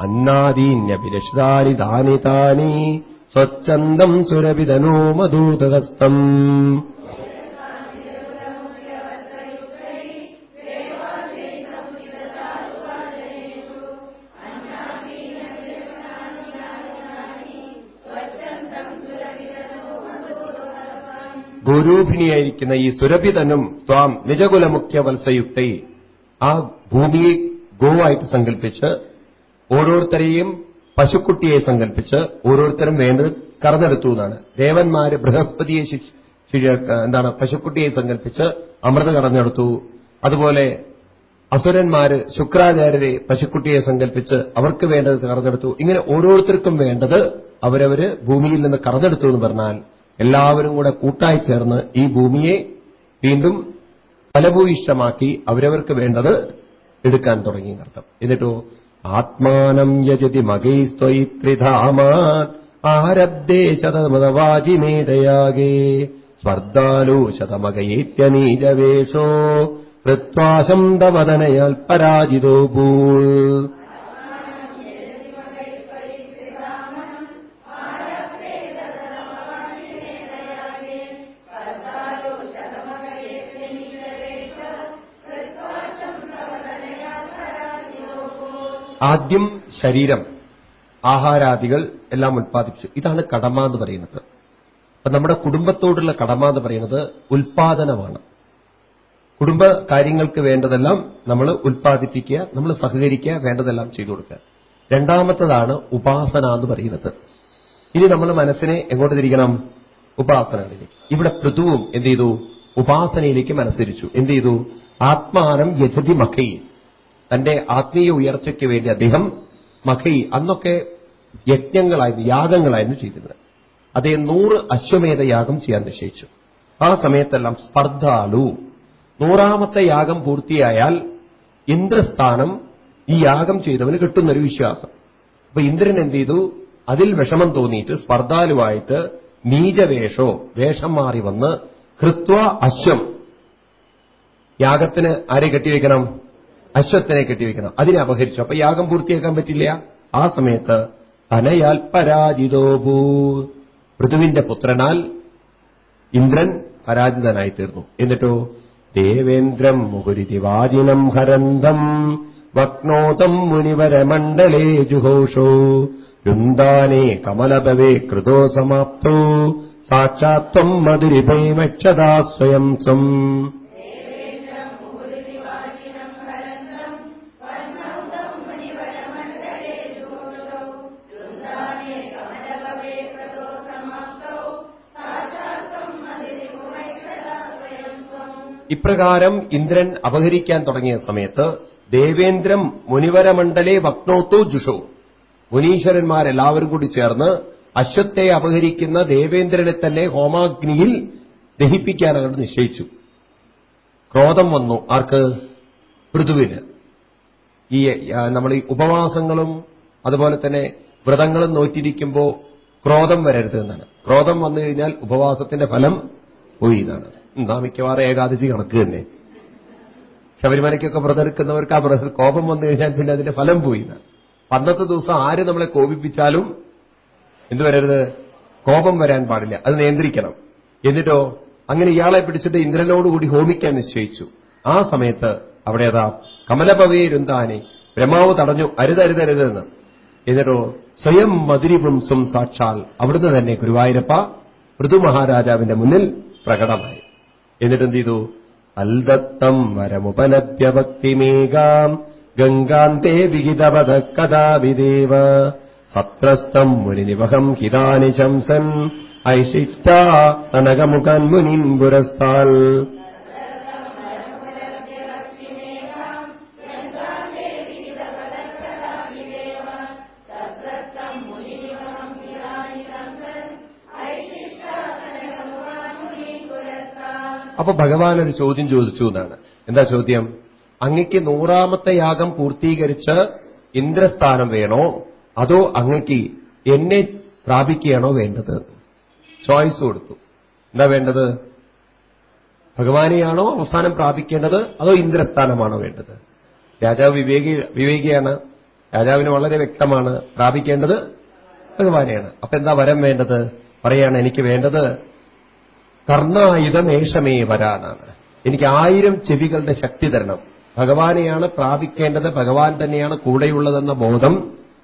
അന്നാദീന്യഭിരഷിതാനി താനി താനി സ്വച്ഛന്തം സുരഭിതനോ മധൂതഹസ്തം. ഗുരൂഭിണിയായിരിക്കുന്ന ഈ സുരഭിതനും ത്വാം നിജകുലമുഖ്യ വത്സയുക്തൈ ആ ഭൂമിയെ ഗോവായിട്ട് സങ്കല്പിച്ച് ഓരോരുത്തരെയും പശുക്കുട്ടിയെ സങ്കല്പിച്ച് ഓരോരുത്തരും വേണ്ടത് കറന്നെടുത്തു എന്നാണ്. ദേവന്മാര് ബൃഹസ്പതിയെ എന്താണ് പശുക്കുട്ടിയെ സങ്കല്പിച്ച് അമൃത കറന്നെടുത്തു. അതുപോലെ അസുരന്മാര് ശുക്രാചാര്യരെ പശുക്കുട്ടിയെ സങ്കല്പിച്ച് അവർക്ക് വേണ്ടത് കറന്നെടുത്തു. ഇങ്ങനെ ഓരോരുത്തർക്കും വേണ്ടത് അവരവര് ഭൂമിയിൽ നിന്ന് കറന്നെടുത്തു എന്ന് പറഞ്ഞാൽ എല്ലാവരും കൂടെ കൂട്ടായി ചേർന്ന് ഈ ഭൂമിയെ വീണ്ടും ഫലഭൂയിഷ്ടമാക്കി അവരവർക്ക് വേണ്ടത് എടുക്കാൻ തുടങ്ങി അർത്ഥം എന്നിട്ടോ ആത്മാനം യജതി മകൈസ്ത്വയിത്രിധാമാൻ ആരബ്ദേ ശതമതവാചിമേതയാകേ സ്വർദ്ധാലോ ശതമകയേത്യനീജവേഷോ ഹൃത്വാശം തവദനയാൽ പരാജിതോ ഭൂൾ ആദ്യം ശരീരം ആഹാരാദികൾ എല്ലാം ഉൽപ്പാദിപ്പിച്ചു. ഇതാണ് കടമ എന്ന് പറയുന്നത്. അപ്പൊ നമ്മുടെ കുടുംബത്തോടുള്ള കടമ എന്ന് പറയുന്നത് ഉൽപാദനമാണ്. കുടുംബ കാര്യങ്ങൾക്ക് വേണ്ടതെല്ലാം നമ്മൾ ഉൽപ്പാദിപ്പിക്കുക നമ്മൾ സഹകരിക്കുക വേണ്ടതെല്ലാം ചെയ്തു കൊടുക്കുക. രണ്ടാമത്തതാണ് ഉപാസന എന്ന് പറയുന്നത്. ഇനി നമ്മൾ മനസ്സിനെ എങ്ങോട്ട് തിരിക്കണം? ഉപാസനകളിലേക്ക് ഇവിടെ പൃഥുവും എന്ത് ചെയ്തു? ഉപാസനയിലേക്ക് മനസ്സരിച്ചു. എന്ത് ചെയ്തു? ആത്മാനം യഥതി മഖൈ. തന്റെ ആത്മീയ ഉയർച്ചയ്ക്ക് വേണ്ടി അദ്ദേഹം മഖൈ അന്നൊക്കെ യജ്ഞങ്ങളായിരുന്നു യാഗങ്ങളായിരുന്നു ചെയ്തിരുന്നത് അദ്ദേഹം നൂറ് അശ്വമേധ യാഗം ചെയ്യാൻ നിശ്ചയിച്ചു. ആ സമയത്തെല്ലാം സ്പർദ്ധാലു. നൂറാമത്തെ യാഗം പൂർത്തിയായാൽ ഇന്ദ്രസ്ഥാനം ഈ യാഗം ചെയ്തവന് കിട്ടുന്നൊരു വിശ്വാസം. അപ്പൊ ഇന്ദ്രൻ എന്ത് ചെയ്തു? അതിൽ വിഷമം തോന്നിയിട്ട് സ്പർദ്ധാലുവായിട്ട് നീചവേഷോ വേഷം മാറി വന്ന് ഹൃത്വ അശ്വം യാഗത്തിന് ആരെ കെട്ടിവെക്കണം? അശ്വത്തിനെ കെട്ടിവെക്കണം അതിനെ അപഹരിച്ചു. അപ്പൊ യാഗം പൂർത്തിയാക്കാൻ പറ്റില്ല. ആ സമയത്ത് അനയാൽ പരാജിതോ ഭൂ പൃഥുവിന്റെ പുത്രനാൽ ഇന്ദ്രൻ പരാജിതനായി തീർന്നു. എന്നിട്ടോ ദേവേന്ദ്രം മുഹുരിതി വാജിനം ഹരന്തം വക്നോതം മുനിവരമണ്ഡലേ ജുഘോഷോ രുന്ദാനേ കമലഭവേ കൃതോ സമാപ്തോ. സാക്ഷാത്വം മധുരിപേമക്ഷതാ സ്വയം സ്വം ഇപ്രകാരം ഇന്ദ്രൻ അപഹരിക്കാൻ തുടങ്ങിയ സമയത്ത് ദേവേന്ദ്രം മുനിവരമണ്ഡലേ വക്നോത്തോ ജുഷോ. മുനീശ്വരന്മാരെല്ലാവരും കൂടി ചേർന്ന് അശ്വത്തെ അപഹരിക്കുന്ന ദേവേന്ദ്രനെ തന്നെ ഹോമാഗ്നിയിൽ ദഹിപ്പിക്കാൻ അവർ നിശ്ചയിച്ചു. ക്രോധം വന്നു. ആർക്ക്? പൃഥുവിന്. ഈ നമ്മൾ ഈ ഉപവാസങ്ങളും അതുപോലെ തന്നെ വ്രതങ്ങളും നോറ്റിരിക്കുമ്പോൾ ക്രോധം വരരുത് എന്നാണ്. ക്രോധം വന്നു കഴിഞ്ഞാൽ ഉപവാസത്തിന്റെ ഫലം പോയി എന്നാണ്. എന്താ മിക്കവാറും ഏകാദശി കണക്ക് തന്നെ. ശബരിമലയ്ക്കൊക്കെ വ്രതെടുക്കുന്നവർക്ക് ആ വ്രത കോപം വന്നു കഴിഞ്ഞാൽ പിന്നെ അതിന്റെ ഫലം പോയി അന്നത്തെ ദിവസം ആര് നമ്മളെ കോപിപ്പിച്ചാലും എന്തു വരരുത് കോപം വരാൻ പാടില്ല. അത് നിയന്ത്രിക്കണം. എന്നിട്ടോ അങ്ങനെ ഇയാളെ പിടിച്ചിട്ട് ഇന്ദ്രനോടുകൂടി ഹോമിക്കാൻ നിശ്ചയിച്ചു. ആ സമയത്ത് അവിടെ അതാ കമലപവേരുന്താനെ ബ്രഹ്മാവ് തടഞ്ഞു അരുതരുതരുതെന്ന് എന്നിട്ടോ സ്വയം മധുരിപുംസും സാക്ഷാൽ അവിടുന്ന് തന്നെ ഗുരുവായൂരപ്പ പൃഥുമഹാരാജാവിന്റെ മുന്നിൽ പ്രകടമായി. എന്നിട്ടെന്ത് ചെയ്തു അൽദത്തം വരമുപലഭ്യ ഭക്തിമേകാം ഗംഗാന്തേ വിഹിതപഥ കഥാവിദേവ സത്രസ്തം മുനിനിവഹം ഹിതാനി ശംസൻ ഐഷിഷ്ട സനകമുഖൻ മുനിൻ പുരസ്താൽ അപ്പൊ ഭഗവാൻ ഒരു ചോദ്യം ചോദിച്ചു എന്നാണ്. എന്താ ചോദ്യം? അങ്ങക്ക് നൂറാമത്തെ യാഗം പൂർത്തീകരിച്ച് ഇന്ദ്രസ്ഥാനം വേണോ? അതോ അങ്ങക്ക് എന്നെ പ്രാപിക്കുകയാണോ വേണ്ടത്? ചോയ്സ് കൊടുത്തു. എന്താ വേണ്ടത്? ഭഗവാനെയാണോ അവസാനം പ്രാപിക്കേണ്ടത്? അതോ ഇന്ദ്രസ്ഥാനമാണോ വേണ്ടത്? രാജാവ് വിവേകി വിവേകിയാണ്. രാജാവിന് വളരെ വ്യക്തമാണ് പ്രാപിക്കേണ്ടത് ഭഗവാനെയാണ്. അപ്പൊ എന്താ വരം വേണ്ടത്? പറയാണ് എനിക്ക് വേണ്ടത് കർണായുധമേഷമേ വരാനാണ് എനിക്ക് ആയിരം ചെവികളുടെ ശക്തി തരണം. ഭഗവാനെയാണ് പ്രാപിക്കേണ്ടത് ഭഗവാൻ തന്നെയാണ് കൂടെയുള്ളതെന്ന ബോധം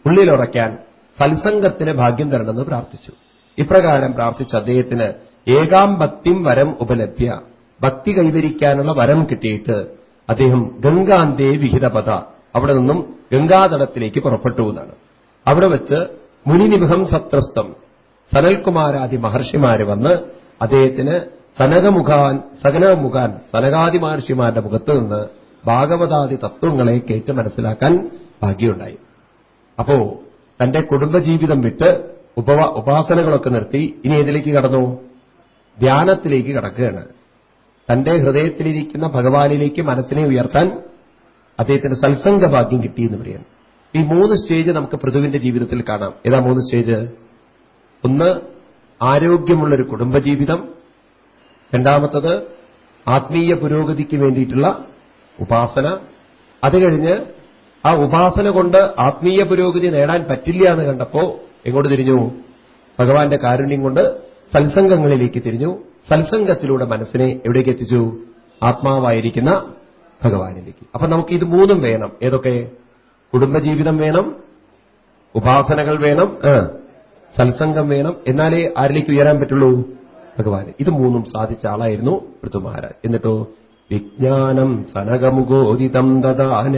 ഉള്ളിലുറയ്ക്കാൻ സത്സംഗത്തിന് ഭാഗ്യം തരണമെന്ന് പ്രാർത്ഥിച്ചു. ഇപ്രകാരം പ്രാർത്ഥിച്ച അദ്ദേഹത്തിന് ഏകാം ഭക്തിം വരം ഉപലഭ്യ. ഭക്തി കൈവരിക്കാനുള്ള വരം കിട്ടിയിട്ട് അദ്ദേഹം ഗംഗാന്തേ വിഹിതപഥ അവിടെ നിന്നും ഗംഗാതടത്തിലേക്ക് പുറപ്പെട്ടു എന്നാണ്. അവിടെ വെച്ച് മുനിനിമുഖം സത്രസ്തം സനൽകുമാരാദി മഹർഷിമാര് വന്ന് അദ്ദേഹത്തിന് സനകമുഖാൻ സകനമുഖാൻ സനകാദി മഹർഷിമാരുടെ മുഖത്ത് നിന്ന് ഭാഗവതാദി തത്വങ്ങളെ കേട്ട് മനസ്സിലാക്കാൻ ഭാഗ്യമുണ്ടായി. അപ്പോ തന്റെ കുടുംബജീവിതം വിട്ട് ഉപവ ഉപാസനകളൊക്കെ നിർത്തി ഇനി ഏതിലേക്ക് കടന്നു? ധ്യാനത്തിലേക്ക് കടക്കുകയാണ്. തന്റെ ഹൃദയത്തിലിരിക്കുന്ന ഭഗവാനിലേക്ക് മനസ്സിനെ ഉയർത്താൻ അദ്ദേഹത്തിന് സത്സംഗ ഭാഗ്യം കിട്ടിയെന്ന് പറയാം ഈ മൂന്ന് സ്റ്റേജ് നമുക്ക് പൃഥുവിന്റെ ജീവിതത്തിൽ കാണാം. ഏതാ മൂന്ന് സ്റ്റേജ് ഒന്ന് ആരോഗ്യമുള്ളൊരു കുടുംബജീവിതം. രണ്ടാമത്തത് ആത്മീയ പുരോഗതിക്ക് വേണ്ടിയിട്ടുള്ള ഉപാസന. അത് കഴിഞ്ഞ് ആ ഉപാസന കൊണ്ട് ആത്മീയ പുരോഗതി നേടാൻ പറ്റില്ല എന്ന് കണ്ടപ്പോ എങ്ങോട്ട് തിരിഞ്ഞു? ഭഗവാന്റെ കാരുണ്യം കൊണ്ട് സത്സംഗങ്ങളിലേക്ക് തിരിഞ്ഞു. സത്സംഗത്തിലൂടെ മനസ്സിനെ എവിടേക്ക് എത്തിച്ചു? ആത്മാവായിരിക്കുന്ന ഭഗവാനിലേക്ക്. അപ്പൊ നമുക്ക് ഇത് മൂന്നും വേണം. ഏതൊക്കെ? കുടുംബജീവിതം വേണം. ഉപാസനകൾ വേണം. സത്സംഗം വേണം. എന്നാലേ ആരിലേക്ക് ഉയരാൻ പറ്റുള്ളൂ? ഭഗവാൻ ഇത് മൂന്നും സാധിച്ച ആളായിരുന്നു പൃഥുമഹാരാജ് എന്നിട്ടോ? വിജ്ഞാനം സനകമുഗോദിതം ദദാന.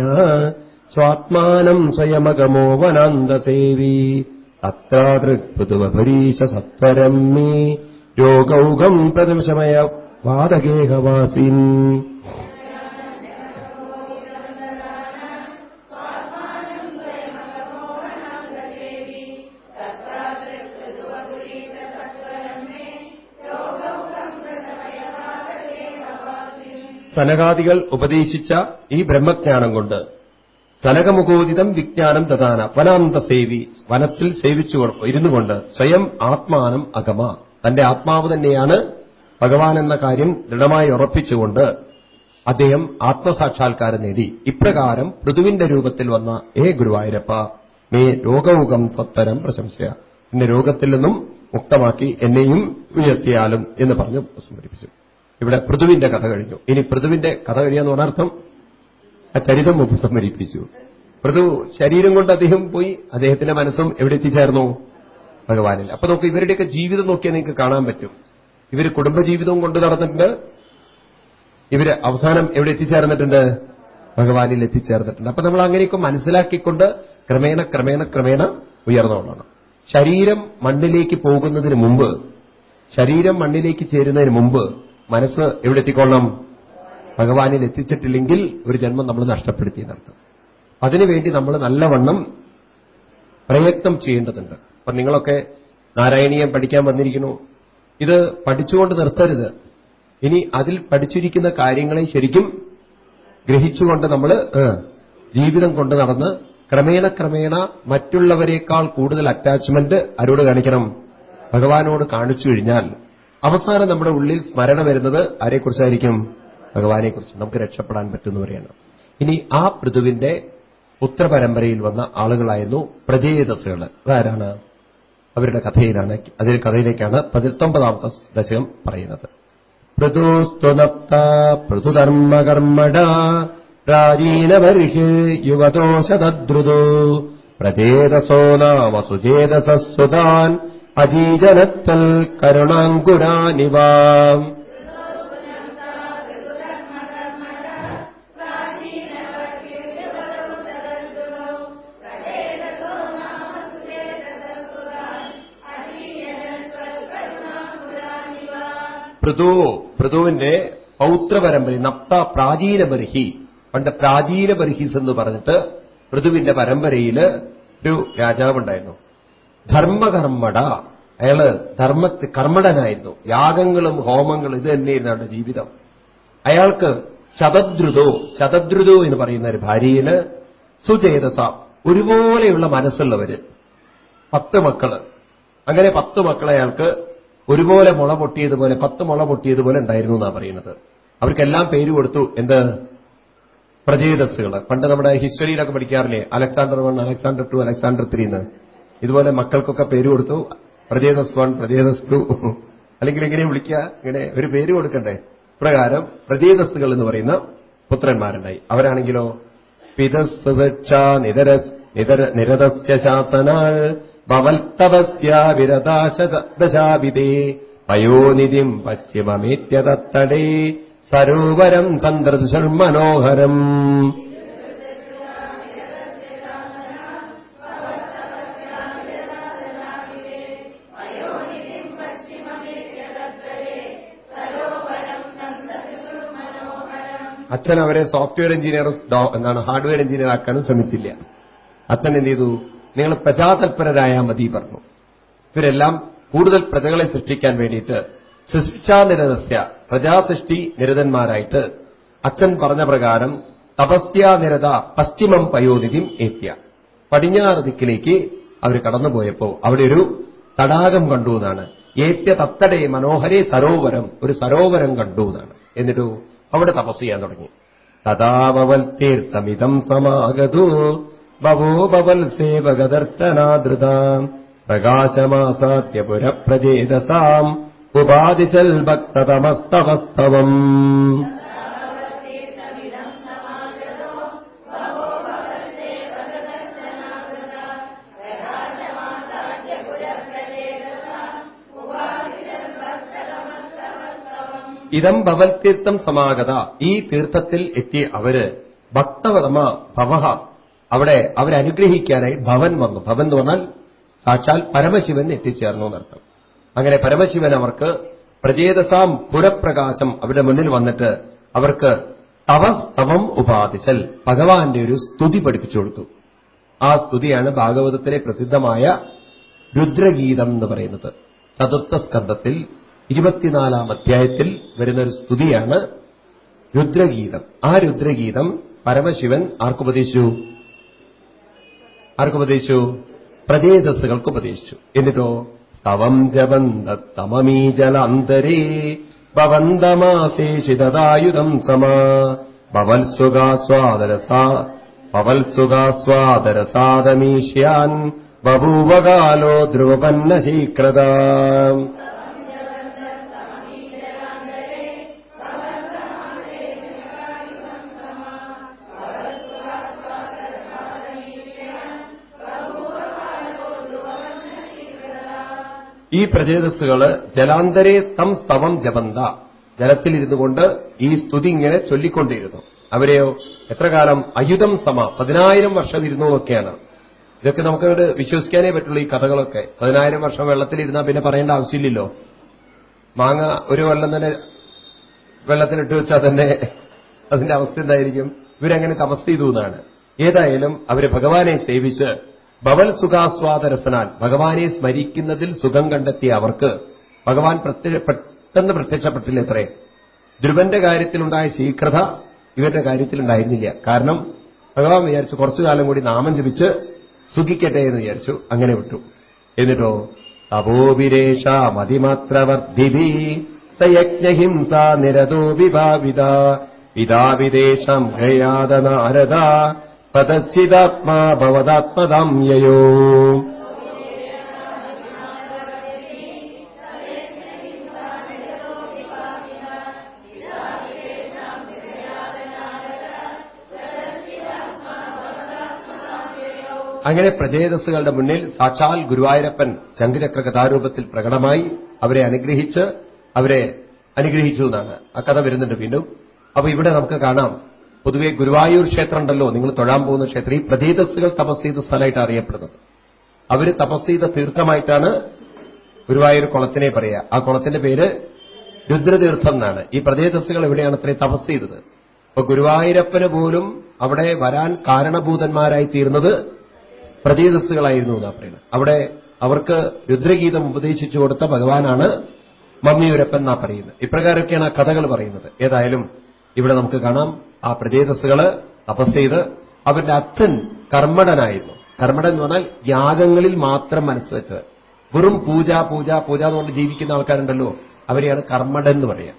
സ്വാത്മാനം സ്വയമകമോ വനാന്തസേവി അത്രാതൃക്പൃതുവപരീശ സത്വരം മേ യോഗൗകം പ്രദംശമയ സനകാദികൾ ഉപദേശിച്ച ഈ ബ്രഹ്മജ്ഞാനം കൊണ്ട് സനകമുഖോദിതം വിജ്ഞാനം ദദാന വനാന്ത സേവി വനത്തിൽ സേവിച്ചു ഇരുന്നു കൊണ്ട് സ്വയം ആത്മാനം അകമ തന്റെ ആത്മാവ് തന്നെയാണ് ഭഗവാൻ എന്ന കാര്യം ദൃഢമായി ഉറപ്പിച്ചുകൊണ്ട് അദ്ദേഹം ആത്മസാക്ഷാത്കാരം നേടി. ഇപ്രകാരം പൃഥുവിന്റെ രൂപത്തിൽ വന്ന ഏ ഗുരുവായൂരപ്പ മേ രോഗമുഖം സത്തരം പ്രശംസ എന്നെ രോഗത്തിൽ നിന്നും മുക്തമാക്കി എന്നെയും ഉയർത്തിയാലും എന്ന് പറഞ്ഞു സ്മരിപ്പിച്ചു. ഇവിടെ പൃഥുവിന്റെ കഥ കഴിഞ്ഞു. ഇനി പൃഥുവിന്റെ കഥ കഴിയാന്ന് പറഞ്ഞർത്ഥം ആ ചരിതം ഉപസംഹരിപ്പിച്ചു പൃഥു ശരീരം കൊണ്ട് അദ്ദേഹം പോയി അദ്ദേഹത്തിന്റെ മനസ്സും എവിടെ എത്തിച്ചേർന്നു? ഭഗവാനിൽ. അപ്പൊ നോക്ക് ഇവരുടെയൊക്കെ ജീവിതം നോക്കിയാൽ നിങ്ങൾക്ക് കാണാൻ പറ്റും. ഇവർ കുടുംബജീവിതവും കൊണ്ട് നടന്നിട്ടുണ്ട്. ഇവർ അവസാനം എവിടെ എത്തിച്ചേർന്നിട്ടുണ്ട്? ഭഗവാനിൽ എത്തിച്ചേർന്നിട്ടുണ്ട്. അപ്പൊ നമ്മൾ അങ്ങനെയൊക്കെ മനസ്സിലാക്കിക്കൊണ്ട് ക്രമേണ ക്രമേണ ക്രമേണ ഉയർന്നുകൊണ്ടാണ് ശരീരം മണ്ണിലേക്ക് പോകുന്നതിന് മുമ്പ് ശരീരം മണ്ണിലേക്ക് ചേരുന്നതിന് മുമ്പ് മനസ്സ് എവിടെ എത്തിക്കൊള്ളണം ഭഗവാനിൽ എത്തിച്ചിട്ടില്ലെങ്കിൽ ഒരു ജന്മം നമ്മൾ നഷ്ടപ്പെടുത്തി എന്നർത്ഥം. അതിനുവേണ്ടി നമ്മൾ നല്ലവണ്ണം പ്രയത്നം ചെയ്യേണ്ടതുണ്ട്. അപ്പൊ നിങ്ങളൊക്കെ നാരായണീയം പഠിക്കാൻ വന്നിരിക്കുന്നു. ഇത് പഠിച്ചുകൊണ്ട് നിർത്തരുത്. ഇനി അതിൽ പഠിച്ചിരിക്കുന്ന കാര്യങ്ങളെ ശരിക്കും ഗ്രഹിച്ചുകൊണ്ട് നമ്മൾ ജീവിതം കൊണ്ട് നടന്ന് ക്രമേണ ക്രമേണ മറ്റുള്ളവരെക്കാൾ കൂടുതൽ അറ്റാച്ച്മെന്റ് ആരോട് കാണിക്കണം. ഭഗവാനോട് കാണിച്ചു കഴിഞ്ഞാൽ അവസാനം നമ്മുടെ ഉള്ളിൽ സ്മരണ വരുന്നത് ആരെക്കുറിച്ചായിരിക്കും? ഭഗവാനെക്കുറിച്ച് നമുക്ക് രക്ഷപ്പെടാൻ പറ്റുന്നവരെയാണ് ഇനി ആ പൃഥുവിന്റെ പുത്രപരമ്പരയിൽ വന്ന ആളുകളായിരുന്നു പ്രജേതസുകൾ അതാരാണ്? അവരുടെ കഥയിലാണ് അതിൽ കഥയിലേക്കാണ് പതിനൊമ്പതാമത്തെ ദശകം പറയുന്നത്. പൃഥുസ്തുനപ്ത പൃഥുധർമ്മകർമ്മട പ്രാചീനബർഹി യുവതോഷദ്രുതോ പ്രചേതസോ നാമ സുചേതസസ്സുതാൻ അജീജനത്തൽ കരുണാങ്കുരാനിവ. പൃഥു പൃഥുവിന്റെ പൗത്രപരമ്പര നപ്ത പ്രാചീന ബർഹി പണ്ട് പ്രാചീന ബർഹീസ് എന്ന് പറഞ്ഞിട്ട് പൃഥുവിന്റെ പരമ്പരയിൽ ഒരു രാജാവുണ്ടായിരുന്നു. ധർമ്മകർമ്മട. അയാൾ ധർമ്മ കർമ്മടനായിരുന്നു. യാഗങ്ങളും ഹോമങ്ങളും ഇത് തന്നെയായിരുന്നു അയാളുടെ ജീവിതം. അയാൾക്ക് ശതദ്രുതോ ശതദ്രുതോ എന്ന് പറയുന്ന ഒരു ഭാര്യയിൽ സുചേതസ ഒരുപോലെയുള്ള മനസ്സുള്ളവര്. പത്ത് മക്കൾ. അങ്ങനെ പത്ത് മക്കളെ അയാൾക്ക് ഒരുപോലെ മുള പൊട്ടിയതുപോലെ പത്ത് മുള പൊട്ടിയതുപോലെ ഉണ്ടായിരുന്നു എന്നാണ് പറയുന്നത്. അവർക്കെല്ലാം പേര് കൊടുത്തു എന്ത്? പ്രചേതസ്സുകൾ പണ്ട് നമ്മുടെ ഹിസ്റ്ററിയിലൊക്കെ പഠിക്കാറില്ലേ? Alexander one Alexander two Alexander three എന്ന്. ഇതുപോലെ മക്കൾക്കൊക്കെ പേര് കൊടുത്തു. Prachetas one Prachetas two. അല്ലെങ്കിൽ എങ്ങനെ വിളിക്കുക ഇങ്ങനെ ഒരു പേര് കൊടുക്കണ്ടേ? പ്രകാരം പ്രജേതസ്സുകൾ എന്ന് പറയുന്ന പുത്രന്മാരുണ്ടായി. അവരാണെങ്കിലോ പിതസ്സ നിതരസ് പയോനിധിം പശ്ചിമമേത്യതത്തടേ സരോവരം സന്ദർശർമനോഹരം അച്ഛൻ അവരെ സോഫ്റ്റ്വെയർ എഞ്ചിനീയർ എന്താണ് ഹാർഡ്വെയർ എഞ്ചിനീയർ ആക്കാനും ശ്രമിച്ചില്ല. അച്ഛൻ എന്ത് ചെയ്തു? നിങ്ങൾ പ്രജാതൽപരരായാൽ മതി പറഞ്ഞു. ഇവരെല്ലാം കൂടുതൽ പ്രജകളെ സൃഷ്ടിക്കാൻ വേണ്ടിയിട്ട് സൃഷ്ടിച്ചാനിരതസ്യ പ്രജാസൃഷ്ടി നിരതന്മാരായിട്ട് അച്ഛൻ പറഞ്ഞ പ്രകാരം തപസ്യാനിരത പശ്ചിമം പയോനിധിം ഏത്യ പടിഞ്ഞാറ് ദിക്കിലേക്ക് അവർ കടന്നുപോയപ്പോ അവിടെ ഒരു തടാകം കണ്ടു എന്നാണ്. ഏത്യ തത്തടെ മനോഹരേ സരോവരം ഒരു സരോവരം കണ്ടു എന്നാണ്. എന്നിട്ടു അവിടെ തപസ് ചെയ്യാൻ തുടങ്ങി. തഥാവൽ തീർത്ഥമിതം സമാഗതു. ബവോ ബവൽ സേവകദർശനാദൃത. പ്രകാശമാസാദ്യ പുരപ്രജേതസാം. ഉപാദിശൽ ഭക്തതമസ്തവസ്തവം ഇതം ഭവൽ തീർത്ഥം സമാഗത. ഈ തീർത്ഥത്തിൽ എത്തിയ അവർ ഭക്തവതമ ഭവഹ. അവിടെ അവരനുഗ്രഹിക്കാനായി ഭവൻ വന്നു. ഭവൻ എന്ന് പറഞ്ഞാൽ സാക്ഷാൽ പരമശിവൻ എത്തിച്ചേർന്നു എന്നർത്ഥം. അങ്ങനെ പരമശിവൻ അവർക്ക് പ്രചേതസാം പുരപ്രകാശം അവരുടെ മുന്നിൽ വന്നിട്ട് അവർക്ക് തവസ്തവം ഉപാധിച്ചൽ ഭഗവാന്റെ ഒരു സ്തുതി പഠിപ്പിച്ചു കൊടുത്തു. ആ സ്തുതിയാണ് ഭാഗവതത്തിലെ പ്രസിദ്ധമായ രുദ്രഗീതം എന്ന് പറയുന്നത്. ചതുർത്ഥ സ്കന്ധത്തിൽ ഇരുപത്തിനാലാം അധ്യായത്തിൽ വരുന്ന ഒരു സ്തുതിയാണ് രുദ്രഗീതം. ആ രുദ്രഗീതം പരമശിവൻ ആർക്കുപദേശിച്ചു ആർക്കുപദേശിച്ചു പ്രജേതസ്സുകൾക്ക് ഉപദേശിച്ചു? എന്നിട്ടോ? സ്തവം ജപന്തമമീ ജലാന്തരേ ഭവന്തമാശേഷിതായുധം സമാ. ഭവത്സുഖാസ്വാദരസാ ഭവത്സുഖാസ്വാദരസാദമീഷ്യാൻ ബഭൂവകാലോ ധ്രുവപന്നശീക്രത. ഈ പ്രചേതസ്സുകൾ ജലാന്തരേ തം സ്തവം ജപന്ത. ജലത്തിലിരുന്നു കൊണ്ട് ഈ സ്തുതി ഇങ്ങനെ ചൊല്ലിക്കൊണ്ടിരുന്നു. അവരെയോ എത്ര കാലം? അയുധം സമ പതിനായിരം വർഷം ഇരുന്നു ഒക്കെയാണ് ഇതൊക്കെ നമുക്ക് വിശ്വസിക്കാനേ പറ്റുള്ളൂ ഈ കഥകളൊക്കെ. പതിനായിരം വർഷം വെള്ളത്തിലിരുന്നാൽ പിന്നെ പറയേണ്ട ആവശ്യമില്ലല്ലോ. മാങ്ങ ഒരു കൊല്ലം തന്നെ വെള്ളത്തിലിട്ട് വെച്ചാൽ തന്നെ അതിന്റെ അവസ്ഥ എന്തായിരിക്കും? ഇവരങ്ങനെ തപസ് ചെയ്തു എന്നാണ് ഏതായാലും അവർ ഭഗവാനെ സേവിച്ച് ഭവൽ സുഖാസ്വാദരസനാൽ ഭഗവാനെ സ്മരിക്കുന്നതിൽ സുഖം കണ്ടെത്തിയ അവർക്ക് ഭഗവാൻ പെട്ടെന്ന് പ്രത്യക്ഷപ്പെട്ടില്ല എത്രേ ധ്രുവന്റെ കാര്യത്തിലുണ്ടായ ശീഘ്രത ഇവരുടെ കാര്യത്തിലുണ്ടായിരുന്നില്ല. കാരണം ഭഗവാൻ വിചാരിച്ചു കുറച്ചു കാലം കൂടി നാമം ജപിച്ച് സുഖിക്കട്ടെ എന്ന് വിചാരിച്ചു. അങ്ങനെ വിട്ടു. എന്നിട്ടോ തപോവിരേഷ മതിമാത്രവർദ്ധിഭി സയജ്ഞഹിംസ നിരതോ വിഭാവിത. പിതാവിദേശം ഗയാത നാരദ. പദശ്ചിതാത്മാ ഭവതാത്മതാം അങ്ങനെ പ്രചേതസ്സുകളുടെ മുന്നിൽ സാക്ഷാൽ ഗുരുവായൂരപ്പൻ ശംഖുചക്ര കഥാരൂപത്തിൽ പ്രകടമായി അവരെ അനുഗ്രഹിച്ച് അവരെ അനുഗ്രഹിച്ചു എന്നാണ്. ആ കഥ വരുന്നുണ്ട് വീണ്ടും. അപ്പൊ ഇവിടെ നമുക്ക് കാണാം. പൊതുവെ ഗുരുവായൂർ ക്ഷേത്രം ഉണ്ടല്ലോ നിങ്ങൾ തൊഴാൻ പോകുന്ന ക്ഷേത്രം. ഈ പ്രതീതസ്സുകൾ തപസ് ചെയ്ത സ്ഥലമായിട്ട് അറിയപ്പെടുന്നത്. അവർ തപസ് ചെയ്ത തീർത്ഥമായിട്ടാണ് ഗുരുവായൂർ കുളത്തിനെ പറയുക. ആ കുളത്തിന്റെ പേര് രുദ്രതീർത്ഥം എന്നാണ്. ഈ പ്രതീതസ്സുകൾ എവിടെയാണ് അത്രയും തപസ് ചെയ്തത്? അപ്പൊ ഗുരുവായൂരപ്പന് പോലും അവിടെ വരാൻ കാരണഭൂതന്മാരായി തീർന്നത് പ്രതീതസ്സുകളായിരുന്നു എന്നാ പറയുന്നത്. അവിടെ അവർക്ക് രുദ്രഗീതം ഉപദേശിച്ചു കൊടുത്ത ഭഗവാനാണ് മമ്മിയൂരപ്പൻ എന്നാ പറയുന്നത്. ഇപ്രകാരമൊക്കെയാണ് ആ കഥകൾ പറയുന്നത്. ഏതായാലും ഇവിടെ നമുക്ക് കാണാം ആ പ്രജേതസ്സുകൾ തപസ് ചെയ്ത് അവരുടെ അച്ഛൻ കർമ്മടനായിരുന്നു. കർമ്മടൻ എന്ന് പറഞ്ഞാൽ യാഗങ്ങളിൽ മാത്രം മനസ്സ് വെച്ചത്. വെറും പൂജ പൂജ പൂജ എന്ന് എന്നുകൊണ്ട് ജീവിക്കുന്ന ആൾക്കാരുണ്ടല്ലോ. അവരെയാണ് കർമ്മടൻ എന്ന് പറയുക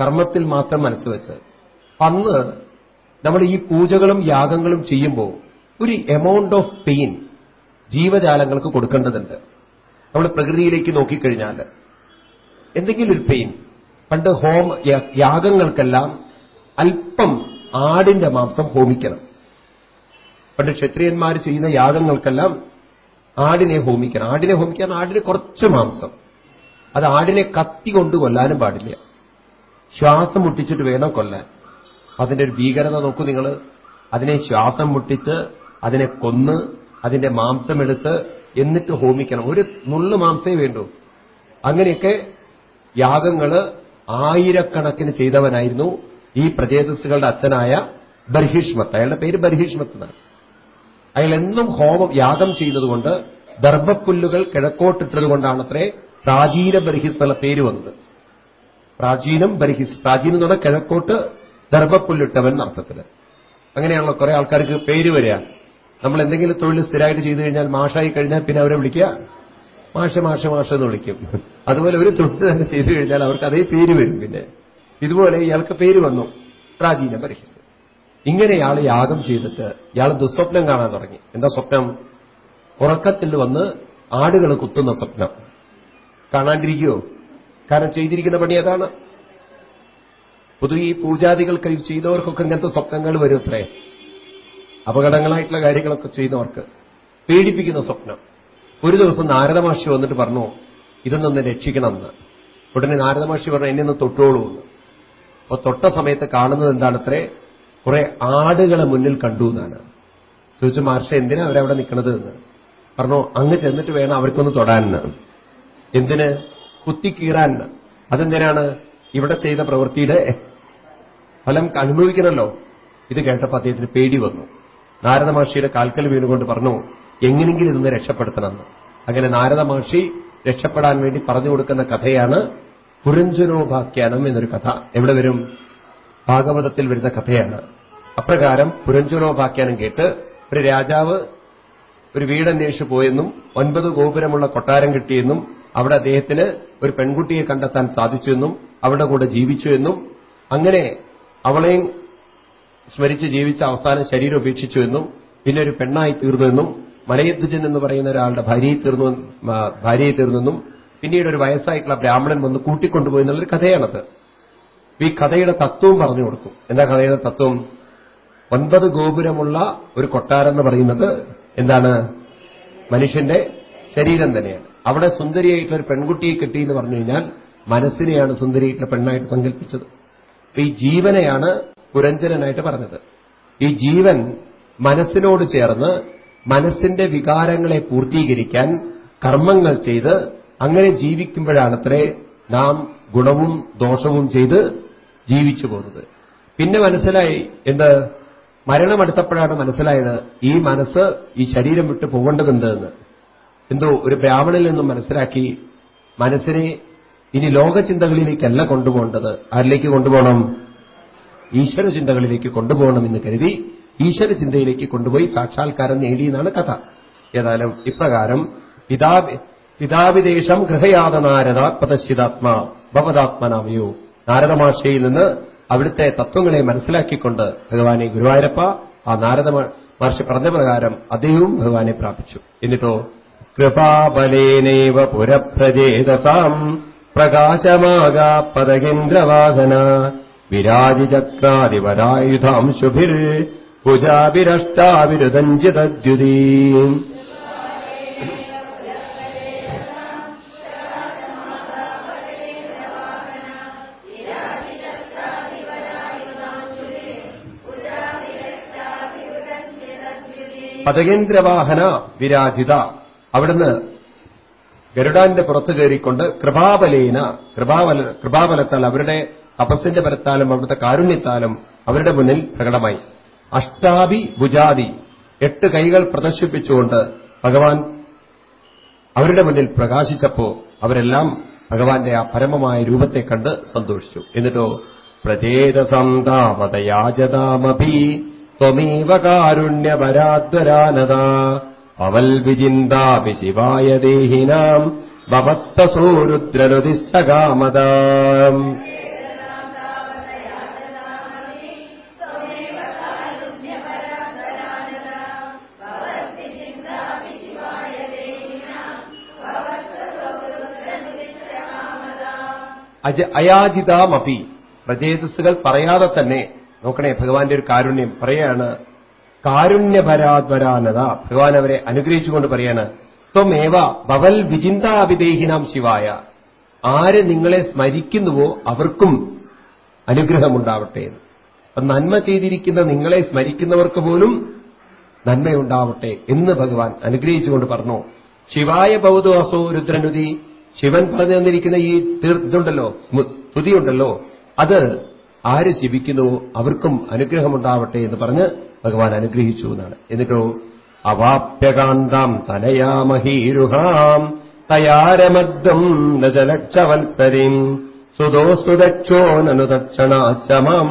കർമ്മത്തിൽ മാത്രം മനസ്സ് വെച്ചത്. അന്ന് നമ്മൾ ഈ പൂജകളും യാഗങ്ങളും ചെയ്യുമ്പോൾ ഒരു എമൗണ്ട് ഓഫ് പെയിൻ ജീവജാലങ്ങൾക്ക് കൊടുക്കേണ്ടതുണ്ട്. നമ്മൾ പ്രകൃതിയിലേക്ക് നോക്കിക്കഴിഞ്ഞാൽ എന്തെങ്കിലും ഒരു പെയിൻ പണ്ട് ഹോം യാഗങ്ങൾക്കെല്ലാം അല്പം ആടിന്റെ മാംസം ഹോമിക്കണം. പണ്ട് ക്ഷത്രിയന്മാർ ചെയ്യുന്ന യാഗങ്ങൾക്കെല്ലാം ആടിനെ ഹോമിക്കണം. ആടിനെ ഹോമിക്കാൻ ആടിന് കുറച്ച് മാംസം. അത് ആടിനെ കത്തി കൊണ്ട് കൊല്ലാനും പാടില്ല. ശ്വാസം മുട്ടിച്ചിട്ട് വേണം കൊല്ലാൻ. അതിന്റെ ഒരു ഭീകരത നോക്കൂ നിങ്ങൾ അതിനെ ശ്വാസം മുട്ടിച്ച് അതിനെ കൊന്ന് അതിന്റെ മാംസമെടുത്ത് എന്നിട്ട് ഹോമിക്കണം. ഒരു നുള്ളു മാംസേ വേണ്ടൂ. അങ്ങനെയൊക്കെ യാഗങ്ങൾ ആയിരക്കണക്കിന് ചെയ്തവനായിരുന്നു. ഈ പ്രചേതസ്സുകളുടെ അച്ഛനായ ബർഹിഷ്മത്ത്. അയാളുടെ പേര് ബർഹിഷ്മത്ത് എന്നാണ്. അയാൾ എന്നും ഹോമം യാഗം ചെയ്തതുകൊണ്ട് ദർഭപ്പുല്ലുകൾ കിഴക്കോട്ടിട്ടതുകൊണ്ടാണത്രേ പ്രാചീന ബർഹിസ് എന്നുള്ള പേര് വന്നത്. പ്രാചീനം ബർഹിസ് പ്രാചീനം എന്ന് പറഞ്ഞാൽ കിഴക്കോട്ട് ദർഭപ്പുല്ലിട്ടവൻ അർത്ഥത്തിൽ അങ്ങനെയാണല്ലോ കുറെ ആൾക്കാർക്ക് പേര് വരിക. നമ്മൾ എന്തെങ്കിലും തൊഴിൽ സ്ഥിരമായിട്ട് ചെയ്തു കഴിഞ്ഞാൽ മാഷായി കഴിഞ്ഞാൽ പിന്നെ അവരെ വിളിക്കുക. മാഷ മാഷ മാഷ എന്ന് വിളിക്കും. അതുപോലെ ഒരു തൊട്ട് തന്നെ ചെയ്തു കഴിഞ്ഞാൽ അവർക്ക് അതേ പേര് വരും പിന്നെ. ഇതുപോലെ ഇയാൾക്ക് പേര് വന്നു. പ്രാചീന ബർഹിസ് ഇങ്ങനെ ഇയാൾ യാഗം ചെയ്തിട്ട് ഇയാൾ ദുസ്വപ്നം കാണാൻ തുടങ്ങി. എന്താ സ്വപ്നം? ഉറക്കത്തിൽ വന്ന് ആടുകൾ കുത്തുന്ന സ്വപ്നം. കാണാണ്ടിരിക്കുവോ കാരണം ചെയ്തിരിക്കുന്ന പണി അതാണ്. പൊതുവെ ഈ പൂജാദികൾക്ക് ചെയ്തവർക്കൊക്കെ ഇങ്ങനത്തെ സ്വപ്നങ്ങൾ വരും അത്രേ. അപകടങ്ങളായിട്ടുള്ള കാര്യങ്ങളൊക്കെ ചെയ്യുന്നവർക്ക് പേടിപ്പിക്കുന്ന സ്വപ്നം. ഒരു ദിവസം നാരദമാഷി വന്നിട്ട് പറഞ്ഞു ഇതൊന്നൊന്ന് രക്ഷിക്കണമെന്ന്. ഉടനെ നാരദമാഷി പറഞ്ഞു എന്നെ ഒന്ന് തൊട്ടോളൂ എന്ന്. അപ്പൊ തൊട്ട സമയത്ത് കാണുന്നത് എന്താണത്രേ? കുറെ ആടുകളെ മുന്നിൽ കണ്ടു എന്നാണ്. ചോദിച്ചു മാർഷ എന്തിനാ അവരവിടെ നിൽക്കണത് എന്ന്? പറഞ്ഞു അങ്ങ് ചെന്നിട്ട് വേണം അവർക്കൊന്ന് തൊടാനെന്ന്. എന്തിന്? കുത്തിക്കീറാൻ അതെന്തിനാണ്? ഇവിടെ ചെയ്ത പ്രവൃത്തിയുടെ ഫലം അനുഭവിക്കണമല്ലോ. ഇത് കേട്ടപ്പോൾ അദ്ദേഹത്തിന് പേടി വന്നു. നാരദ മഹർഷിയുടെ കാൽക്കൽ വീണുകൊണ്ട് പറഞ്ഞു എങ്ങനെങ്കിലും ഇതൊന്ന് രക്ഷപ്പെടുത്തണമെന്ന്. അങ്ങനെ നാരദ മഹർഷി രക്ഷപ്പെടാൻ വേണ്ടി പറഞ്ഞു കൊടുക്കുന്ന കഥയാണ് പുരഞ്ജനോപാഖ്യാനം എന്നൊരു കഥ എവിടെ വരും? ഭാഗവതത്തിൽ വരുന്ന കഥയാണ്. അപ്രകാരം പുരഞ്ജനോപാഖ്യാനം കേട്ട് ഒരു രാജാവ് ഒരു വീടന്വേഷിച്ച് പോയെന്നും ഒൻപത് ഗോപുരമുള്ള കൊട്ടാരം കിട്ടിയെന്നും അവിടെ അദ്ദേഹത്തിന് ഒരു പെൺകുട്ടിയെ കണ്ടെത്താൻ സാധിച്ചുവെന്നും അവരുടെ കൂടെ ജീവിച്ചു എന്നും അങ്ങനെ അവളെയും സ്മരിച്ച് ജീവിച്ച അവസാനം ശരീരം ഉപേക്ഷിച്ചു എന്നും പിന്നെ ഒരു പെണ്ണായി തീർന്നുവെന്നും മലയധ്വജൻ എന്ന് പറയുന്ന ഒരാളുടെ ഭാര്യയെ തീർന്നു ഭാര്യയെ തീർന്നെന്നും പിന്നീട് ഒരു വയസ്സായിട്ടുള്ള ബ്രാഹ്മണൻ വന്ന് കൂട്ടിക്കൊണ്ടുപോയി എന്നുള്ളൊരു കഥയാണത്. ഈ കഥയുടെ തത്വവും പറഞ്ഞു കൊടുക്കും. എന്താ കഥയുടെ തത്വം? ഒൻപത് ഗോപുരമുള്ള ഒരു കൊട്ടാരം എന്ന് പറയുന്നത് എന്താണ്? മനുഷ്യന്റെ ശരീരം തന്നെയാണ്. അവിടെ സുന്ദരിയായിട്ടുള്ള ഒരു പെൺകുട്ടിയെ കിട്ടി എന്ന് പറഞ്ഞു കഴിഞ്ഞാൽ മനസ്സിനെയാണ് സുന്ദരിയായിട്ടുള്ള പെണ്ണായിട്ട് സങ്കല്പിച്ചത്. ഈ ജീവനെയാണ് പുരഞ്ജനായിട്ട് പറഞ്ഞത്. ഈ ജീവൻ മനസ്സിനോട് ചേർന്ന് മനസ്സിന്റെ വികാരങ്ങളെ പൂർത്തീകരിക്കാൻ കർമ്മങ്ങൾ ചെയ്ത് അങ്ങനെ ജീവിക്കുമ്പോഴാണത്രേ നാം ഗുണവും ദോഷവും ചെയ്ത് ജീവിച്ചു പോകുന്നത്. പിന്നെ മനസ്സിലായി എന്ത്? മരണമെടുത്തപ്പോഴാണ് മനസ്സിലായത് ഈ മനസ്സ് ഈ ശരീരം വിട്ട് പോകേണ്ടതുണ്ട് എന്ന്. എന്തോ ഒരു ബ്രാഹ്മണിൽ നിന്നും മനസ്സിലാക്കി മനസ്സിനെ ഇനി ലോകചിന്തകളിലേക്കല്ല കൊണ്ടുപോകേണ്ടത്. ആരിലേക്ക് കൊണ്ടുപോകണം? ഈശ്വര ചിന്തകളിലേക്ക് കൊണ്ടുപോകണം എന്ന് കരുതി ഈശ്വര ചിന്തയിലേക്ക് കൊണ്ടുപോയി സാക്ഷാത്കാരം നേടിയെന്നാണ് കഥ. ഏതായാലും ഇപ്രകാരം പിതാ പിതാവിദേശം ഗൃഹയാത നാരദ പ്രദശിതാത്മാ ഭവതാത്മനാമയോ. നാരദമാഷയിൽ നിന്ന് അവിടുത്തെ തത്വങ്ങളെ മനസ്സിലാക്കിക്കൊണ്ട് ഭഗവാനെ ഗുരുവായൂരപ്പ ആ നാരദ മഹർഷി പറഞ്ഞ പ്രകാരം അദ്ദേഹവും ഭഗവാനെ പ്രാപിച്ചു. എന്നിട്ടോ കൃപാബലേനൈവ പുരപ്രജേതസാം പ്രകാശമാകാ പദകേന്ദ്രവാഹന വിരാജിചക്രാദിവരായുധാംശുഭിർ ഭുജാഭിരഷ്ടാവിരുദഞ്ചിതദ്യുതീ പതകേന്ദ്രവാഹന വിരാജിത. അവിടുന്ന് ഗരുഡാന്റെ പുറത്തു കയറിക്കൊണ്ട് കൃപാബലേന കൃപാബല കൃപാബലത്താൽ അവരുടെ തപസ്സിന്റെ ബലത്താലും അവിടുത്തെ കാരുണ്യത്താലും അവരുടെ മുന്നിൽ പ്രകടമായി. അഷ്ടാഭി ഭുജാതി എട്ട് കൈകൾ പ്രദർശിപ്പിച്ചുകൊണ്ട് ഭഗവാൻ അവരുടെ മുന്നിൽ പ്രകാശിച്ചപ്പോ അവരെല്ലാം ഭഗവാന്റെ ആ പരമമായ രൂപത്തെ കണ്ട് സന്തോഷിച്ചു. എന്നിട്ടോ പ്രചേതസന്താപതയാജതാമഭി ത്വമേവ त्वमेव അവൽ വിചിന്താപി ശിവായ ദേഹിനാം. ഭവത്തസൂരുദ്രരുതിശ്ചകാമത അയാചിതാമപി. പ്രചേതസ്സുകൾ പറയാതെ തന്നെ നോക്കണേ ഭഗവാന്റെ ഒരു കാരുണ്യം പറയാണ് കാരുണ്യപരാത്പരാനത ഭഗവാൻ അവരെ അനുഗ്രഹിച്ചുകൊണ്ട് പറയാണ് ത്വമേവ ഭവൽ വിചിന്താവിദേഹിനാം ശിവായ. ആര് നിങ്ങളെ സ്മരിക്കുന്നുവോ അവർക്കും അനുഗ്രഹമുണ്ടാവട്ടെ അപ്പൊ നന്മ ചെയ്തിരിക്കുന്ന നിങ്ങളെ സ്മരിക്കുന്നവർക്ക് പോലും നന്മയുണ്ടാവട്ടെ എന്ന് ഭഗവാൻ അനുഗ്രഹിച്ചുകൊണ്ട് പറഞ്ഞു. ശിവായ ഭവതു അസോ രുദ്രനുതി. ശിവൻ പറഞ്ഞു തന്നിരിക്കുന്ന ഈ തീർത്ഥുണ്ടല്ലോ സ്തുതിയുണ്ടല്ലോ. അത് ആര് ശിപിക്കുന്നുവോ അവർക്കും അനുഗ്രഹമുണ്ടാവട്ടെ എന്ന് പറഞ്ഞ് ഭഗവാൻ അനുഗ്രഹിച്ചു എന്നാണ്. എന്നിട്ടോ അവാപ്യകാന്താം തനയാമഹീരുഹാം തയാരമർദ്ദം ദശലക്ഷവത്സരീം സുതോസ്തു ദക്ഷോ നനു ദക്ഷണാശ്രമം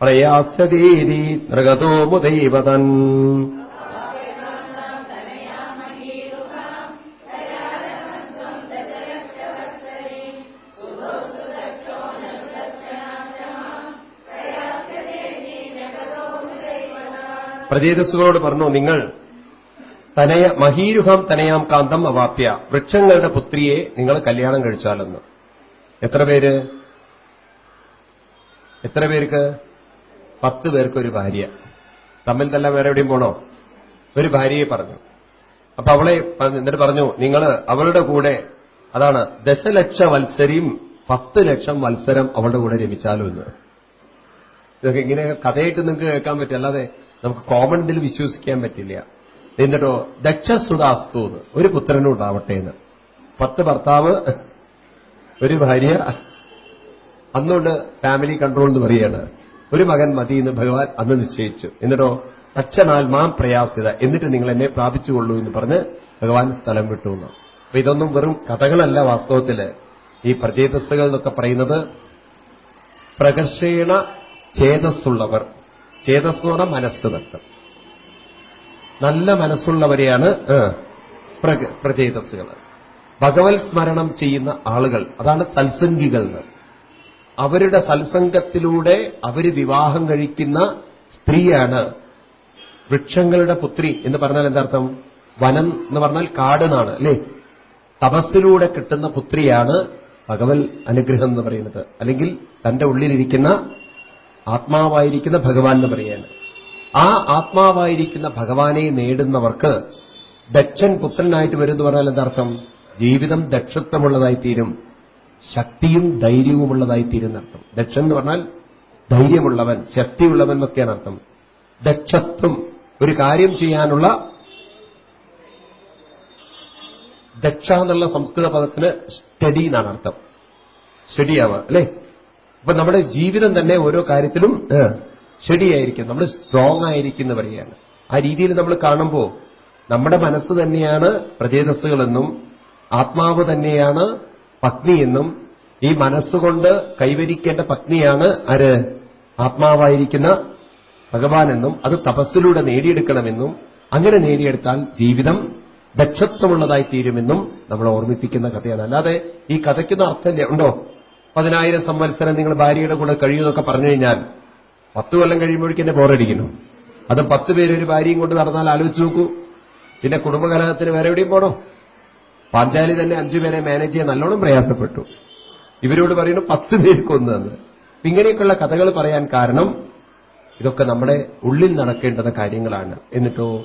പ്രയാസ്യതീരി നൃഗതോ മുദൈവതൻ പ്രതീതസ്സുകളോട് പറഞ്ഞു നിങ്ങൾ തനയ മഹീരുഹം തനയാം കാന്തം അവാപ്യ. വൃക്ഷങ്ങളുടെ പുത്രിയെ നിങ്ങൾ കല്യാണം കഴിച്ചാലെന്ന്. എത്ര പേര്? എത്ര പേർക്ക്? പത്ത് പേർക്ക് ഒരു ഭാര്യ. തമ്മിൽ തന്നെ വേറെ എവിടെയും പോണോ? ഒരു ഭാര്യയെ പറഞ്ഞു. അപ്പൊ അവളെ എന്നിട്ട് പറഞ്ഞു നിങ്ങൾ അവളുടെ കൂടെ അതാണ് ദശലക്ഷ വത്സരിയും പത്ത് ലക്ഷം മത്സരം അവളുടെ കൂടെ രമിച്ചാലും എന്ന്. ഇതൊക്കെ ഇങ്ങനെ കഥയായിട്ട് നിങ്ങൾക്ക് കേൾക്കാൻ പറ്റും. അല്ലാതെ നമുക്ക് കോമൺ ഇതിൽ വിശ്വസിക്കാൻ പറ്റില്ല. എന്നിട്ടോ ദക്ഷസുതാസ്തു എന്ന് ഒരു പുത്രനും ഉണ്ടാവട്ടെ എന്ന്. പത്ത് ഭർത്താവ് ഒരു ഭാര്യ അന്നുകൊണ്ട് ഫാമിലി കൺട്രോൾ എന്ന് പറയാണ് ഒരു മകൻ മതി എന്ന് ഭഗവാൻ അന്ന് നിശ്ചയിച്ചു. എന്നിട്ടോ അച്ഛനാൽ മാം പ്രയാസിത എന്നിട്ട് നിങ്ങൾ എന്നെ പ്രാപിച്ചുകൊള്ളൂ എന്ന് പറഞ്ഞ് ഭഗവാൻ സ്ഥലം വിട്ടു എന്ന്. അപ്പൊ ഇതൊന്നും വെറും കഥകളല്ല വാസ്തവത്തിൽ ഈ പ്രചേതസ്സുകൾ എന്നൊക്കെ പറയുന്നത് പ്രകർഷേണ ചേതസ്സുള്ളവർ ചേതസ് മനസ്സ് നട്ടം നല്ല മനസ്സുള്ളവരെയാണ് പ്രചേതസ്സുകൾ. ഭഗവത് സ്മരണം ചെയ്യുന്ന ആളുകൾ അതാണ് സത്സംഗികൾ അവരുടെ സത്സംഗത്തിലൂടെ അവർ വിവാഹം കഴിക്കുന്ന സ്ത്രീയാണ് വൃക്ഷങ്ങളുടെ പുത്രി എന്ന് പറഞ്ഞാൽ എന്താർത്ഥം വനം എന്ന് പറഞ്ഞാൽ കാട് എന്നാണ് അല്ലേ? തപസ്സിലൂടെ കിട്ടുന്ന പുത്രിയാണ് ഭഗവത് അനുഗ്രഹം എന്ന് പറയുന്നത്. അല്ലെങ്കിൽ തന്റെ ഉള്ളിലിരിക്കുന്ന ആത്മാവായിരിക്കുന്ന ഭഗവാൻ എന്ന് പറയാണ്. ആ ആത്മാവായിരിക്കുന്ന ഭഗവാനെ നേടുന്നവർക്ക് ദക്ഷൻ പുത്രനായിട്ട് വരും എന്ന് പറഞ്ഞാൽ എന്താർത്ഥം? ജീവിതം ദക്ഷത്വമുള്ളതായി തീരും ശക്തിയും ധൈര്യവുമുള്ളതായി തീരുന്നർത്ഥം ദക്ഷൻ എന്ന് പറഞ്ഞാൽ ധൈര്യമുള്ളവൻ ശക്തിയുള്ളവൻ എന്നൊക്കെയാണ് അർത്ഥം. ദക്ഷത്വം ഒരു കാര്യം ചെയ്യാനുള്ള ദക്ഷ എന്നുള്ള സംസ്കൃത പദത്തിന് സ്റ്റഡി എന്നാണ് അർത്ഥം. സ്റ്റഡിയാവുക അല്ലേ? അപ്പൊ നമ്മുടെ ജീവിതം തന്നെ ഓരോ കാര്യത്തിലും ശരിയായിരിക്കും. നമ്മൾ സ്ട്രോങ് ആയിരിക്കുന്ന പറയുകയാണ് ആ രീതിയിൽ നമ്മൾ കാണുമ്പോൾ നമ്മുടെ മനസ്സ് തന്നെയാണ് പ്രചേതസ്സുകളെന്നും ആത്മാവ് തന്നെയാണ് പത്നിയെന്നും ഈ മനസ്സുകൊണ്ട് കൈവരിക്കേണ്ട പത്നിയാണ് ആര്? ആത്മാവായിരിക്കുന്ന ഭഗവാനെന്നും അത് തപസ്സിലൂടെ നേടിയെടുക്കണമെന്നും അങ്ങനെ നേടിയെടുത്താൽ ജീവിതം ദക്ഷത്വമുള്ളതായി തീരുമെന്നും നമ്മൾ ഓർമ്മിപ്പിക്കുന്ന കഥയാണ്. അല്ലാതെ ഈ കഥയ്ക്കൊന്നും അർത്ഥമില്ല. ഉണ്ടോ? പതിനായിരം സംവത്സരം നിങ്ങൾ ഭാര്യയുടെ കൂടെ കഴിയുമെന്നൊക്കെ പറഞ്ഞു കഴിഞ്ഞാൽ പത്ത് കൊല്ലം കഴിയുമ്പോഴേക്കും എന്നെ ബോറടിക്കുന്നു. അത് പത്ത് പേര് ഒരു ഭാര്യയും കൊണ്ട് നടന്നാൽ ആലോചിച്ച് നോക്കൂ. പിന്നെ കുടുംബകലഹത്തിന് വേറെ എവിടെയും പോണോ? പാഞ്ചാലി തന്നെ അഞ്ചു പേരെ മാനേജ് ചെയ്യാൻ നല്ലോണം പ്രയാസപ്പെട്ടു. ഇവരോട് പറയുന്നു പത്ത് ഒന്ന് തന്ന് ഇങ്ങനെയൊക്കെയുള്ള കഥകൾ പറയാൻ കാരണം ഇതൊക്കെ നമ്മുടെ ഉള്ളിൽ നടക്കേണ്ടുന്ന കാര്യങ്ങളാണ്. എന്നിട്ടോ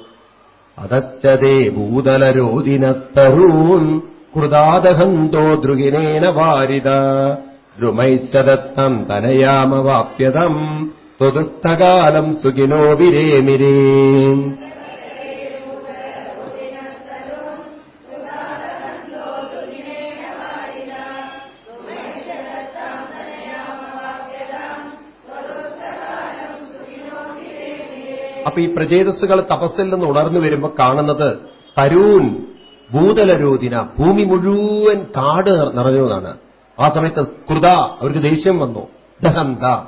അതശ്ചതേ ഭൂതലരോദിനസ്തരൂൻ കൃതാദഹന്തോ ദ്രുഗിനേന വാരിത ദ്രുമൈശദത്തം തനയാമവാപ്യതം ത്വദുക്തകാലം സുഖിനോ വിരേമിരേ അപ്പൊ ഈ പ്രചേതസ്സുകൾ തപസ്സിൽ നിന്ന് ഉണർന്നു വരുമ്പോൾ കാണുന്നത് തരൂൻ ഭൂതലരോധിന ഭൂമി മുഴുവൻ കാട് നിറഞ്ഞതാണ്. ആ സമയത്ത് കൃത അവർക്ക് ദേഷ്യം വന്നു. ദഹന്ത.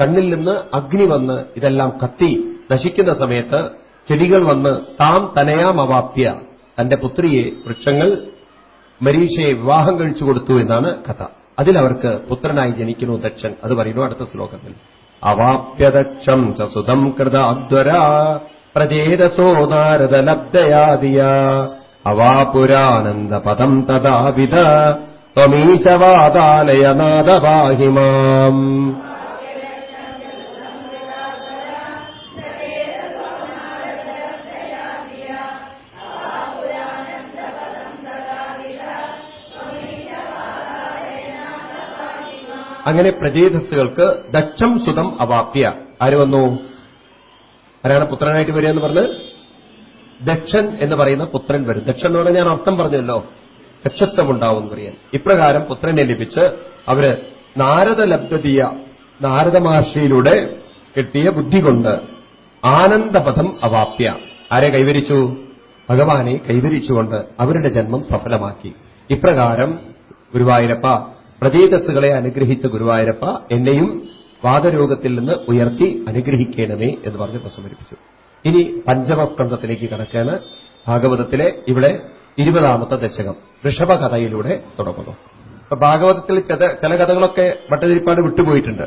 കണ്ണിൽ നിന്ന് അഗ്നി വന്ന് ഇതെല്ലാം കത്തി നശിക്കുന്ന സമയത്ത് ചെടികൾ വന്ന് താം തനയാം അവാപ്യ. തന്റെ പുത്രിയെ വൃക്ഷങ്ങൾ മരീഷയെ വിവാഹം കഴിച്ചു കൊടുത്തു എന്നാണ് കഥ. അതിലവർക്ക് പുത്രനായി ജനിക്കുന്നു ദക്ഷൻ. അത് പറയുന്നു അടുത്ത ശ്ലോകത്തിൽ. അവാപ്യദക്ഷം ചസുതം കൃത കൃതാദ്വര പ്രജേതസോ നാരദലബ്ധയാദിയ. അവാപുരാനന്ദപദം ത്വമീശവാതാലയനാഥപാഹിമാം അങ്ങനെ പ്രചേതസ്സുകൾക്ക് ദക്ഷം സുതം അവാപ്യ. ആര് വന്നു? ആരാണ് പുത്രനായിട്ട് വരിക എന്ന് പറഞ്ഞ്? ദക്ഷൻ എന്ന് പറയുന്ന പുത്രൻ വരും. ദക്ഷൻ എന്ന് പറഞ്ഞാൽ ഞാൻ അർത്ഥം പറഞ്ഞല്ലോ. ദക്ഷത്വമുണ്ടാവും പറയാൻ. ഇപ്രകാരം പുത്രനെ ലഭിച്ച് അവർ നാരദ മഹർഷിയിലൂടെ കിട്ടിയ ബുദ്ധി കൊണ്ട് ആനന്ദപഥം അവാപ്യ. ആരെ കൈവരിച്ചു? ഭഗവാനെ കൈവരിച്ചുകൊണ്ട് അവരുടെ ജന്മം സഫലമാക്കി. ഇപ്രകാരം ഗുരുവായൂരപ്പ പ്രതീതസ്സുകളെ അനുഗ്രഹിച്ച ഗുരുവായൂരപ്പ എന്നെയും വാദരോഗത്തിൽ നിന്ന് ഉയർത്തി അനുഗ്രഹിക്കണമേ എന്ന് പറഞ്ഞ് പ്രസമരിപ്പിച്ചു ഇനി പഞ്ചമസ്കന്ധത്തിലേക്ക് കടക്കാണ് ഭാഗവതത്തിലെ ഇവിടെ ഇരുപതാമത്തെ ദശകം. ഋഷഭ കഥയിലൂടെ തുടങ്ങുന്നു. അപ്പൊ ഭാഗവതത്തിൽ ചില കഥകളൊക്കെ ഭട്ടതിരിപ്പാട് വിട്ടുപോയിട്ടുണ്ട്.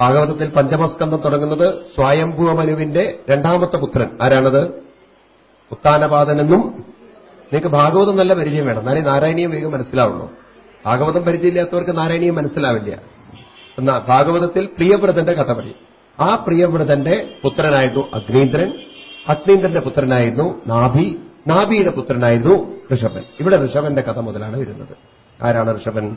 ഭാഗവതത്തിൽ പഞ്ചമസ്കന്ധം തുടങ്ങുന്നത് സ്വയംഭൂമനുവിന്റെ രണ്ടാമത്തെ പുത്രൻ. ആരാണത്? ഉത്താനപാതനെന്നും നിങ്ങൾക്ക് ഭാഗവതം നല്ല പരിചയം വേണം. എന്നാലേ നാരായണീയം വേഗം മനസ്സിലാവുള്ളൂ. ഭാഗവതം പരിചയമില്ലാത്തവർക്ക് നാരായണീയം മനസ്സിലാവില്ല. എന്നാ ഭാഗവതത്തിൽ പ്രിയവ്രതന്റെ കഥ പറയും. ആ പ്രിയവ്രതന്റെ പുത്രനായിരുന്നു അഗ്നീന്ദ്രൻ. അഗ്നീന്ദ്രന്റെ പുത്രനായിരുന്നു നാഭി. നാഭിയുടെ പുത്രനായിരുന്നു ഋഷഭൻ. ഇവിടെ ഋഷഭന്റെ കഥ മുതലാണ് വരുന്നത്. ആരാണ് ഋഷഭൻ?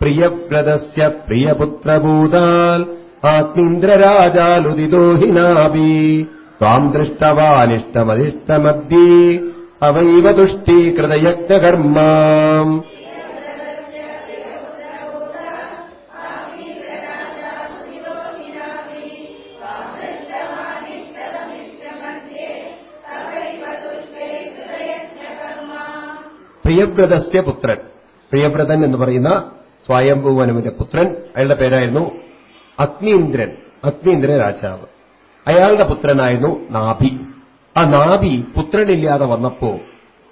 പ്രിയവ്രതസ്യ പ്രിയപുത്രഭൂതാൽ ആത്മീന്ദ്രരാജാലുദിതോഹി നാബി ത്വാം ദൃഷ്ടവാനിഷ്ടമതിഷ്ടമദ്യേ അവൈവ തുഷ്ടീകൃതയജ്ഞകർമാം. പ്രിയവ്രതസ്യ പുത്രൻ. പ്രിയവ്രതൻ എന്ന് പറയുന്ന സ്വയംഭൂവനുവിന്റെ പുത്രൻ. അയാളുടെ പേരായിരുന്നു അഗ്നീന്ദ്രൻ. അഗ്നീന്ദ്രൻ രാജാവ്. അയാളുടെ പുത്രനായിരുന്നു നാഭി. ആ നാഭി പുത്രനില്ലാതെ വന്നപ്പോ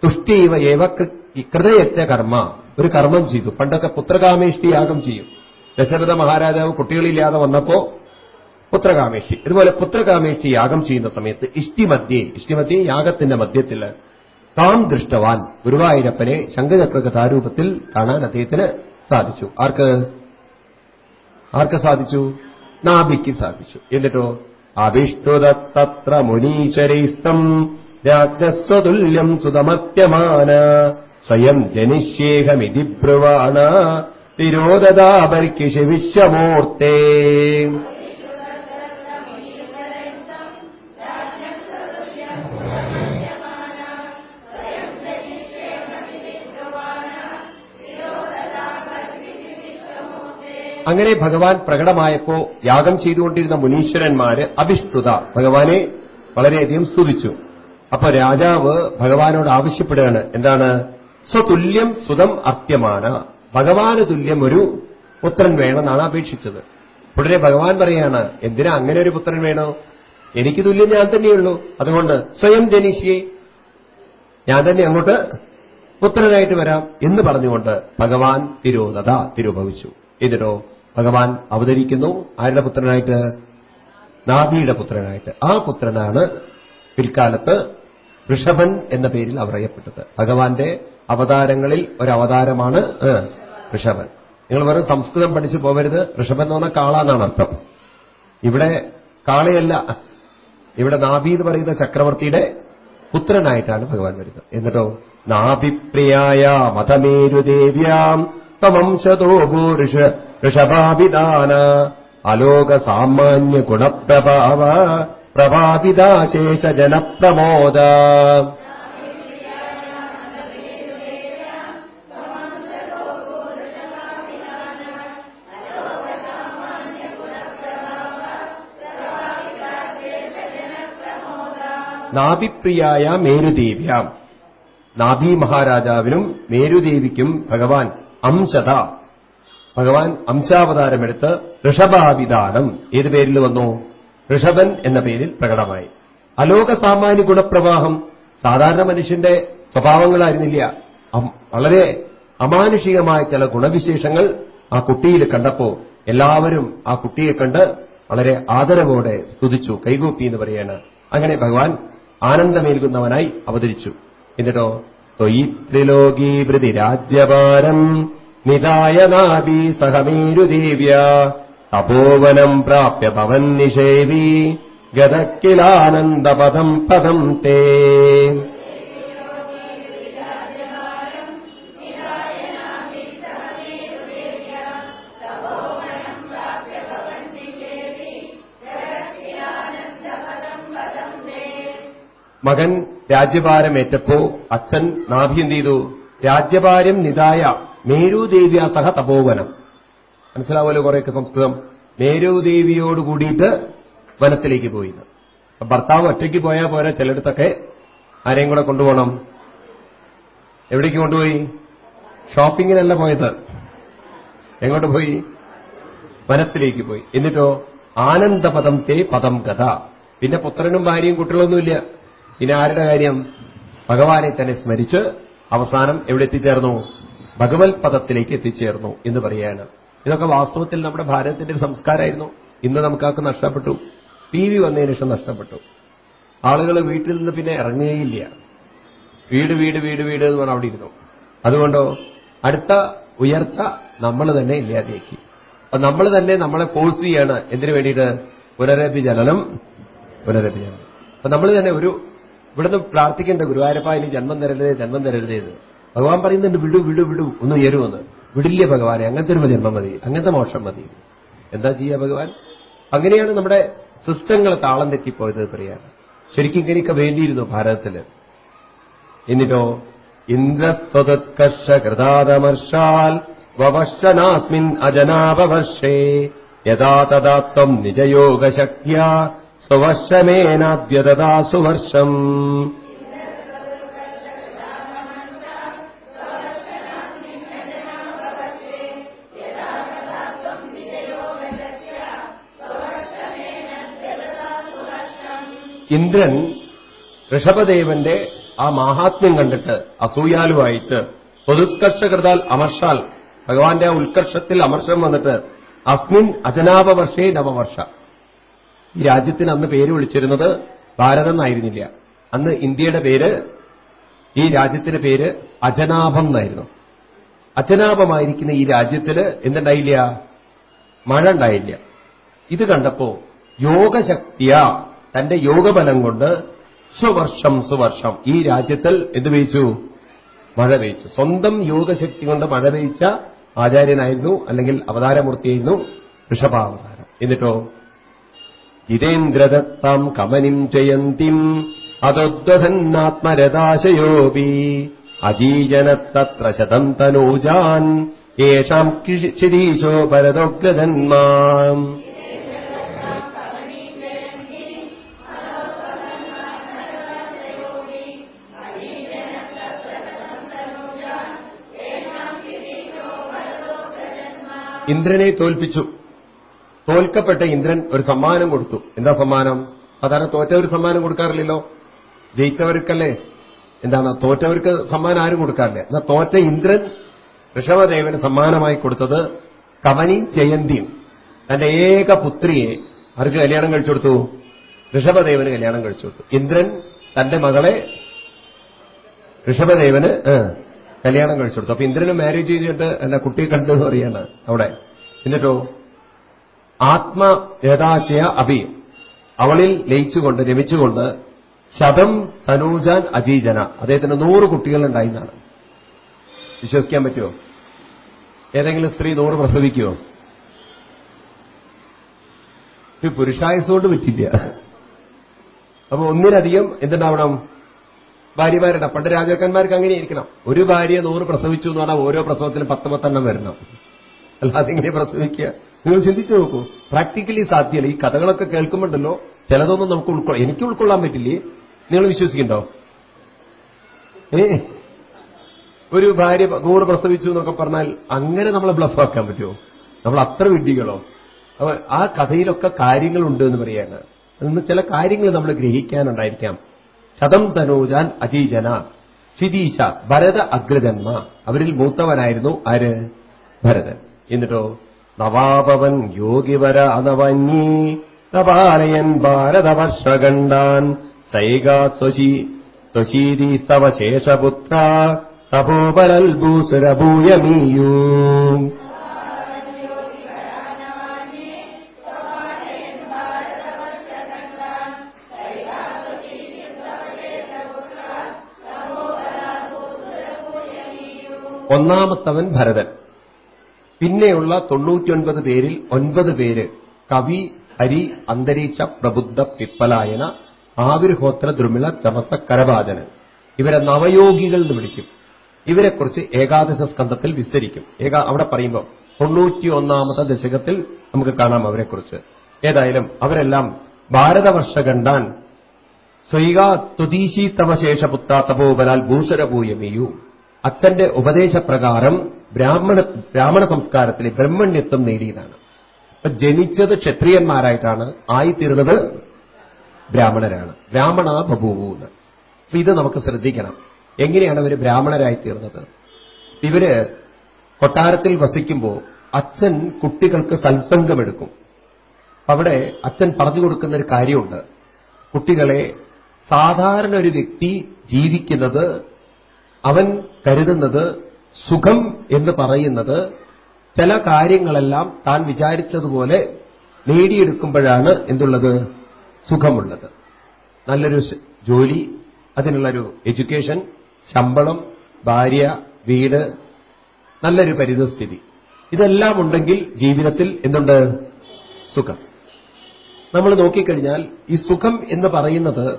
തുഷ്ടീവ ഏവ കൃതയറ്റ കർമ്മ. ഒരു കർമ്മം ചെയ്തു. പണ്ടൊക്കെ പുത്രകാമേഷ്ടി യാഗം ചെയ്യും. ദശരഥ മഹാരാജാവ് കുട്ടികളില്ലാതെ വന്നപ്പോ പുത്രകാമേഷ്ടി. ഇതുപോലെ പുത്രകാമേഷ്ടി യാഗം ചെയ്യുന്ന സമയത്ത് ഇഷ്ടിമധ്യേ ഇഷ്ടിമധ്യേ യാഗത്തിന്റെ മധ്യത്തിൽ താം ദൃഷ്ടവാൻ. ഗുരുവായൂരപ്പനെ ശംഖചക്ര കഥാരൂപത്തിൽ കാണാൻ അദ്ദേഹത്തിന് സാധിച്ചു. ആർക്ക്? ആർക്ക് സാധിച്ചു? നാഭിക്ക് സാധിച്ചു. എന്നിട്ടോ? അഭിഷ്ടുതത്ര മുനീശ്വരൈസ്തം രാജ്ഞസ്വതുല്യം സുതമത്യമാന സ്വയം ജനിഷ്യേഹമിതി ബ്രുവാണ തിരോദതാപർക്കിഷി വിശ്വമൂർത്തേ. അങ്ങനെ ഭഗവാൻ പ്രകടമായപ്പോ യാഗം ചെയ്തുകൊണ്ടിരുന്ന മുനീശ്വരന്മാര് അഭിഷ്ടുത. ഭഗവാനെ വളരെയധികം സ്തുതിച്ചു. അപ്പൊ രാജാവ് ഭഗവാനോട് ആവശ്യപ്പെടുകയാണ്. എന്താണ്? സ്വതുല്യം സുതം അത്യമാന ഭഗവാന് തുല്യം ഒരു പുത്രൻ വേണമെന്നാണ് അപേക്ഷിച്ചത്. ഉടനെ ഭഗവാൻ പറയാണ് എന്തിനാ അങ്ങനെ ഒരു പുത്രൻ വേണോ? എനിക്ക് തുല്യം ഞാൻ തന്നെയുള്ളൂ അതുകൊണ്ട് സ്വയം ജനിഷ്യേ ഞാൻ തന്നെ അങ്ങോട്ട് പുത്രനായിട്ട് വരാം എന്ന് പറഞ്ഞുകൊണ്ട് ഭഗവാൻ തിരോധത തിരുഭവിച്ചു. എന്നിട്ടോ ഭഗവാൻ അവതരിക്കുന്നു. ആരുടെ പുത്രനായിട്ട്? നാഭിയുടെ പുത്രനായിട്ട്. ആ പുത്രനാണ് പിൽക്കാലത്ത് ഋഷഭൻ എന്ന പേരിൽ അറിയപ്പെട്ടത് ഭഗവാന്റെ അവതാരങ്ങളിൽ ഒരു അവതാരമാണ് ഋഷഭൻ. നിങ്ങൾ വെറും സംസ്കൃതം പഠിച്ചു പോവരുത്. ഋഷഭൻ എന്ന് പറഞ്ഞാൽ കാള എന്നാണ് അർത്ഥം. ഇവിടെ കാളയല്ല ഇവിടെ നാഭി എന്ന് പറയുന്ന ചക്രവർത്തിയുടെ പുത്രനായിട്ടാണ് ഭഗവാൻ വരുന്നത്. എന്നിട്ടോ നാഭിപ്രിയായ മതമേരുദേവ്യാം തമംശതോ ഭൂഋഷ ഋഷഭാപിതാന അലോക സാമാന്യ ഗുണപ്രഭാവ പ്രഭാപിതാശേഷ ജനപ്രമോദ. നാഭിപ്രിയായ മേരുദേവ്യാം. നാഭി മഹാരാജാവിനും മേരുദേവിക്കും ഭഗവാൻ അംശത. ഭഗവാൻ അംശാവതാരമെടുത്ത് ഋഷഭാവിധാനം ഏത് പേരിൽ വന്നു? ഋഷഭൻ എന്ന പേരിൽ പ്രകടമായി. അലോക സാമാന്യ ഗുണപ്രവാഹം സാധാരണ മനുഷ്യന്റെ സ്വഭാവങ്ങളായിരുന്നില്ല. വളരെ അമാനുഷികമായ ചില ഗുണവിശേഷങ്ങൾ ആ കുട്ടിയിൽ കണ്ടപ്പോ എല്ലാവരും ആ കുട്ടിയെ കണ്ട് വളരെ ആദരവോടെ സ്തുതിച്ചു. കൈകൂപ്പി എന്ന് പറയാണ്. അങ്ങനെ ഭഗവാൻ ആനന്ദമേൽകുന്നവനായി അവതരിച്ചു. എന്നിട്ടോ ത്വയി ത്രിലോകീവൃതി നിതായ നിതായനാഭി സഹമീരുദേവ്യ തപോവനം പ്രാപ്യ ഭവൻ നിഷേവി ഗതക്കിലാനന്ദപദം പദം തേ. മകൻ രാജ്യഭാരമേറ്റപ്പോ അച്ഛൻ നാഭി ചെയ്തു രാജ്യഭാരം നിതായ മേരുദേവ്യ സഹ തപോവനം. മനസ്സിലാവുമല്ലോ കുറെയൊക്കെ സംസ്കൃതം. മേരുദേവിയോട് കൂടിയിട്ട് വനത്തിലേക്ക് പോയി. ഭർത്താവ് ഒറ്റയ്ക്ക് പോയാൽ പോരാ ചിലയിടത്തൊക്കെ ആരെയും കൂടെ കൊണ്ടുപോകണം എവിടേക്ക് കൊണ്ടുപോയി? ഷോപ്പിങ്ങിനല്ല പോയത്. എങ്ങോട്ട് പോയി? വനത്തിലേക്ക് പോയി. എന്നിട്ടോ ആനന്ദപദം തേ പദം കഥ പിന്നെ പുത്രനും ഭാര്യയും കുട്ടികളൊന്നുമില്ല. പിന്നെ ആരുടെ കാര്യം? ഭഗവാനെ തന്നെ സ്മരിച്ച് അവസാനം എവിടെ എത്തിച്ചേർന്നു? ഭഗവത് പദത്തിലേക്ക് എത്തിച്ചേർന്നു എന്ന് പറയാണ് ഇതൊക്കെ വാസ്തവത്തിൽ നമ്മുടെ ഭാരതത്തിന്റെ ഒരു സംസ്കാരമായിരുന്നു. ഇന്ന് നമുക്കൊക്കെ നഷ്ടപ്പെട്ടു. ടി വി വന്നതിന് ശേഷം നഷ്ടപ്പെട്ടു. ആളുകൾ വീട്ടിൽ നിന്ന് പിന്നെ ഇറങ്ങുകയില്ല. വീട് വീട് വീട് വീട് എന്ന് പറഞ്ഞാൽ അവിടെ ഇരുന്നു. അതുകൊണ്ടോ? അടുത്ത ഉയർച്ച നമ്മൾ തന്നെ ഇല്ലാതെയാക്കി. അപ്പൊ നമ്മൾ തന്നെ നമ്മളെ ഫോഴ്സ് ചെയ്യാണ്. എന്തിനു വേണ്ടിയിട്ട്? പുനരഭി ജനനം അപ്പൊ നമ്മൾ തന്നെ ഒരു ഇവിടുന്ന് പ്രാർത്ഥിക്കേണ്ട ഗുരുവായൂരപ്പ ഇനി ജന്മം തരരുതേ ജന്മം തരരുതേ എന്ന്. ഭഗവാൻ പറയുന്നുണ്ട് വിടു വിടു വിടു ഒന്ന് ഉയരുമെന്ന്. വിടില്ല ഭഗവാനെ? അങ്ങനത്തെ ഒരു ജന്മം മതി അങ്ങനത്തെ മോക്ഷം മതി. എന്താ ചെയ്യുക ഭഗവാൻ? അങ്ങനെയാണ് നമ്മുടെ സിസ്റ്റങ്ങൾ താളം തെറ്റിപ്പോയത് പറയാണ് ശരിക്കും ഇങ്ങനെയൊക്കെ വേണ്ടിയിരുന്നു ഭാരതത്തിൽ. എന്നിട്ടോ ഇന്ദ്രസ്ത്വത്കർഷ വവശനാസ്മിൻ അജനാപവർഷേ യഥാ തഥാത്വം നിജയോഗശക്തിയ സ്വവർഷമേനാദ്യതഥാ സുവർഷം. ഇന്ദ്രൻ ഋഷഭദേവന്റെ ആ മാഹാത്മ്യം കണ്ടിട്ട് അസൂയാലുവായിട്ട് പൊതുത്കർഷകൃതാൽ അമർഷാൽ ഭഗവാന്റെ ആ ഉത്കർഷത്തിൽ അമർഷം വന്നിട്ട് അസ്മിൻ അജനാപവർഷേ നവവർഷ. ഈ രാജ്യത്തിന് അന്ന് പേര് വിളിച്ചിരുന്നത് ഭാരതം എന്നായിരുന്നില്ല അന്ന് ഇന്ത്യയുടെ പേര് ഈ രാജ്യത്തിന്റെ പേര് അജനാഭം എന്നായിരുന്നു. അജനാഭമായിരിക്കുന്ന ഈ രാജ്യത്തിൽ എന്തുണ്ടായില്ല? മഴ ഉണ്ടായില്ല ഇത് കണ്ടപ്പോ യോഗശക്തിയ തന്റെ യോഗബലം കൊണ്ട് സുവർഷം സുവർഷം ഈ രാജ്യത്തിൽ എന്ത് പെയ്ച്ചു? മഴ പെയ്ച്ചു. സ്വന്തം യോഗശക്തി കൊണ്ട് മഴ പെയ്ച്ച ആചാര്യനായിരുന്നു അല്ലെങ്കിൽ അവതാരമൂർത്തിയായിരുന്നു ഋഷഭാവതാരം. എന്നിട്ടോ ജിതേന്ദ്രദത്താം കമനിം ജയന്തിം അതോദ്വഹന്നാത്മരഥാശയോപി അജീജനത്തത്ര ശതം തനൂജാൻ യേഷാം ക്ഷിരീശോ ഭരതോഗ്രതന്മാ ഇന്ദ്രനെ തോൽപ്പിച്ചു. തോൽക്കപ്പെട്ട ഇന്ദ്രൻ ഒരു സമ്മാനം കൊടുത്തു. എന്താ സമ്മാനം? സാധാരണ തോറ്റവർ സമ്മാനം കൊടുക്കാറില്ലല്ലോ. ജയിച്ചവർക്കല്ലേ? എന്താണ്? തോറ്റവർക്ക് സമ്മാനം ആരും കൊടുക്കാറില്ല. എന്നാ തോറ്റ ഇന്ദ്രൻ ഋഷഭദേവന് സമ്മാനമായി കൊടുത്തത് കവനി ജയന്തിയും. തന്റെ ഏക പുത്രിയെ ആർക്ക് കല്യാണം കഴിച്ചു കൊടുത്തു? ഋഷഭദേവന് കല്യാണം കഴിച്ചു കൊടുത്തു. ഇന്ദ്രൻ തന്റെ മകളെ ഋഷഭദേവന് കല്യാണം കഴിച്ചു കൊടുത്തു. അപ്പൊ ഇന്ദ്രന് മാരേജ് ചെയ്തിട്ട് എന്നെ കുട്ടിയെ കണ്ടു എന്ന് പറയാണ് അവിടെ. എന്നിട്ടോ? ആത്മയഥാശയ അഭി. അവളിൽ ലയിച്ചുകൊണ്ട് രമിച്ചുകൊണ്ട് ശതം തനൂജാൻ അജീജന. അദ്ദേഹത്തിന് നൂറ് കുട്ടികളുണ്ടായി എന്നാണ് വിശ്വസിക്കാൻ പറ്റുമോ? ഏതെങ്കിലും സ്ത്രീ നൂറ് പ്രസവിക്കുമോ ഒരു പുരുഷായുസോണ്ട് പറ്റില്ല. അപ്പൊ ഒന്നിലധികം എന്തുണ്ടാവണം? ഭാര്യമാരുടെ പണ്ട് രാജാക്കന്മാർക്ക് അങ്ങനെ ഇരിക്കണം ഒരു ഭാര്യ നൂറ് പ്രസവിച്ചു എന്ന് പറഞ്ഞാൽ ഓരോ പ്രസവത്തിലും പത്ത് പത്തെണ്ണം വരണം. അല്ലാതെ ഇങ്ങനെ പ്രസവിക്കുക. നിങ്ങൾ ചിന്തിച്ചു നോക്കൂ. പ്രാക്ടിക്കലി സാധ്യല്ല. ഈ കഥകളൊക്കെ കേൾക്കുമ്പോണ്ടല്ലോ ചിലതൊന്നും നമുക്ക് ഉൾക്കൊള്ളാം. എനിക്ക് ഉൾക്കൊള്ളാൻ പറ്റില്ലേ? നിങ്ങൾ വിശ്വസിക്കണ്ടോ? ഏ? ഒരു ഭാര്യ നൂറ് പ്രസവിച്ചു എന്നൊക്കെ പറഞ്ഞാൽ അങ്ങനെ നമ്മളെ ബ്ലഫാക്കാൻ പറ്റുമോ? നമ്മൾ അത്ര വിഡ്ഢികളോ? അപ്പൊ ആ കഥയിലൊക്കെ കാര്യങ്ങളുണ്ട് എന്ന് പറയാണ് അതിന് ചില കാര്യങ്ങൾ നമ്മൾ ഗ്രഹിക്കാനുണ്ടായിരിക്കാം. ശതം തനോജാൻ അജീജന ക്ഷിതീശ ഭരത അഗ്രജന്മ അവരിൽ മൂത്തവനായിരുന്നു ആര്? ഭരതൻ. എന്നിട്ടോ? നവാപവൻ യോഗിവര അനവന്യേ തപാലയൻ ഭാരതവർഷഗണ്ഡാൻ സൈകാ സ്വശീ ത്വശീതീസ്തവ ശേഷപുത്ര തപോബലൽഭൂസുരഭൂയമീയൂ ഒന്നാമത്തവൻ ഭരതൻ. പിന്നെയുള്ള തൊണ്ണൂറ്റിയൊൻപത് പേരിൽ ഒൻപത് പേര് കവി ഹരി അന്തരീക്ഷ പ്രബുദ്ധ പിപ്പലായന ആവിർഹോത്ര ദ്രുമിള ചമസ കരവാചന ഇവരെ നവയോഗികൾ എന്ന് വിളിക്കും. ഇവരെക്കുറിച്ച് ഏകാദശ സ്കന്ധത്തിൽ വിസ്തരിക്കും. ഏകാ അവിടെ പറയുമ്പോൾ തൊണ്ണൂറ്റിയൊന്നാമത്തെ ദശകത്തിൽ നമുക്ക് കാണാം അവരെക്കുറിച്ച്. ഏതായാലും അവരെല്ലാം ഭാരതവർഷ കണ്ടാൻ സ്വൈകാ തുതീശി തമശേഷപുത്ര തപോബലാൽ ഭൂഷരഭൂയമീയു. അച്ഛന്റെ ഉപദേശപ്രകാരം ബ്രാഹ്മണ ബ്രാഹ്മണ സംസ്കാരത്തിൽ ബ്രഹ്മണ്യത്വം നേടിയതാണ്. അപ്പൊ ജനിച്ചത് ക്ഷത്രിയന്മാരായിട്ടാണ് ആയിത്തീർന്നത് ബ്രാഹ്മണരാണ്. ബ്രാഹ്മണ ബഭൂവു എന്ന്. അപ്പൊ ഇത് നമുക്ക് ശ്രദ്ധിക്കണം. എങ്ങനെയാണ് അവർ ബ്രാഹ്മണരായി തീർന്നത് ഇവർ കൊട്ടാരത്തിൽ വസിക്കുമ്പോൾ അച്ഛൻ കുട്ടികൾക്ക് സത്സംഗമെടുക്കും. അവിടെ അച്ഛൻ പറഞ്ഞു കൊടുക്കുന്ന ഒരു കാര്യമുണ്ട്. കുട്ടികളെ സാധാരണ ഒരു വ്യക്തി ജീവിക്കുന്നത് അവൻ കരുതുന്നത് സുഖം എന്ന് പറയുന്നത് ചില കാര്യങ്ങളെല്ലാം താൻ വിചാരിച്ചതുപോലെ നേടിയെടുക്കുമ്പോഴാണ് എന്തുള്ളത്? സുഖമുള്ളത്. നല്ലൊരു ജോലി അതിനുള്ളൊരു എഡ്യൂക്കേഷൻ ശമ്പളം ഭാര്യ വീട് നല്ലൊരു പരിതസ്ഥിതി. ഇതെല്ലാം ഉണ്ടെങ്കിൽ ജീവിതത്തിൽ എന്തുണ്ട്? സുഖം. നമ്മൾ നോക്കിക്കഴിഞ്ഞാൽ ഈ സുഖം എന്ന് പറയുന്നത്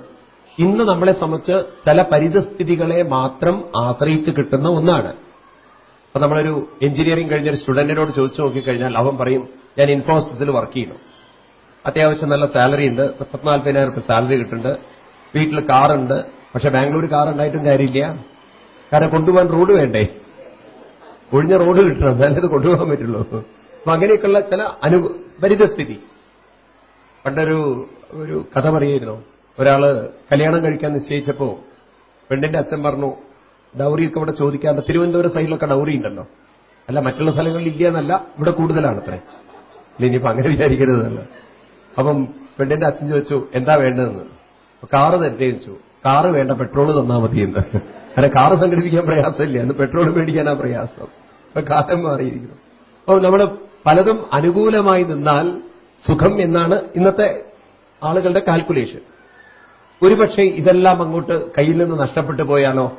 ഇന്ന് നമ്മളെ സംബന്ധിച്ച് ചില പരിതസ്ഥിതികളെ മാത്രം ആശ്രയിച്ച് കിട്ടുന്ന ഒന്നാണ്. അപ്പൊ നമ്മളൊരു എഞ്ചിനീയറിംഗ് കഴിഞ്ഞ ഒരു സ്റ്റുഡന്റിനോട് ചോദിച്ചു നോക്കിക്കഴിഞ്ഞാൽ അവൻ പറയും ഞാൻ ഇൻഫോസിസിൽ വർക്ക് ചെയ്യുന്നു. അത്യാവശ്യം നല്ല സാലറി ഉണ്ട്. പത്തിനാൽപ്പതിനായിരം റുപ്യ സാലറി കിട്ടുന്നുണ്ട്. വീട്ടിൽ കാറുണ്ട്. പക്ഷെ ബാംഗ്ലൂർ കാർ ഉണ്ടായിട്ടും കാര്യമില്ല. കാരണം കൊണ്ടുപോകാൻ റോഡ് വേണ്ടേ? ഒഴിഞ്ഞ റോഡ് കിട്ടണം. എന്നാലത് കൊണ്ടുപോകാൻ പറ്റുള്ളൂ. അപ്പൊ അങ്ങനെയൊക്കെയുള്ള ചില അനു പരിതസ്ഥിതി. പണ്ടൊരു ഒരു കഥ പറയായിരുന്നു ഒരാൾ കല്യാണം കഴിക്കാൻ നിശ്ചയിച്ചപ്പോ പെണ്ണിന്റെ അച്ഛൻ പറഞ്ഞു ഡൗറിയൊക്കെ ഇവിടെ ചോദിക്കാറുണ്ട് തിരുവനന്തപുരം സൈഡിലൊക്കെ ഡൗറി ഉണ്ടല്ലോ. അല്ല മറ്റുള്ള സ്ഥലങ്ങളിൽ ഇല്ല എന്നല്ല ഇവിടെ കൂടുതലാണ് അത്രേ ഇനിയിപ്പോ അങ്ങനെ വിചാരിക്കരുതല്ല അപ്പം പെണ്ണിന്റെ അച്ഛൻ ചോദിച്ചു എന്താ വേണ്ടതെന്ന്? കാറ് ചോദിച്ചു കാറ് വേണ്ട പെട്രോൾ തന്നാ മതി എന്ന് അല്ല കാറ് സംഘടിപ്പിക്കാൻ പ്രയാസമില്ല എന്ന് പെട്രോൾ മേടിക്കാനാ പ്രയാസം. അപ്പൊ കാലം മാറിയിരിക്കുന്നു. അപ്പോൾ നമ്മൾ പലതും അനുകൂലമായി നിന്നാൽ സുഖം എന്നാണ് ഇന്നത്തെ ആളുകളുടെ കാൽക്കുലേഷൻ ഒരുപക്ഷെ ഇതെല്ലാം അങ്ങോട്ട് കയ്യിൽ നിന്ന് നഷ്ടപ്പെട്ടു പോയാലോ?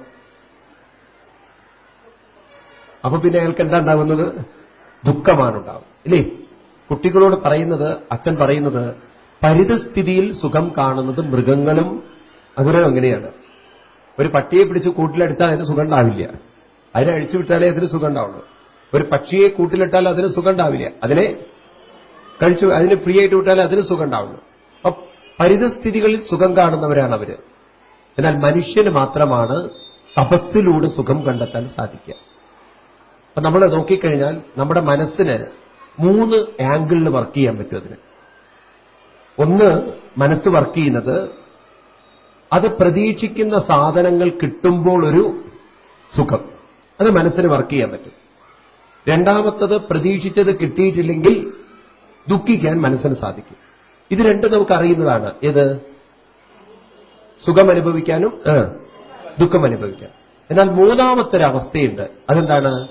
അപ്പൊ പിന്നെ അയാൾക്ക് എന്താ ഉണ്ടാകുന്നത്? ദുഃഖമാണ് ഉണ്ടാവുന്നത് ഇല്ലേ? കുട്ടികളോട് പറയുന്നത് അച്ഛൻ പറയുന്നത് പരിതസ്ഥിതിയിൽ സുഖം കാണുന്നത് മൃഗങ്ങളും അതുവരെ അങ്ങനെയാണ്. ഒരു പട്ടിയെ പിടിച്ച് കൂട്ടിലടിച്ചാൽ അതിന് സുഖം ഉണ്ടാവില്ല. അതിനെ അഴിച്ചു വിട്ടാലേ അതിന് സുഖം ഉണ്ടാവുള്ളൂ. ഒരു പക്ഷിയെ കൂട്ടിലിട്ടാൽ അതിന് സുഖം ഉണ്ടാവില്ല. അതിനെ കഴിച്ചു അതിന് ഫ്രീ ആയിട്ട് വിട്ടാലേ അതിന് സുഖം ഉണ്ടാവുള്ളൂ. പരിതസ്ഥിതികളിൽ സുഖം കാണുന്നവരാണ് അവർ. എന്നാൽ മനുഷ്യന് മാത്രമാണ് തപസ്സിലൂടെ സുഖം കണ്ടെത്താൻ സാധിക്കുക. അപ്പൊ നമ്മൾ നോക്കിക്കഴിഞ്ഞാൽ നമ്മുടെ മനസ്സിന് മൂന്ന് ആംഗിളിൽ വർക്ക് ചെയ്യാൻ പറ്റും അതിന്. ഒന്ന് മനസ്സ് വർക്ക് ചെയ്യുന്നത് അത് പ്രതീക്ഷിക്കുന്ന സാധനങ്ങൾ കിട്ടുമ്പോൾ ഒരു സുഖം. അത് മനസ്സിന് വർക്ക് ചെയ്യാൻ പറ്റും. രണ്ടാമത്തത് പ്രതീക്ഷിച്ചത് കിട്ടിയിട്ടില്ലെങ്കിൽ ദുഃഖിക്കാൻ മനസ്സിന് സാധിക്കും. ഇത് രണ്ടും നമുക്ക് അറിയുന്നതാണ് ഏത്? സുഖം അനുഭവിക്കാനും ദുഃഖം അനുഭവിക്കാനും എന്നാൽ മൂന്നാമത്തെ ഒരു അവസ്ഥയുണ്ട് അതെന്താണ്?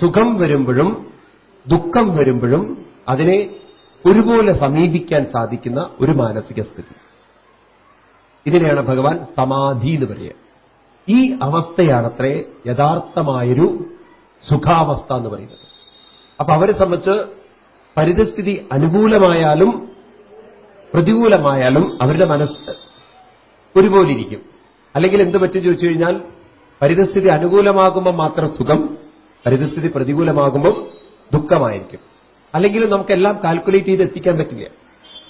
സുഖം വരുമ്പോഴും ദുഃഖം വരുമ്പോഴും അതിനെ ഒരുപോലെ സമീപിക്കാൻ സാധിക്കുന്ന ഒരു മാനസിക സ്ഥിതി. ഇതിനെയാണ് ഭഗവാൻ സമാധി എന്ന് പറയുക. ഈ അവസ്ഥയാണത്രേ യഥാർത്ഥമായൊരു സുഖാവസ്ഥ എന്ന് പറയുന്നത്. അപ്പൊ അവരെ സംബന്ധിച്ച് പരിതസ്ഥിതി അനുകൂലമായാലും പ്രതികൂലമായാലും അവരുടെ മനസ്സ് ഒരുപോലെ ഇരിക്കും അല്ലെങ്കിൽ എന്ത് പറ്റും ചോദിച്ചു കഴിഞ്ഞാൽ പരിതസ്ഥിതി അനുകൂലമാകുമ്പോൾ മാത്രം സുഖം പരിതസ്ഥിതി പ്രതികൂലമാകുമ്പോൾ ദുഃഖമായിരിക്കും. അല്ലെങ്കിൽ നമുക്കെല്ലാം കാൽക്കുലേറ്റ് ചെയ്ത് എത്തിക്കാൻ പറ്റില്ല.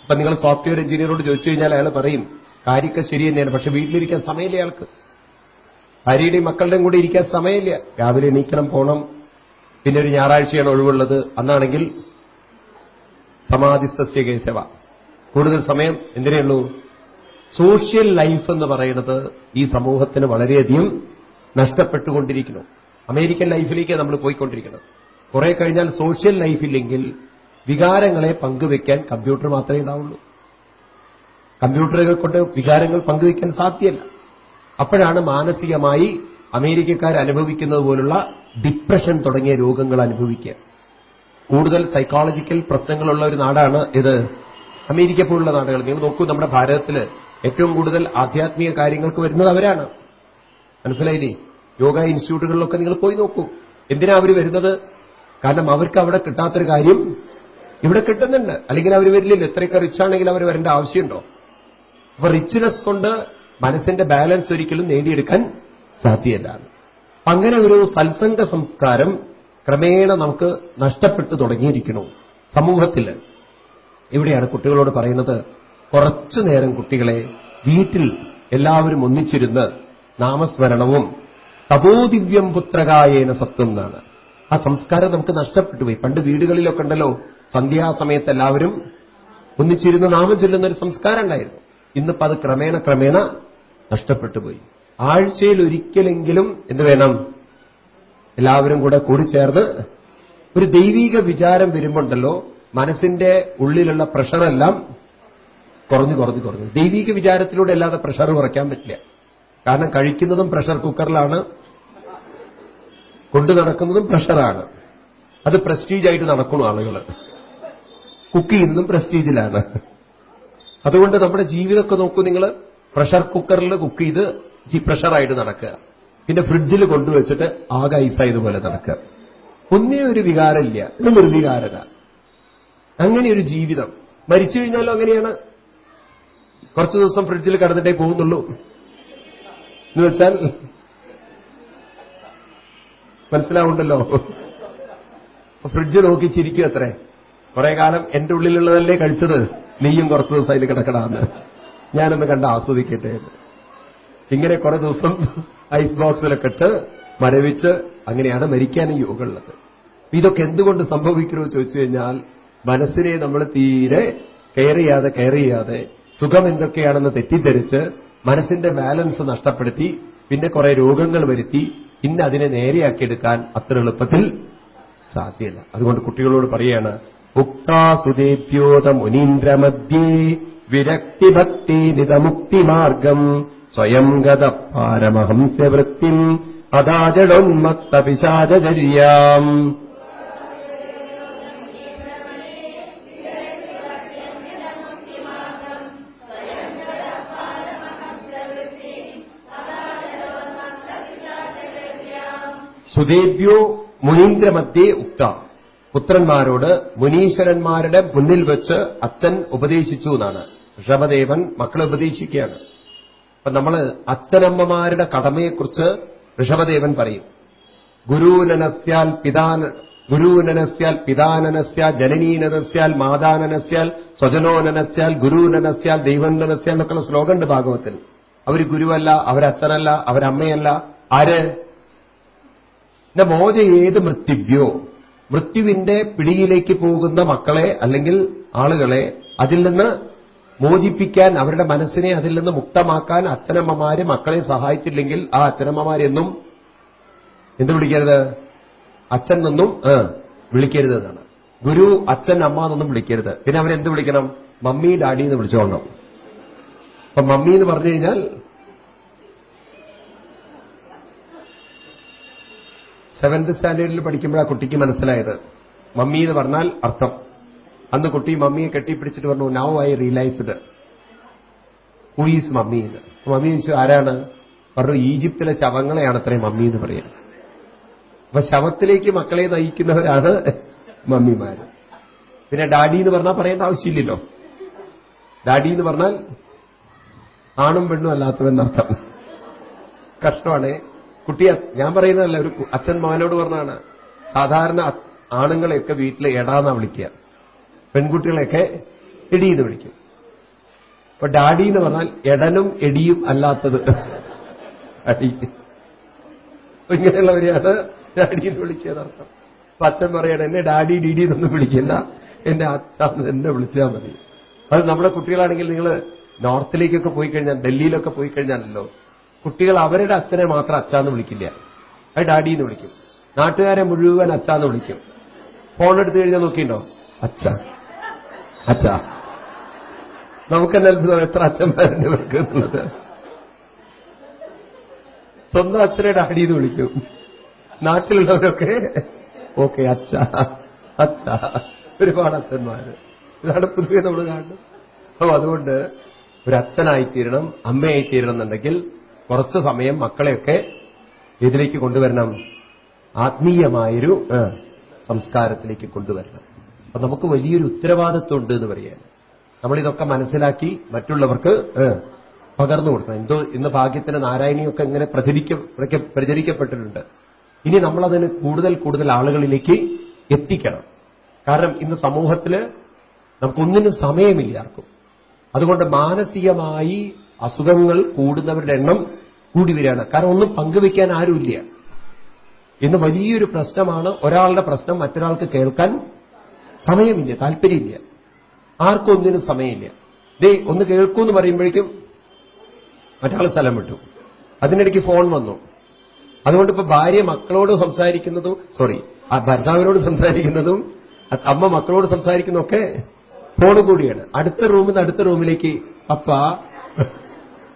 അപ്പൊ നിങ്ങൾ സോഫ്റ്റ്വെയർ എഞ്ചിനീയറോട് ചോദിച്ചു കഴിഞ്ഞാൽ അയാൾ പറയും കാര്യമൊക്കെ ശരി തന്നെയാണ് പക്ഷെ വീട്ടിലിരിക്കാൻ സമയമില്ല അയാൾക്ക്. ഭാര്യയുടെയും മക്കളുടെയും കൂടെ ഇരിക്കാൻ സമയമില്ല. രാവിലെ എണീക്കണം പോകണം പിന്നെ ഒരു ഞായറാഴ്ചയാണ് ഒഴിവുള്ളത്. അന്നാണെങ്കിൽ സമാധിസ്തസ്യ കേശവ കൂടുതൽ സമയം എന്തിനേയുള്ളൂ സോഷ്യൽ ലൈഫ് എന്ന് പറയുന്നത് ഈ സമൂഹത്തിന് വളരെയധികം നഷ്ടപ്പെട്ടുകൊണ്ടിരിക്കുന്നു. അമേരിക്കൻ ലൈഫിലേക്ക് നമ്മൾ പോയിക്കൊണ്ടിരിക്കുന്നത്. കുറെ കഴിഞ്ഞാൽ സോഷ്യൽ ലൈഫില്ലെങ്കിൽ വികാരങ്ങളെ പങ്കുവെക്കാൻ കമ്പ്യൂട്ടർ മാത്രമേ ഉണ്ടാവുള്ളൂ. കമ്പ്യൂട്ടറുകൾ കൊണ്ട് വികാരങ്ങൾ പങ്കുവെക്കാൻ സാധ്യമല്ല. അപ്പോഴാണ് മാനസികമായി അമേരിക്കക്കാർ അനുഭവിക്കുന്നത് പോലുള്ള ഡിപ്രഷൻ തുടങ്ങിയ രോഗങ്ങൾ അനുഭവിക്കുക. കൂടുതൽ സൈക്കോളജിക്കൽ പ്രശ്നങ്ങളുള്ള ഒരു നാടാണ് ഇത്. അമേരിക്ക പോലുള്ള നാടുകൾ. നിങ്ങൾ നോക്കൂ നമ്മുടെ ഭാരതത്തിൽ ഏറ്റവും കൂടുതൽ ആധ്യാത്മിക കാര്യങ്ങൾക്ക് വരുന്നത് അവരാണ്. മനസ്സിലായില്ലേ യോഗ ഇൻസ്റ്റിറ്റ്യൂട്ടുകളിലൊക്കെ നിങ്ങൾ പോയി നോക്കൂ. എന്തിനാ അവർ വരുന്നത്? കാരണം അവർക്ക് അവിടെ കിട്ടാത്തൊരു കാര്യം ഇവിടെ കിട്ടുന്നുണ്ട്. അല്ലെങ്കിൽ അവർ വരില്ലല്ലോ. എത്രയൊക്കെ റിച്ച് ആണെങ്കിൽ അവർ വരേണ്ട ആവശ്യമുണ്ടോ? അപ്പൊ റിച്ച്നെസ് കൊണ്ട് മനസ്സിന്റെ ബാലൻസ് ഒരിക്കലും നേടിയെടുക്കാൻ സാധ്യമല്ല അങ്ങനെ ഒരു സത്സംഗ സംസ്കാരം ക്രമേണ നമുക്ക് നഷ്ടപ്പെട്ടു തുടങ്ങിയിരിക്കുന്നു. സമൂഹത്തിൽ. ഇവിടെയാണ് കുട്ടികളോട് പറയുന്നത് കുറച്ചു നേരം കുട്ടികളെ വീട്ടിൽ എല്ലാവരും ഒന്നിച്ചിരുന്ന് നാമസ്മരണവും തപോദിവ്യം പുത്രകായേന സത്വം എന്നാണ് ആ സംസ്കാരം നമുക്ക് നഷ്ടപ്പെട്ടു പോയി. പണ്ട് വീടുകളിലൊക്കെ ഉണ്ടല്ലോ സന്ധ്യാസമയത്ത് എല്ലാവരും ഒന്നിച്ചിരുന്ന് നാമം ചൊല്ലുന്ന ഒരു സംസ്കാരം ഉണ്ടായിരുന്നു. ഇന്നിപ്പോ അത് ക്രമേണ ക്രമേണ നഷ്ടപ്പെട്ടു പോയി. ആഴ്ചയിൽ ഒരിക്കലെങ്കിലും എന്ത് വേണം? എല്ലാവരും കൂടെ കൂടിച്ചേർന്ന് ഒരു ദൈവീക വിചാരം വരുമ്പോണ്ടല്ലോ മനസ്സിന്റെ ഉള്ളിലുള്ള പ്രഷറെല്ലാം കുറഞ്ഞു കുറഞ്ഞു കുറഞ്ഞു. ദൈവീക വിചാരത്തിലൂടെ അല്ലാതെ പ്രഷർ കുറയ്ക്കാൻ പറ്റില്ല. കാരണം കഴിക്കുന്നതും പ്രഷർ കുക്കറിലാണ്. കൊണ്ടു നടക്കുന്നതും പ്രഷറാണ്. അത് പ്രസ്റ്റീജായിട്ട് നടക്കുന്നു ആളുകൾ കുക്ക് ചെയ്യുന്നതും പ്രസ്റ്റീജിലാണ് അതുകൊണ്ട് നമ്മുടെ ജീവിതമൊക്കെ നോക്കൂ നിങ്ങൾ പ്രഷർ കുക്കറിൽ കുക്ക് ചെയ്ത് പ്രഷറായിട്ട് നടക്കുക. പിന്നെ ഫ്രിഡ്ജിൽ കൊണ്ടുവച്ചിട്ട് ആകെ ഐസായതുപോലെ നടക്കുക. ഒന്നേ ഒരു വികാരമില്ല. ഒരു നിർവികാരത അങ്ങനെ ഒരു ജീവിതം. മരിച്ചു കഴിഞ്ഞാലും അങ്ങനെയാണ്. കുറച്ചു ദിവസം ഫ്രിഡ്ജിൽ കടന്നിട്ടേ പോകുന്നുള്ളൂ. എന്ന് വെച്ചാൽ മനസ്സിലാവുണ്ടല്ലോ. ഫ്രിഡ്ജ് നോക്കി ചിരിക്കും അത്രേ. കുറെ കാലം എന്റെ ഉള്ളിലുള്ളതല്ലേ കഴിച്ചത്. നീയും കുറച്ചു ദിവസം അതിൽ കിടക്കടാന്ന്. ഞാനൊന്ന് കണ്ട് ആസ്വദിക്കട്ടെ ഇങ്ങനെ കുറെ ദിവസം ഐസ് ബോക്സിലൊക്കെ ഇട്ട് മരവിച്ച് അങ്ങനെയാണ് മരിക്കാനും യോഗമുള്ളത് ഇതൊക്കെ എന്തുകൊണ്ട് സംഭവിക്കണോ ചോദിച്ചു കഴിഞ്ഞാൽ മനസ്സിനെ നമ്മൾ തീരെ കെയർ ചെയ്യാതെ സുഖം എന്തൊക്കെയാണെന്ന് തെറ്റിദ്ധരിച്ച് മനസ്സിന്റെ ബാലൻസ് നഷ്ടപ്പെടുത്തി പിന്നെ കുറെ രോഗങ്ങൾ വരുത്തി പിന്നെ അതിനെ നേരെയാക്കിയെടുക്കാൻ അത്ര എളുപ്പത്തിൽ സാധ്യല്ല. അതുകൊണ്ട് കുട്ടികളോട് പറയാണ് ഉക്താസുദേഭ്യോത മുനീന്ദ്രമധ്യേ വിരക്തിഭക്തി നിതമുക്തിമാർഗം സ്വയം ഗത പാരമഹംസ്യവൃത്തി അതാജടോന്മത്ത പിശാചര്യാം സുദേവ്യോ മുനീന്ദ്രമധ്യേ ഉക്ത. പുത്രന്മാരോട് മുനീശ്വരന്മാരുടെ മുന്നിൽ വെച്ച് അച്ഛൻ ഉപദേശിച്ചു എന്നാണ്. ഋഷഭദേവൻ മക്കളെ ഉപദേശിക്കുകയാണ്. അപ്പൊ നമ്മൾ അച്ഛനമ്മമാരുടെ കടമയെക്കുറിച്ച് ഋഷഭദേവൻ പറയും. ഗുരുനനസ്യാൽ പിതാന ഗുരുനനസ്യാൽ പിതാനനസ്യാൽ ജനനീനനസ്യാൽ മാതാനനസ്യാൽ സ്വജനോനനസ്യാൽ ഗുരൂനനസ്യാൽ ദൈവനനസ്യാൽ എന്നൊക്കെയുള്ള ശ്ലോകമുണ്ട് ഭാഗവത്തിൽ. അവർ ഗുരുവല്ല അവരച്ഛനല്ല അവരമ്മയല്ല. ആര്? എന്റെ മോച ഏത് മൃത്യുവ്യോ മൃത്യുവിന്റെ പിടിയിലേക്ക് പോകുന്ന മക്കളെ അല്ലെങ്കിൽ ആളുകളെ അതിൽ നിന്ന് മോചിപ്പിക്കാൻ അവരുടെ മനസ്സിനെ അതിൽ നിന്ന് മുക്തമാക്കാൻ അച്ഛനമ്മമാര് മക്കളെ സഹായിച്ചില്ലെങ്കിൽ ആ അച്ഛനമ്മമാരെന്നും എന്ത് വിളിക്കരുത്? അച്ഛൻ നിന്നും വിളിക്കരുത് എന്നാണ്. ഗുരു അച്ഛൻ അമ്മ എന്നൊന്നും വിളിക്കരുത്. പിന്നെ അവരെന്ത് വിളിക്കണം? മമ്മി ഡാഡി എന്ന് വിളിച്ചോണം അപ്പൊ മമ്മി എന്ന് പറഞ്ഞു കഴിഞ്ഞാൽ സെവന്ത് സ്റ്റാൻഡേർഡിൽ പഠിക്കുമ്പോഴാണ് കുട്ടിക്ക് മനസ്സിലായത്. മമ്മി എന്ന് പറഞ്ഞാൽ അർത്ഥം. അന്ന് കുട്ടി മമ്മിയെ കെട്ടിപ്പിടിച്ചിട്ട് പറഞ്ഞു now I realised who is mummy എന്ന്. മമ്മി ചോദിച്ചു ആരാണ്? പറഞ്ഞു ഈജിപ്തിലെ ശവങ്ങളെയാണ് അത്രയും മമ്മി എന്ന് പറയുന്നത്. അപ്പൊ ശവത്തിലേക്ക് മക്കളെ നയിക്കുന്നവരാണ് മമ്മിമാര് പിന്നെ ഡാഡി എന്ന് പറഞ്ഞാൽ പറയേണ്ട ആവശ്യമില്ലല്ലോ. ഡാഡി എന്ന് പറഞ്ഞാൽ ആണും പെണ്ണും അല്ലാത്തവെന്നർത്ഥം കഷ്ടമാണ്. കുട്ടി ഞാൻ പറയുന്നതല്ല ഒരു അച്ഛൻ മകനോട് പറഞ്ഞാണ് സാധാരണ ആണുങ്ങളെയൊക്കെ വീട്ടിൽ എടാന്നാ വിളിക്കുക. പെൺകുട്ടികളെയൊക്കെ എന്ന് വിളിക്കും. അപ്പൊ ഡാഡി എന്ന് പറഞ്ഞാൽ എടനും എടിയും അല്ലാത്തത്. ഇങ്ങനെയുള്ളവരെയാണ് ഡാഡി എന്ന് വിളിക്കുന്നതർത്ഥം അപ്പൊ അച്ഛൻ പറയണം എന്നെ ഡാഡി ഡിഡി എന്നൊന്നും വിളിക്കില്ല. എന്റെ അച്ഛൻ എന്നെ വിളിച്ചാൽ മതി. അത് നമ്മുടെ കുട്ടികളാണെങ്കിൽ നിങ്ങൾ നോർത്തിലേക്കൊക്കെ പോയി കഴിഞ്ഞാൽ ഡൽഹിയിലൊക്കെ പോയി കഴിഞ്ഞാലല്ലോ കുട്ടികൾ അവരുടെ അച്ഛനെ മാത്രം അച്ഛാന്ന് വിളിക്കില്ല. അത് ഡാഡി എന്ന് വിളിക്കും. നാട്ടുകാരെ മുഴുവൻ അച്ഛാന്ന് വിളിക്കും. ഫോൺ എടുത്തു കഴിഞ്ഞാൽ നോക്കിയിട്ടുണ്ടോ അച്ഛ. അച്ഛ. നമുക്കെന്നെ അത്ഭുതം എത്ര അച്ഛന്മാരുണ്ട് ഇവർക്ക് എന്നുള്ളത് സ്വന്തം അച്ഛനെ ഡാഡി എന്ന് വിളിക്കും. നാട്ടിലുള്ളവരൊക്കെ ഓക്കെ അച്ഛ. അച്ഛ. ഒരുപാട് അച്ഛന്മാര്. ഇതാണ് പൊതുവെ നമ്മൾ കാണുന്നത്. അപ്പൊ അതുകൊണ്ട് ഒരു അച്ഛനായിത്തീരണം അമ്മയായിത്തീരണം എന്നുണ്ടെങ്കിൽ കുറച്ച് സമയം മക്കളെയൊക്കെ ഇതിലേക്ക് കൊണ്ടുവരണം. ആത്മീയമായൊരു സംസ്കാരത്തിലേക്ക് കൊണ്ടുവരണം. അപ്പൊ നമുക്ക് വലിയൊരു ഉത്തരവാദിത്വം ഉണ്ട് എന്ന് പറയാം നമ്മളിതൊക്കെ മനസ്സിലാക്കി മറ്റുള്ളവർക്ക് പകർന്നു കൊടുക്കണം. എന്തോ ഇന്ന് ഭാഗ്യത്തിന് നാരായണിയൊക്കെ ഇങ്ങനെ പ്രചരിക്ക പ്രച- പ്രചരിക്കപ്പെട്ടിട്ടുണ്ട്. ഇനി നമ്മളതിന് കൂടുതൽ കൂടുതൽ ആളുകളിലേക്ക് എത്തിക്കണം. കാരണം ഇന്ന് സമൂഹത്തിൽ നമുക്കൊന്നിനും സമയമില്ല ആർക്കും. അതുകൊണ്ട് മാനസികമായി അസുഖങ്ങൾ കൂടുന്നവരുടെ എണ്ണം കൂടി വരികയാണ്. കാരണം ഒന്നും പങ്കുവെക്കാൻ ആരുമില്ല. ഇന്ന് വലിയൊരു പ്രശ്നമാണ് ഒരാളുടെ പ്രശ്നം മറ്റൊരാൾക്ക് കേൾക്കാൻ സമയമില്ല താല്പര്യമില്ല. ആർക്കും ഒന്നിനും സമയമില്ല. ദേ ഒന്ന് കേൾക്കൂ എന്ന് പറയുമ്പോഴേക്കും മറ്റാൾ സ്ഥലം വിട്ടു. അതിനിടയ്ക്ക് ഫോൺ വന്നു. അതുകൊണ്ട് ഇപ്പൊ ഭാര്യ മക്കളോട് സംസാരിക്കുന്നതും സോറി ആ ഭർത്താവിനോട് സംസാരിക്കുന്നതും അമ്മ മക്കളോട് സംസാരിക്കുന്നതൊക്കെ ഫോൺ കൂടിയാണ്. അടുത്ത റൂമിൽ നിന്ന് അടുത്ത റൂമിലേക്ക് അപ്പ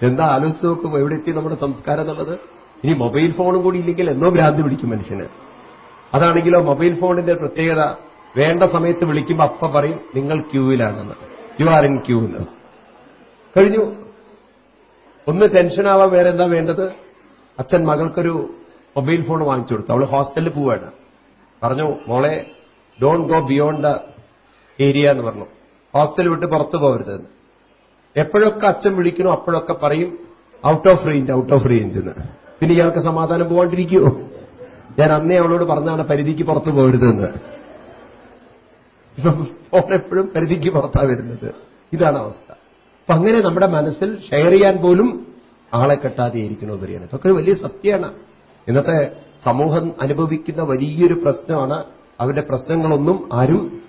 എന്താ ആലോചിച്ച് നോക്കും എവിടെ എത്തി നമ്മുടെ സംസ്കാരം എന്നുള്ളത്? ഇനി മൊബൈൽ ഫോണും കൂടി ഇല്ലെങ്കിൽ എന്നോ ഭ്രാന്തി പിടിക്കും മനുഷ്യന്. അതാണെങ്കിലോ മൊബൈൽ ഫോണിന്റെ പ്രത്യേകത വേണ്ട സമയത്ത് വിളിക്കുമ്പോൾ അപ്പ പറയും നിങ്ങൾ ക്യൂവിലാണെന്ന്. യു ആർ ഇൻ ക്യൂ എന്ന് കഴിഞ്ഞു. ഒന്ന് ടെൻഷനാവാൻ വേറെ എന്താ വേണ്ടത്? അച്ഛൻ മകൾക്കൊരു മൊബൈൽ ഫോൺ വാങ്ങിച്ചു കൊടുത്തു. അവൾ ഹോസ്റ്റലിൽ പോവാണ്. പറഞ്ഞു മോളെ don't go beyond the area എന്ന് പറഞ്ഞു. ഹോസ്റ്റൽ വിട്ട് പുറത്തു പോകരുത് എന്ന്. എപ്പോഴൊക്കെ അച്ഛൻ വിളിക്കണോ അപ്പോഴൊക്കെ പറയും out of range out of range എന്ന്. പിന്നെ ഇയാൾക്ക് സമാധാനം പോകാണ്ടിരിക്കുമോ ഞാൻ അന്നേ അവളോട് പറഞ്ഞാണ് പരിധിക്ക് പുറത്ത് പോകരുതെന്ന് ഇപ്പം എപ്പോഴും പരിധിക്ക് പുറത്താ വരുന്നത്. ഇതാണ് അവസ്ഥ. അപ്പൊ അങ്ങനെ നമ്മുടെ മനസ്സിൽ ഷെയർ ചെയ്യാൻ പോലും ആളെ കെട്ടാതെ ഇരിക്കണോ ഇതൊക്കെ ഒരു വലിയ സത്യമാണ്. ഇന്നത്തെ സമൂഹം അനുഭവിക്കുന്ന വലിയൊരു പ്രശ്നമാണ്. അവരുടെ പ്രശ്നങ്ങളൊന്നും ആരും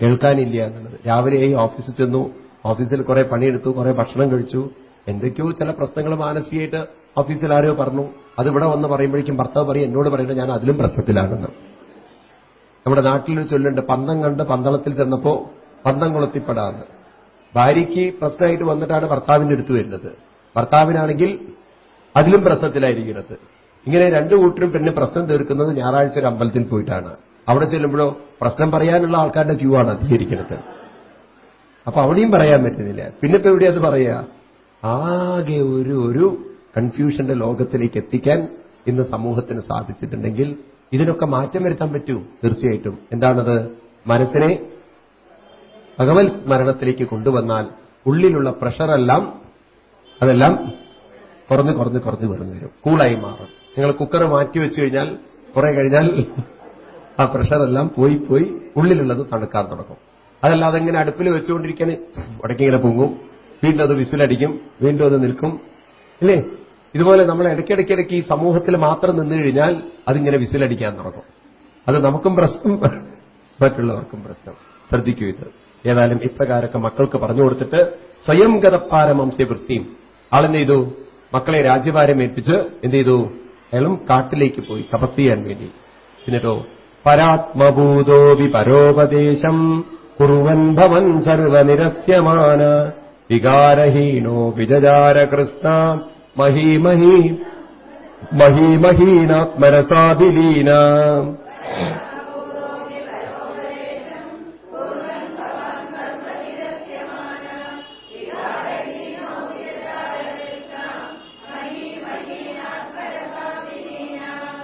കേൾക്കാനില്ല എന്നുള്ളത്. രാവിലെ ഓഫീസിൽ ചെന്നു ഓഫീസിൽ കുറെ പണിയെടുത്തു കുറെ ഭക്ഷണം കഴിച്ചു. എന്തൊക്കെയോ ചില പ്രശ്നങ്ങൾ മാനസികമായിട്ട് ഓഫീസിൽ ആരോ പറഞ്ഞു. അതിവിടെ വന്ന് പറയുമ്പോഴേക്കും ഭർത്താവ് പറയും എന്നോട് പറയുന്നത് ഞാൻ അതിലും പ്രശ്നത്തിലാണെന്ന് നമ്മുടെ നാട്ടിലൊരു ചൊല്ലുണ്ട് പന്തം കണ്ട് പന്തളത്തിൽ ചെന്നപ്പോ പന്തം കൊളുത്തിപ്പെടാന്ന്. ഭാര്യയ്ക്ക് പ്രശ്നമായിട്ട് വന്നിട്ടാണ് ഭർത്താവിന്റെ അടുത്ത് വരുന്നത്. ഭർത്താവിനാണെങ്കിൽ അതിലും പ്രശ്നത്തിലായിരിക്കുന്നത് ഇങ്ങനെ രണ്ടു കൂട്ടരും പിന്നെ പ്രശ്നം തീർക്കുന്നത് ഞായറാഴ്ച ഒരു അമ്പലത്തിൽ പോയിട്ടാണ്. അവിടെ ചെല്ലുമ്പോഴോ പ്രശ്നം പറയാനുള്ള ആൾക്കാരുടെ ക്യൂ ആണ് അധികരിക്കുന്നത്. അപ്പൊ അവിടെയും പറയാൻ പറ്റുന്നില്ല. പിന്നെ ഇപ്പൊ എവിടെയാ അത് പറയാ? ആകെ ഒരു ഒരു കൺഫ്യൂഷന്റെ ലോകത്തിലേക്ക് എത്തിക്കാൻ ഇന്ന് സമൂഹത്തിന് സാധിച്ചിട്ടുണ്ടെങ്കിൽ ഇതിനൊക്കെ മാറ്റം വരുത്താൻ പറ്റൂ തീർച്ചയായിട്ടും. എന്താണത്? മനസ്സിനെ ഭഗവത് സ്മരണത്തിലേക്ക് കൊണ്ടുവന്നാൽ ഉള്ളിലുള്ള പ്രഷറെല്ലാം അതെല്ലാം കുറഞ്ഞ് കുറഞ്ഞ് കുറഞ്ഞ് കുറഞ്ഞു വരും. കൂളായി മാറും. നിങ്ങൾ കുക്കർ മാറ്റി വെച്ചു കഴിഞ്ഞാൽ കുറെ കഴിഞ്ഞാൽ ആ പ്രഷറെല്ലാം പോയി പോയി ഉള്ളിലുള്ളത് തണുക്കാൻ തുടങ്ങും. അതല്ലാതെ ഇങ്ങനെ അടുപ്പിൽ വെച്ചുകൊണ്ടിരിക്കാൻ ഇടയ്ക്കിങ്ങനെ പൊങ്ങും. വീണ്ടും അത് വിസിലടിക്കും. വീണ്ടും അത് നിൽക്കും. ഇല്ലേ? ഇതുപോലെ നമ്മൾ ഇടയ്ക്കിടയ്ക്കിടയ്ക്ക് ഈ സമൂഹത്തിൽ മാത്രം നിന്ന് കഴിഞ്ഞാൽ അതിങ്ങനെ വിസിലടിക്കാൻ തുടങ്ങും അത് നമുക്കും പ്രശ്നം. മറ്റുള്ളവർക്കും പ്രശ്നം. ശ്രദ്ധിക്കൂ ഇത്. ഏതായാലും ഇപ്രകാരമൊക്കെ മക്കൾക്ക് പറഞ്ഞു കൊടുത്തിട്ട് സ്വയം ഗതപ്പാരമംസ്യ വൃത്തിയും ആളെന്ത് ചെയ്തു? മക്കളെ രാജ്യഭാരം ഏൽപ്പിച്ച് എന്ത് ചെയ്തു? അയാളും കാട്ടിലേക്ക് പോയി തപസ് ചെയ്യാൻ വേണ്ടി. എന്നിട്ടോ പരാത്മഭൂതോപി പരോപദേശം. കുറുവൻ ഭവൻ സർവനിരസ്യമാന വികാരഹീനോ വിജജാര കൃഷ്ണ മഹീമഹീ മഹീമഹീനാത്മരസാഭിലീന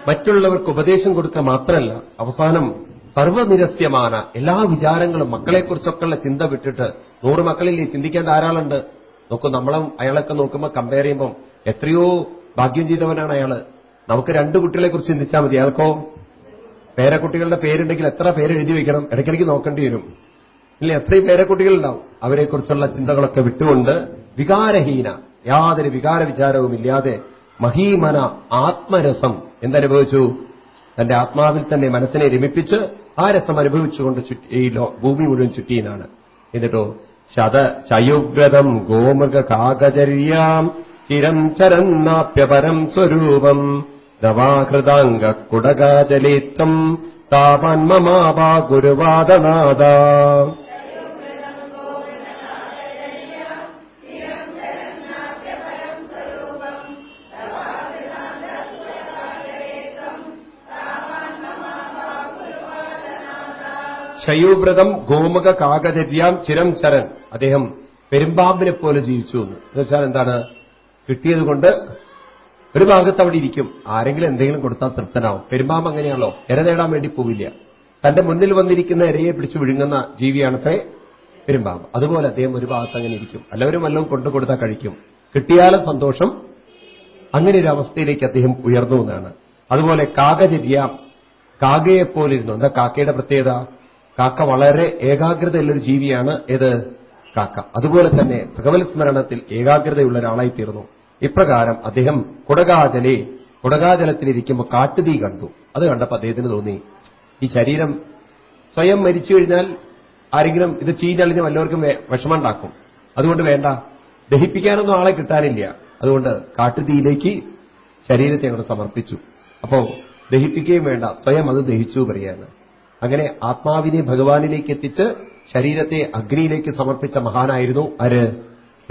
മറ്റുള്ളവർക്ക് ഉപദേശം കൊടുക്കുക മാത്രമല്ല അവസാനം സർവനിരസ്യമാണ് എല്ലാ വിചാരങ്ങളും മക്കളെക്കുറിച്ചൊക്കെയുള്ള ചിന്ത വിട്ടിട്ട് നൂറ് മക്കളിൽ ചിന്തിക്കാൻ ധാരാളമുണ്ട് നോക്കൂ നമ്മളും അയാളൊക്കെ നോക്കുമ്പോൾ കമ്പയർ ചെയ്യുമ്പോൾ എത്രയോ ഭാഗ്യം ചെയ്തവനാണ് അയാൾ. നമുക്ക് രണ്ട് കുട്ടികളെ കുറിച്ച് ചിന്തിച്ചാൽ മതി. അയാൾക്കോ? പേരക്കുട്ടികളുടെ പേരുണ്ടെങ്കിൽ എത്ര പേര് എഴുതി വയ്ക്കണം ഇടയ്ക്കിടയ്ക്ക് നോക്കേണ്ടി വരും. ഇല്ല എത്രയും പേരക്കുട്ടികളുണ്ടാവും. അവരെക്കുറിച്ചുള്ള ചിന്തകളൊക്കെ വിട്ടുകൊണ്ട് വികാരഹീന യാതൊരു വികാര വിചാരവും ഇല്ലാതെ മഹീമന ആത്മരസം എന്തനുഭവിച്ചു? തന്റെ ആത്മാവിൽ തന്നെ മനസ്സിനെ രമിപ്പിച്ച് ആ രസം അനുഭവിച്ചുകൊണ്ട് ഈ ഭൂമി മുഴുവൻ ചുറ്റിയെന്നാണ്. എന്നിട്ടോ ശത ശയുഗ്രതം ഗോമൃഗ കാകചര്യാം ചിരം ചരന്നാപ്യപരം സ്വരൂപം ദവാഹൃതാംഗ കുടകാചലേത്തം താപന്മമാപാ ഗുരുവാദനാദ. ശയൂവ്രതം ഗോമുഖ കാകചര്യാം ചിരം ചരൻ. അദ്ദേഹം പെരുമ്പാമ്പിനെ പോലെ ജീവിച്ചു എന്ന്. എന്നുവെച്ചാൽ എന്താണ്? കിട്ടിയതുകൊണ്ട് ഒരു ഭാഗത്ത് അവിടെ ഇരിക്കും. ആരെങ്കിലും എന്തെങ്കിലും കൊടുത്താൽ തൃപ്തനാവും. പെരുമ്പാമ്പ് അങ്ങനെയാണല്ലോ. ഇര നേടാൻ വേണ്ടി പോവില്ല. തന്റെ മുന്നിൽ വന്നിരിക്കുന്ന ഇരയെ പിടിച്ചു വിഴുങ്ങുന്ന ജീവിയാണത്രേ പെരുമ്പാമ്പ്. അതുപോലെ അദ്ദേഹം ഒരു ഭാഗത്ത് അങ്ങനെ ഇരിക്കും. എല്ലാവരും വല്ലതും കൊണ്ടു കൊടുത്താൽ കഴിക്കും. കിട്ടിയാലും സന്തോഷം. അങ്ങനെ ഒരു അവസ്ഥയിലേക്ക് അദ്ദേഹം ഉയർന്നു എന്നാണ്. അതുപോലെ കാകചര്യ കാക്കയെപ്പോലിരുന്നു എന്താ കാക്കയുടെ പ്രത്യേകത? കാക്ക വളരെ ഏകാഗ്രതയുള്ളൊരു ജീവിയാണ്. ഏത്? കാക്ക. അതുപോലെ തന്നെ ഭഗവത് സ്മരണത്തിൽ ഏകാഗ്രതയുള്ള ഒരാളായി തീർന്നു ഇപ്രകാരം അദ്ദേഹം കുടകാജലെ കുടകാജലത്തിലിരിക്കുമ്പോൾ കാട്ടുതീ കണ്ടു. അത് കണ്ടപ്പോൾ അദ്ദേഹത്തിന് തോന്നി ഈ ശരീരം സ്വയം മരിച്ചു കഴിഞ്ഞാൽ ആരെങ്കിലും ഇത് ചീഞ്ഞളിഞ്ഞ് വല്ലവർക്കും വിഷമമുണ്ടാക്കും. അതുകൊണ്ട് വേണ്ട. ദഹിപ്പിക്കാനൊന്നും ആളെ കിട്ടാനില്ല. അതുകൊണ്ട് കാട്ടുതീയിലേക്ക് ശരീരത്തെ അങ്ങോട്ട് സമർപ്പിച്ചു. അപ്പോ ദഹിപ്പിക്കുകയും വേണ്ട. സ്വയം അത് ദഹിച്ചു പറയാണ് അങ്ങനെ ആത്മാവിനെ ഭഗവാനിലേക്ക് എത്തിച്ച് ശരീരത്തെ അഗ്നിയിലേക്ക് സമർപ്പിച്ച മഹാനായിരുന്നു ആര്?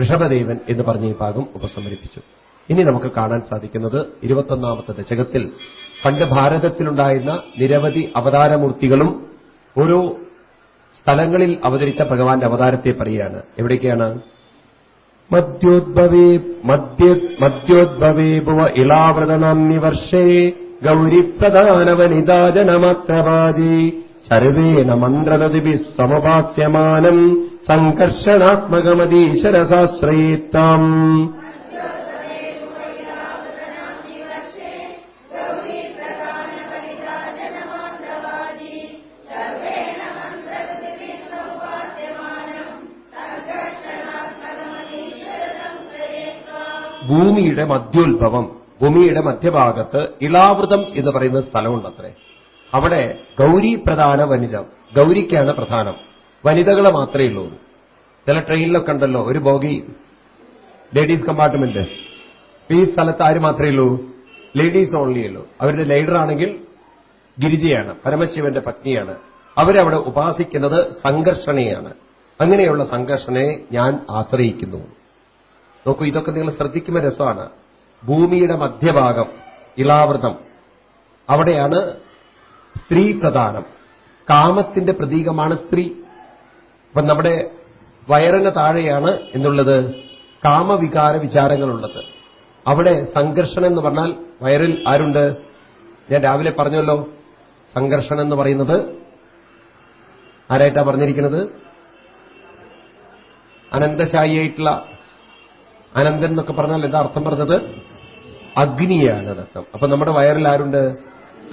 ഋഷഭദേവൻ എന്ന് പറഞ്ഞ ഈ ഭാഗം ഉപസംഹരിപ്പിച്ചു. ഇനി നമുക്ക് കാണാൻ സാധിക്കുന്നത് ഇരുപത്തൊന്നാമത്തെ ദശകത്തിൽ പണ്ട് ഭാരതത്തിലുണ്ടായിരുന്ന നിരവധി അവതാരമൂർത്തികളും ഓരോ സ്ഥലങ്ങളിൽ അവതരിച്ച ഭഗവാന്റെ അവതാരത്തെ പറയുകയാണ്. എവിടേക്കാണ്? മദ്യോദ്ഭവേ മദ്യോദ്ഭവേ ഭുവ ഇളാവൃതനാമ്നി വർഷേ ഗൗരിപ്രധാനവനിതാജനമത്രവാദി സർവേണ മന്ത്രനദിഭി സമപാസ്യമാനം സംഘർഷണാത്മകമതീശ്വരസാശ്രയേത്താം ഭൂമിയുടെ മധ്യോത്ഭവം ഭൂമിയുടെ മധ്യഭാഗത്ത് ഇളാവൃതം എന്ന് പറയുന്ന സ്ഥലമുണ്ടത്രേ. അവിടെ ഗൗരി പ്രധാന വനിത ഗൗരിക്കാണ് പ്രധാനം. വനിതകളെ മാത്രമേ ഉള്ളൂ. ചില ട്രെയിനിലൊക്കെ ഉണ്ടല്ലോ ഒരു ബോഗി ലേഡീസ് കമ്പാർട്ട്മെന്റ്. ഈ സ്ഥലത്ത് ആര് മാത്രമേ ഉള്ളൂ? ലേഡീസ് ഓൺലി ഉള്ളൂ. അവരുടെ ലൈഡറാണെങ്കിൽ ഗിരിജയാണ് പരമശിവന്റെ പത്നിയാണ്. അവരവിടെ ഉപാസിക്കുന്നത് സംഘർഷണയാണ്. അങ്ങനെയുള്ള സംഘർഷണയെ ഞാൻ ആശ്രയിക്കുന്നു. നോക്കൂ ഇതൊക്കെ നിങ്ങൾ ശ്രദ്ധിക്കുമ്പോൾ രസമാണ്. ഭൂമിയുടെ മധ്യഭാഗം ഇളാവൃതം. അവിടെയാണ് സ്ത്രീ പ്രധാനം. കാമത്തിന്റെ പ്രതീകമാണ് സ്ത്രീ. അപ്പൊ നമ്മുടെ വയറിന് താഴെയാണ് എന്നുള്ളത് കാമവികാര വിചാരങ്ങളുള്ളത്. അവിടെ സംഘർഷണം എന്ന് പറഞ്ഞാൽ വയറിൽ ആരുണ്ട്? ഞാൻ രാവിലെ പറഞ്ഞല്ലോ സംഘർഷണം എന്ന് പറയുന്നത് ആരായിട്ടാ പറഞ്ഞിരിക്കുന്നത്? അനന്തശായിയായിട്ടുള്ള അനന്തൻ എന്നൊക്കെ പറഞ്ഞാൽ എന്താ അർത്ഥം പറഞ്ഞത്? അഗ്നിയാണ് അർത്ഥം അപ്പൊ നമ്മുടെ വയറിൽ ആരുണ്ട്?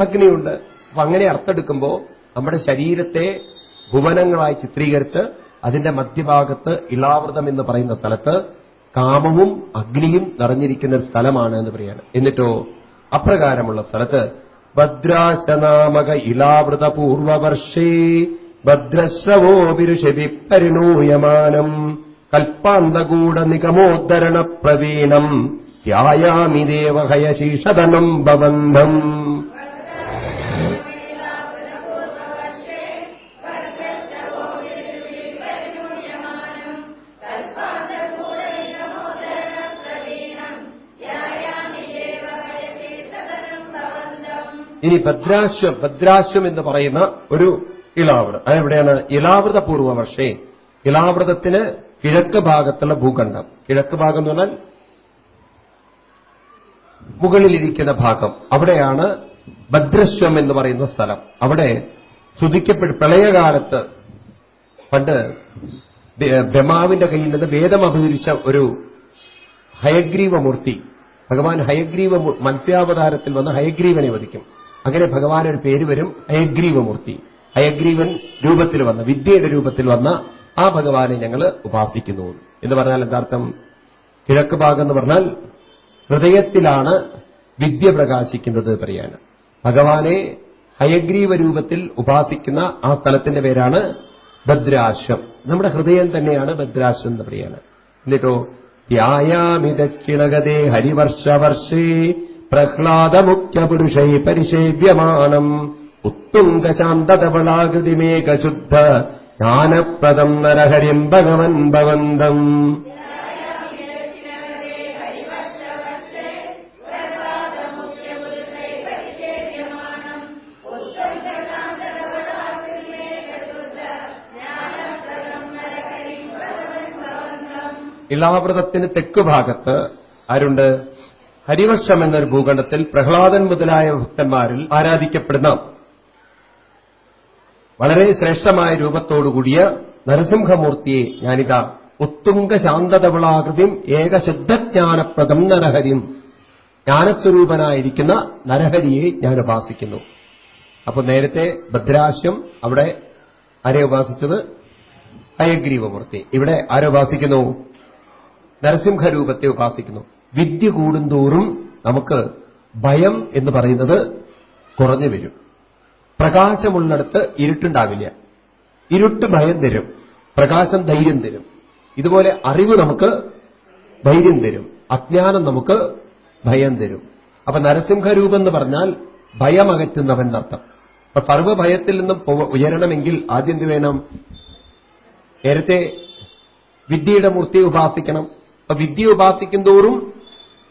അഗ്നിയുണ്ട്. അപ്പൊ അങ്ങനെ അർത്ഥമെടുക്കുമ്പോൾ നമ്മുടെ ശരീരത്തെ ഭുവനങ്ങളായി ചിത്രീകരിച്ച് അതിന്റെ മധ്യഭാഗത്ത് ഇളാവൃതം എന്ന് പറയുന്ന സ്ഥലത്ത് കാമവും അഗ്നിയും നിറഞ്ഞിരിക്കുന്ന സ്ഥലമാണ് എന്ന് പറയാണ് എന്നിട്ടോ അപ്രകാരമുള്ള സ്ഥലത്ത് ഭദ്രാശനാമക ഇളാവൃത പൂർവവർഷേ ഭദ്രശ്രവോ ബിരുഷഭി പരിണൂയമാനം കൽപ്പാന്തകൂട നിഗമോദ്ധരണ പ്രവീണം ധ്യായാമി ദേവഹയശീഷതനം ഭവന്തം ഇനി ഭദ്രാശ്വം ഭദ്രാശ്വം എന്ന് പറയുന്ന ഒരു ഇളാവൃതം. അതെവിടെയാണ്? ഇളാവൃത പൂർവവർഷേ ഇളാവൃതത്തിന് കിഴക്ക് ഭാഗത്തുള്ള ഭൂഖണ്ഡം. കിഴക്ക് ഭാഗം എന്ന് പറഞ്ഞാൽ മുകളിലിരിക്കുന്ന ഭാഗം. അവിടെയാണ് ഭദ്രശ്വം എന്ന് പറയുന്ന സ്ഥലം. അവിടെ ശ്രുതിക്കപ്പെട്ട പ്രളയകാലത്ത് പണ്ട് ബ്രഹ്മാവിന്റെ കയ്യിൽ നിന്ന് വേദം അപഹരിച്ച ഒരു ഹയഗ്രീവമൂർത്തി. ഭഗവാൻ ഹയഗ്രീവ മത്സ്യാവതാരത്തിൽ വന്ന് ഹയഗ്രീവനെ വധിക്കും. അങ്ങനെ ഭഗവാൻ ഒരു പേര് വരും ഹയഗ്രീവമൂർത്തി. ഹയഗ്രീവൻ രൂപത്തിൽ വന്ന വിദ്യയുടെ രൂപത്തിൽ വന്ന ആ ഭഗവാനെ ഞങ്ങൾ ഉപാസിക്കുന്നു എന്ന് പറഞ്ഞാൽ എന്താർത്ഥം? കിഴക്ക് ഭാഗം എന്ന് പറഞ്ഞാൽ ഹൃദയത്തിലാണ് വിദ്യ പ്രകാശിക്കുന്നത് പറയാണ്. ഭഗവാനെ ഹയഗ്രീവ രൂപത്തിൽ ഉപാസിക്കുന്ന ആ സ്ഥലത്തിന്റെ പേരാണ് ഭദ്രാശ്വം നമ്മുടെ ഹൃദയം തന്നെയാണ് ഭദ്രാശ്വം എന്ന് പറയാണ്. എന്നിട്ടോ ധ്യായാമി ദക്ഷിണഗതേ ഹരിവർഷവർഷേ പ്രഹ്ലാദമുഖ്യപുരുഷൈ പരിഷേവ്യമാനം ഉത്തുംഗശാന്തതപളാകൃതിമേകശുദ്ധ ജ്ഞാനപ്രദം നരഹരിം ഭഗവൻ ഭവന്തം. ഇളാവൃതത്തിന് തെക്ക് ഭാഗത്ത് ആരുണ്ട്? ഹരിവർഷം എന്നൊരു ഭൂഖണ്ഡത്തിൽ പ്രഹ്ലാദൻ മുതലായ ഭക്തന്മാരിൽ ആരാധിക്കപ്പെടുന്ന വളരെ ശ്രേഷ്ഠമായ രൂപത്തോടുകൂടിയ നരസിംഹമൂർത്തിയെ ഞാനിതാ ഉത്തുംഗ ശാന്തതവിളാകൃതിയും ഏകശുദ്ധജ്ഞാനപ്രദം നരഹരിയും ജ്ഞാനസ്വരൂപനായിരിക്കുന്ന നരഹരിയെ ഞാൻ ഉപാസിക്കുന്നു. അപ്പോൾ നേരത്തെ ഭദ്രാശ്യം അവിടെ ആരെ ഉപാസിച്ചത്? ഹയഗ്രീവമൂർത്തി. ഇവിടെ ആരെ ഉപാസിക്കുന്നു? നരസിംഹരൂപത്തെ ഉപാസിക്കുന്നു. വിദ്യ കൂടുന്തോറും നമുക്ക് ഭയം എന്ന് പറയുന്നത് കുറഞ്ഞു വരും. പ്രകാശമുള്ളിടത്ത് ഇരുട്ടുണ്ടാവില്ല. ഇരുട്ട് ഭയം തരും. പ്രകാശം ധൈര്യം തരും. ഇതുപോലെ അറിവ് നമുക്ക് ധൈര്യം തരും. അജ്ഞാനം നമുക്ക് ഭയം തരും. അപ്പൊ നരസിംഹരൂപം എന്ന് പറഞ്ഞാൽ ഭയമകറ്റുന്നവൻ എന്നർത്ഥം. അപ്പൊ സർവഭയത്തിൽ നിന്നും ഉയരണമെങ്കിൽ ആദ്യം വേണം? നേരത്തെ വിദ്യയുടെ മൂർത്തിയെ ഉപാസിക്കണം. അപ്പൊ വിദ്യ ഉപാസിക്കും തോറും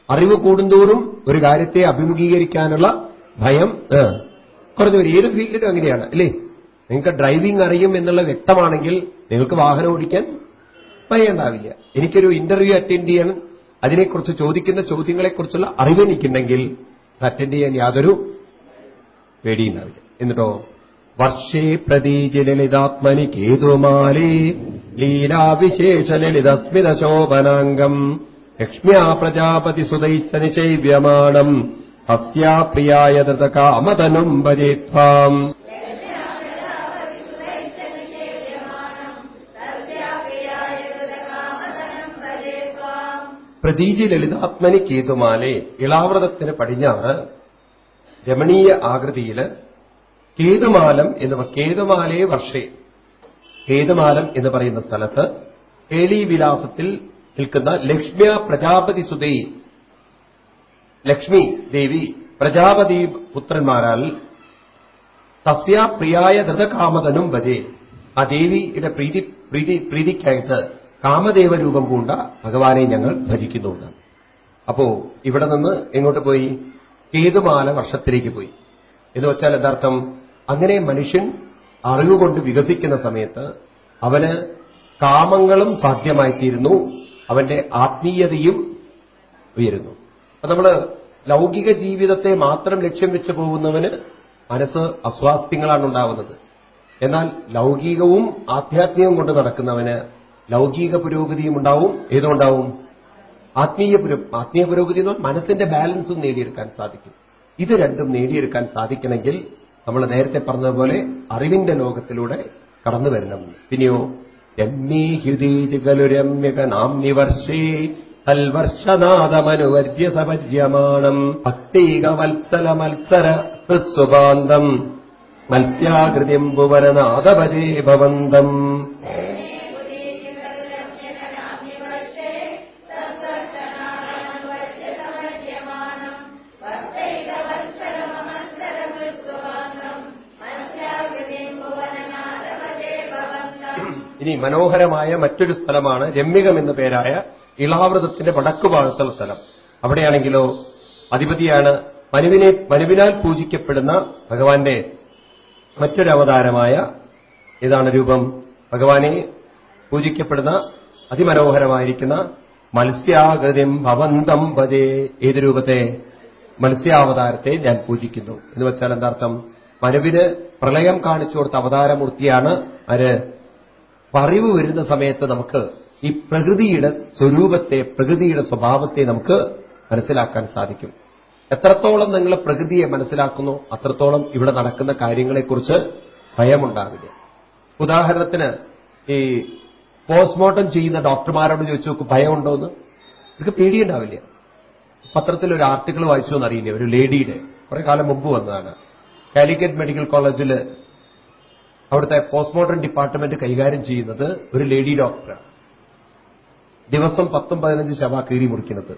അറിവ് കൂടുന്തോറും ഒരു കാര്യത്തെ അഭിമുഖീകരിക്കാനുള്ള ഭയം കുറഞ്ഞു വരും. ഏത് ഫീൽഡിലും അങ്ങനെയാണ് അല്ലേ? നിങ്ങൾക്ക് ഡ്രൈവിംഗ് അറിയും എന്നുള്ള വ്യക്തമാണെങ്കിൽ നിങ്ങൾക്ക് വാഹനം ഓടിക്കാൻ ഭയമുണ്ടാവില്ല. എനിക്കൊരു ഇന്റർവ്യൂ അറ്റൻഡ് ചെയ്യാൻ അതിനെക്കുറിച്ച് ചോദിക്കുന്ന ചോദ്യങ്ങളെക്കുറിച്ചുള്ള അറിവ് എനിക്കുണ്ടെങ്കിൽ അറ്റൻഡ് ചെയ്യാൻ യാതൊരു പേടിയുണ്ടാവില്ല. എന്നിട്ടോ? വർഷേ പ്രതീജ ലളിതാത്മനി കേതുമാലേ ലീലാവിശേഷ ലളിതസ്മിതശോഭനാംഗം ലക്ഷ്മ്യാ പ്രജാപതി സുതൈശ്ച നിശൈവ്യമാണം ഹസ്യാ പ്രിയായ ധൃതകാമതനും ഭജേത്വാം. പ്രതീജി ലളിതാത്മനി കേതുമാലെ ഇളാവൃതത്തിന് പടിഞ്ഞാറ്. രമണീയ ആകൃതിയിൽ കേതുമാലം എന്നിവ കേതുമാലേ വർഷേ. കേതുമാലം എന്ന് പറയുന്ന സ്ഥലത്ത് കേളീവിലാസത്തിൽ നിൽക്കുന്ന ലക്ഷ്മ്യ പ്രജാപതി സുതൈ ലക്ഷ്മി ദേവി പ്രജാപതി പുത്രന്മാരാൽ തസ്യ പ്രിയായ ധൃതകാമതനും ഭജേ. ആ ദേവിയുടെ പ്രീതി പ്രീതി പ്രീതിക്കായിട്ട് കാമദേവരൂപം പൂണ്ട ഭഗവാനെ ഞങ്ങൾ ഭജിക്കുന്നു അപ്പോ ഇവിടെ നിന്ന് എങ്ങോട്ട് പോയി? കേതുമാല വർഷത്തിലേക്ക് പോയി. എന്ന് വെച്ചാൽ യഥാർത്ഥം അങ്ങനെ മനുഷ്യൻ അറിവുകൊണ്ട് വികസിക്കുന്ന സമയത്ത് അവന് കാമങ്ങളും സാധ്യമായിത്തീരുന്നു. അവന്റെ ആത്മീയതയും ഉയരുന്നു. അപ്പൊ നമ്മൾ ലൗകിക ജീവിതത്തെ മാത്രം ലക്ഷ്യം വെച്ച് പോകുന്നവന് മനസ്സ് അസ്വാസ്ഥ്യങ്ങളാണ് ഉണ്ടാവുന്നത്. എന്നാൽ ലൗകികവും ആധ്യാത്മികവും കൊണ്ട് നടക്കുന്നവന് ലൗകിക പുരോഗതിയും ഉണ്ടാവും. ഏതുണ്ടാവും ആത്മീയ ആത്മീയ പുരോഗതി എന്ന് മനസ്സിന്റെ ബാലൻസും നേടിയെടുക്കാൻ സാധിക്കും. ഇത് രണ്ടും നേടിയെടുക്കാൻ സാധിക്കണമെങ്കിൽ നമ്മൾ നേരത്തെ പറഞ്ഞതുപോലെ അറിവിന്റെ ലോകത്തിലൂടെ കടന്നു വരണം. പിന്നെയോ രമ്യേ ഹൃദീജുകലു രമ്യക നാം നിവർഷേ സപര്യമാണം ഭക്തീക വത്സല മത്സര ഹൃസ്വപാന്തം മത്സ്യാകൃതിം ഭുവനനാദപജേ ഭവന്തം. ഇനി മനോഹരമായ മറ്റൊരു സ്ഥലമാണ് രമ്യകം എന്ന പേരായ ഇളാവൃതത്തിന്റെ വടക്കു ഭാഗത്തുള്ള സ്ഥലം. അവിടെയാണെങ്കിലോ അധിപതിയാണ് മനുവിനെ മനുവിനാൽ പൂജിക്കപ്പെടുന്ന ഭഗവാന്റെ മറ്റൊരു അവതാരമായ ഏതാണ് രൂപം? ഭഗവാനെ പൂജിക്കപ്പെടുന്ന അതിമനോഹരമായിരിക്കുന്ന മത്സ്യാകൃതിം ഭവന്തം ഭജേ ഏത് രൂപത്തെ? മത്സ്യാവതാരത്തെ ഞാൻ പൂജിക്കുന്നു. എന്ന് വെച്ചാൽ എന്താർത്ഥം? മനുവിന് പ്രളയം കാണിച്ചു കൊടുത്ത അവതാരമൂർത്തിയാണ് ആര്? അറിവ് വരുന്ന സമയത്ത് നമുക്ക് ഈ പ്രകൃതിയുടെ സ്വരൂപത്തെ പ്രകൃതിയുടെ സ്വഭാവത്തെ നമുക്ക് മനസ്സിലാക്കാൻ സാധിക്കും. എത്രത്തോളം നിങ്ങൾ പ്രകൃതിയെ മനസ്സിലാക്കുന്നു അത്രത്തോളം ഇവിടെ നടക്കുന്ന കാര്യങ്ങളെക്കുറിച്ച് ഭയമുണ്ടാവില്ല. ഉദാഹരണത്തിന് ഈ പോസ്റ്റ്മോർട്ടം ചെയ്യുന്ന ഡോക്ടർമാരോട് ചോദിച്ചു നോക്കും ഭയമുണ്ടോന്ന്? ഇവർക്ക് പേടിയുണ്ടാവില്ല. പത്രത്തിൽ ഒരു ആർട്ടിക്കിൾ വായിച്ചു എന്നറിയില്ലേ ഒരു ലേഡിയുടെ കുറെ കാലം മുമ്പ് വന്നതാണ്. കാലിക്കറ്റ് മെഡിക്കൽ കോളേജിൽ അവിടുത്തെ പോസ്റ്റ്മോർട്ടം ഡിപ്പാർട്ട്മെന്റ് കൈകാര്യം ചെയ്യുന്നത് ഒരു ലേഡി ഡോക്ടറാണ് ദിവസം പത്തും പതിനഞ്ച് ശവ കീറി മുറിക്കുന്നത്.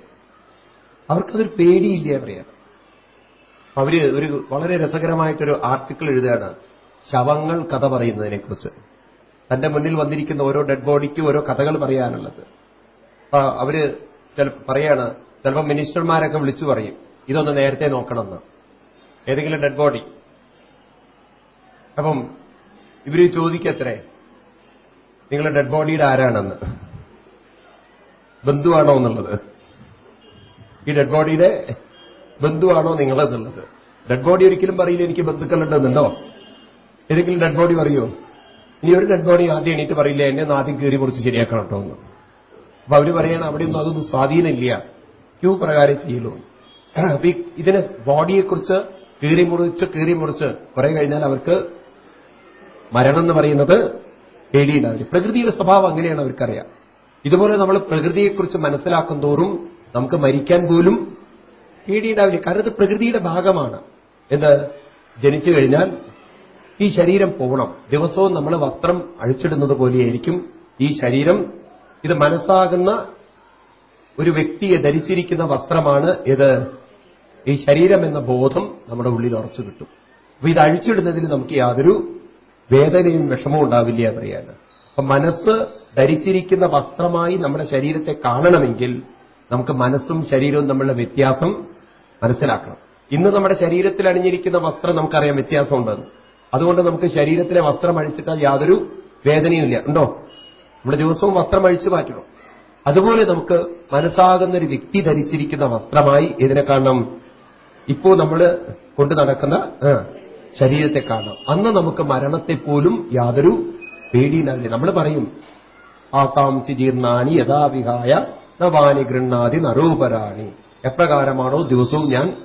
അവർക്കതൊരു പേടിയില്ല പറയാം അവർ ഒരു വളരെ രസകരമായിട്ടൊരു ആർട്ടിക്കിൾ എഴുതുകയാണ്. ശവങ്ങൾ കഥ പറയുന്നതിനെക്കുറിച്ച്. തന്റെ മുന്നിൽ വന്നിരിക്കുന്ന ഓരോ ഡെഡ് ബോഡിക്കും ഓരോ കഥകൾ പറയാനുള്ളത്. അവർ പറയാണ് ചിലപ്പോൾ മിനിസ്റ്റർമാരൊക്കെ വിളിച്ചു പറയും ഇതൊന്ന് നേരത്തെ നോക്കണമെന്ന്. ഏതെങ്കിലും ഡെഡ് ബോഡി അപ്പം ഇവർ ചോദിക്കത്രേ? നിങ്ങളെ ഡെഡ് ബോഡിയുടെ ആരാണെന്ന്? ബന്ധുവാണോ എന്നുള്ളത്? ഈ ഡെഡ് ബോഡിയുടെ ബന്ധുവാണോ നിങ്ങളെന്നുള്ളത് ഡെഡ് ബോഡി ഒരിക്കലും പറയില്ല എനിക്ക് ബന്ധുക്കളുണ്ടെന്നുണ്ടോ? ഏതെങ്കിലും ഡെഡ് ബോഡി പറയോ? ഇനി ഒരു ഡെഡ് ബോഡി ആദ്യം എണീറ്റ് പറയില്ല എന്നെ ഒന്ന് ആദ്യം കീറി മുറിച്ച് ശരിയാക്കണം കേട്ടോ എന്ന്. അപ്പൊ അവർ പറയണം അവിടെയൊന്നും അതൊന്നും സ്വാധീനമില്ല. ക്യൂ പ്രകാരം ചെയ്യുള്ളൂ. അപ്പൊ ഇതിനെ ബോഡിയെക്കുറിച്ച് കീറി മുറിച്ച് കീറി മുറിച്ച് കുറെ കഴിഞ്ഞാൽ അവർക്ക് മരണം എന്ന് പറയുന്നത് പേടിയുണ്ടാവില്ല പ്രകൃതിയുടെ സ്വഭാവം അങ്ങനെയാണ് അവർക്കറിയാം. ഇതുപോലെ നമ്മൾ പ്രകൃതിയെക്കുറിച്ച് മനസ്സിലാക്കും തോറും നമുക്ക് മരിക്കാൻ പോലും പേടിയുണ്ടാവില്ല. കാരണം ഇത് പ്രകൃതിയുടെ ഭാഗമാണ്. എന്ത് ജനിച്ചു കഴിഞ്ഞാൽ ഈ ശരീരം പോകണം. ദിവസവും നമ്മൾ വസ്ത്രം അഴിച്ചിടുന്നത് പോലെയായിരിക്കും ഈ ശരീരം. ഇത് മനസ്സാകുന്ന ഒരു വ്യക്തിയെ ധരിച്ചിരിക്കുന്ന വസ്ത്രമാണ് ഇത്. ഈ ശരീരം എന്ന ബോധം നമ്മുടെ ഉള്ളിൽ ഉറച്ചു കിട്ടും അപ്പൊ ഇത് അഴിച്ചിടുന്നതിൽ നമുക്ക് യാതൊരു വേദനയും വിഷമവും ഉണ്ടാവില്ല എന്നറിയാൻ അപ്പൊ മനസ്സ് ധരിച്ചിരിക്കുന്ന വസ്ത്രമായി നമ്മുടെ ശരീരത്തെ കാണണമെങ്കിൽ നമുക്ക് മനസ്സും ശരീരവും തമ്മിലുള്ള വ്യത്യാസം മനസ്സിലാക്കണം. ഇന്ന് നമ്മുടെ ശരീരത്തിൽ അണിഞ്ഞിരിക്കുന്ന വസ്ത്രം നമുക്കറിയാം വ്യത്യാസമുണ്ടെന്ന് അതുകൊണ്ട് നമുക്ക് ശരീരത്തിലെ വസ്ത്രം അഴിച്ചിട്ടാൽ യാതൊരു വേദനയുമില്ല ഉണ്ടോ? നമ്മുടെ ദിവസവും വസ്ത്രം അഴിച്ചു മാറ്റണം. അതുപോലെ നമുക്ക് മനസ്സാകുന്ന ഒരു വ്യക്തി ധരിച്ചിരിക്കുന്ന വസ്ത്രമായി ഇതിനെ കാണണം. ഇപ്പോ നമ്മൾ കൊണ്ടു നടക്കുന്ന ശരീരത്തെ കാണാം അന്ന് നമുക്ക് മരണത്തെ പോലും യാതൊരു പേടിയില്ലാതെ നമ്മൾ പറയും ആസാംസി ജീർണാനി യഥാവിഹായ നവാനി ഗൃണ്ണാതി നരോപരാണി. എപ്രകാരമാണോ ദിവസവും ഞാൻ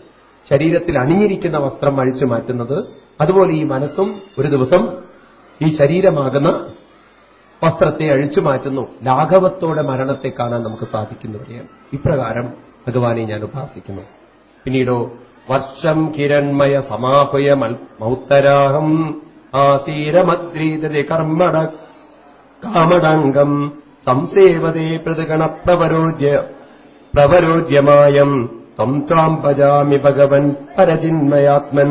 ശരീരത്തിൽ അണിഞ്ഞിരിക്കുന്ന വസ്ത്രം അഴിച്ചു മാറ്റുന്നത്. അതുപോലെ ഈ മനസ്സും ഒരു ദിവസം ഈ ശരീരമാകുന്ന വസ്ത്രത്തെ അഴിച്ചു മാറ്റുന്നു. ലാഘവത്തോടെ മരണത്തെ കാണാൻ നമുക്ക് സാധിക്കുന്നവരെയാണ്. ഇപ്രകാരം ഭഗവാനെ ഞാൻ ഉപാസിക്കുന്നു. പിന്നീടോ വർഷം കിരൺമയ സമാഹുയ മൗത്തരാഹം ആസീരമദ്രീതതി കർമ്മട കാമടാംഗം സംസേവതേ പ്രതിഗണ പ്രവരോജ്യ പ്രവരോജ്യമായം. ത്വം ത്വാം ഭജാമി ഭഗവൻ പരചിന്മയാത്മൻ.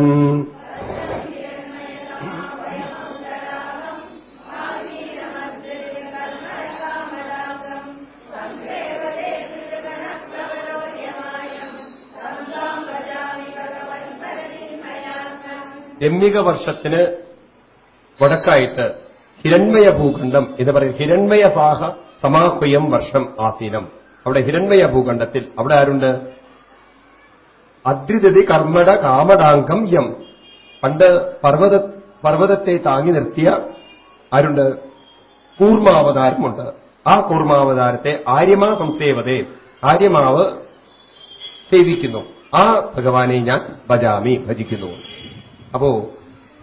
രമ്യക വർഷത്തിന് വടക്കായിട്ട് ഹിരൺമയ ഭൂഖണ്ഡം എന്ന് പറയും. ഹിരൺമയ സാഹ സമാഹുയം വർഷം ആസീനം. അവിടെ ഹിരൺമയ ഭൂഖണ്ഡത്തിൽ അവിടെ ആരുണ്ട്? അദ്രിതതി കർമ്മട കാമടാംഗം യം. പണ്ട് പർവത പർവതത്തെ താങ്ങി നിർത്തിയ ആരുണ്ട്? കൂർമാവതാരമുണ്ട്. ആ കൂർമാവതാരത്തെ ആര്യമാ സംസേവതേ ആര്യമാവ് സേവിക്കുന്നു. ആ ഭഗവാനെ ഞാൻ ഭജാമി ഭജിക്കുന്നു. അപ്പോ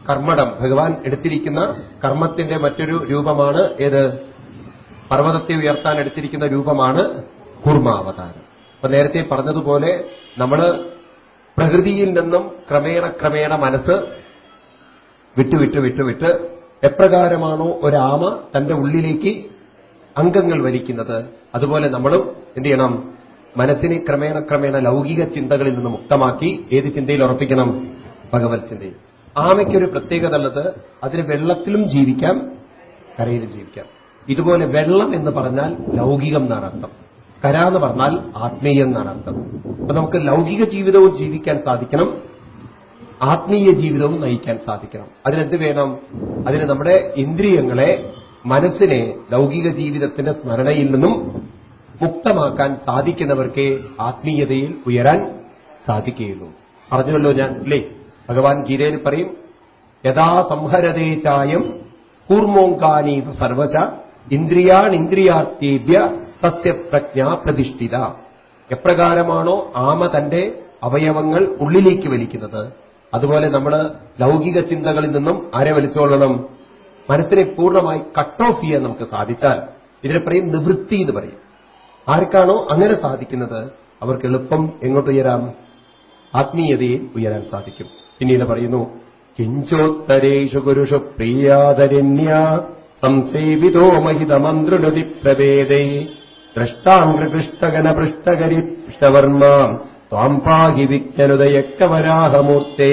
കർമ്മടം ഭഗവാൻ എടുത്തിരിക്കുന്ന കർമ്മത്തിന്റെ മറ്റൊരു രൂപമാണ് ഏത്? പർവതത്തെ ഉയർത്താൻ എടുത്തിരിക്കുന്ന രൂപമാണ് കുർമാവതാരം. അപ്പൊ നേരത്തെ പറഞ്ഞതുപോലെ നമ്മൾ പ്രകൃതിയിൽ നിന്നും ക്രമേണ ക്രമേണ മനസ്സ് വിട്ടു വിട്ടു വിട്ടു വിട്ട് എപ്രകാരമാണോ ഒരാമ തന്റെ ഉള്ളിലേക്ക് അംഗങ്ങൾ വലിക്കുന്നത് അതുപോലെ നമ്മളും എന്ത് ചെയ്യണം? മനസ്സിനെ ക്രമേണ ക്രമേണ ലൗകിക ചിന്തകളിൽ നിന്ന് മുക്തമാക്കി ഏത് ചിന്തയിൽ ഉറപ്പിക്കണം? ഭഗവത് ചിന്തയിൽ. ആമയ്ക്കൊരു പ്രത്യേകത ഉള്ളത് അതിന് വെള്ളത്തിലും ജീവിക്കാം കരയിലും ജീവിക്കാം. ഇതുപോലെ വെള്ളം എന്ന് പറഞ്ഞാൽ ലൗകികം എന്നാണ് അർത്ഥം. കര എന്ന് പറഞ്ഞാൽ ആത്മീയം എന്നാണ് അർത്ഥം. അപ്പൊ നമുക്ക് ലൗകിക ജീവിതവും ജീവിക്കാൻ സാധിക്കണം ആത്മീയ ജീവിതവും നയിക്കാൻ സാധിക്കണം. അതിനെന്ത് വേണം? അതിന് നമ്മുടെ ഇന്ദ്രിയങ്ങളെ മനസ്സിനെ ലൗകിക ജീവിതത്തിന്റെ സ്മരണയിൽ നിന്നും മുക്തമാക്കാൻ സാധിക്കുന്നവർക്കേ ആത്മീയതയിൽ ഉയരാൻ സാധിക്കുകയുള്ളൂ. പറഞ്ഞുവല്ലോ ഞാൻ അല്ലേ? ഭഗവാൻ ഗീതയിൽ പറയും യഥാ സംഹരതേ ചായം കൂർമോങ്കാനീവ സർവശ ഇന്ദ്രിയാണിന്ദ്രിയാർത്ഥേഭ്യ തസ്യ പ്രജ്ഞ പ്രതിഷ്ഠിത. എപ്രകാരമാണോ ആമ തന്റെ അവയവങ്ങൾ ഉള്ളിലേക്ക് വലിക്കുന്നത്? അതുപോലെ നമ്മൾ ലൗകിക ചിന്തകളിൽ നിന്നും ആരെ വലിച്ചുകൊള്ളണം മനസ്സിനെ പൂർണമായി കട്ട് ഓഫ് ചെയ്യാൻ നമുക്ക് സാധിച്ചാൽ ഇതിനെ പറയും നിവൃത്തി എന്ന് പറയും. ആർക്കാണോ അങ്ങനെ സാധിക്കുന്നത് അവർക്ക് എളുപ്പം എങ്ങോട്ട് ഉയരാം? ആത്മീയതയിൽ ഉയരാൻ സാധിക്കും. പിന്നീട് പറയുന്നു കിഞ്ചോത്തരേഷു കുരുഷു പ്രിയാതരണ്യ സംസേവിതോ മഹിതമന്ത്രുനതി പ്രവേദേ. ദ്രഷ്ടാംഗൃകൃഷ്ടഗന പൃഷ്ടകരി പൃഷ്ടവർമാം ത്വാം പാഹി വിജ്ഞനുദയക്കവരാഹമൂർത്തേ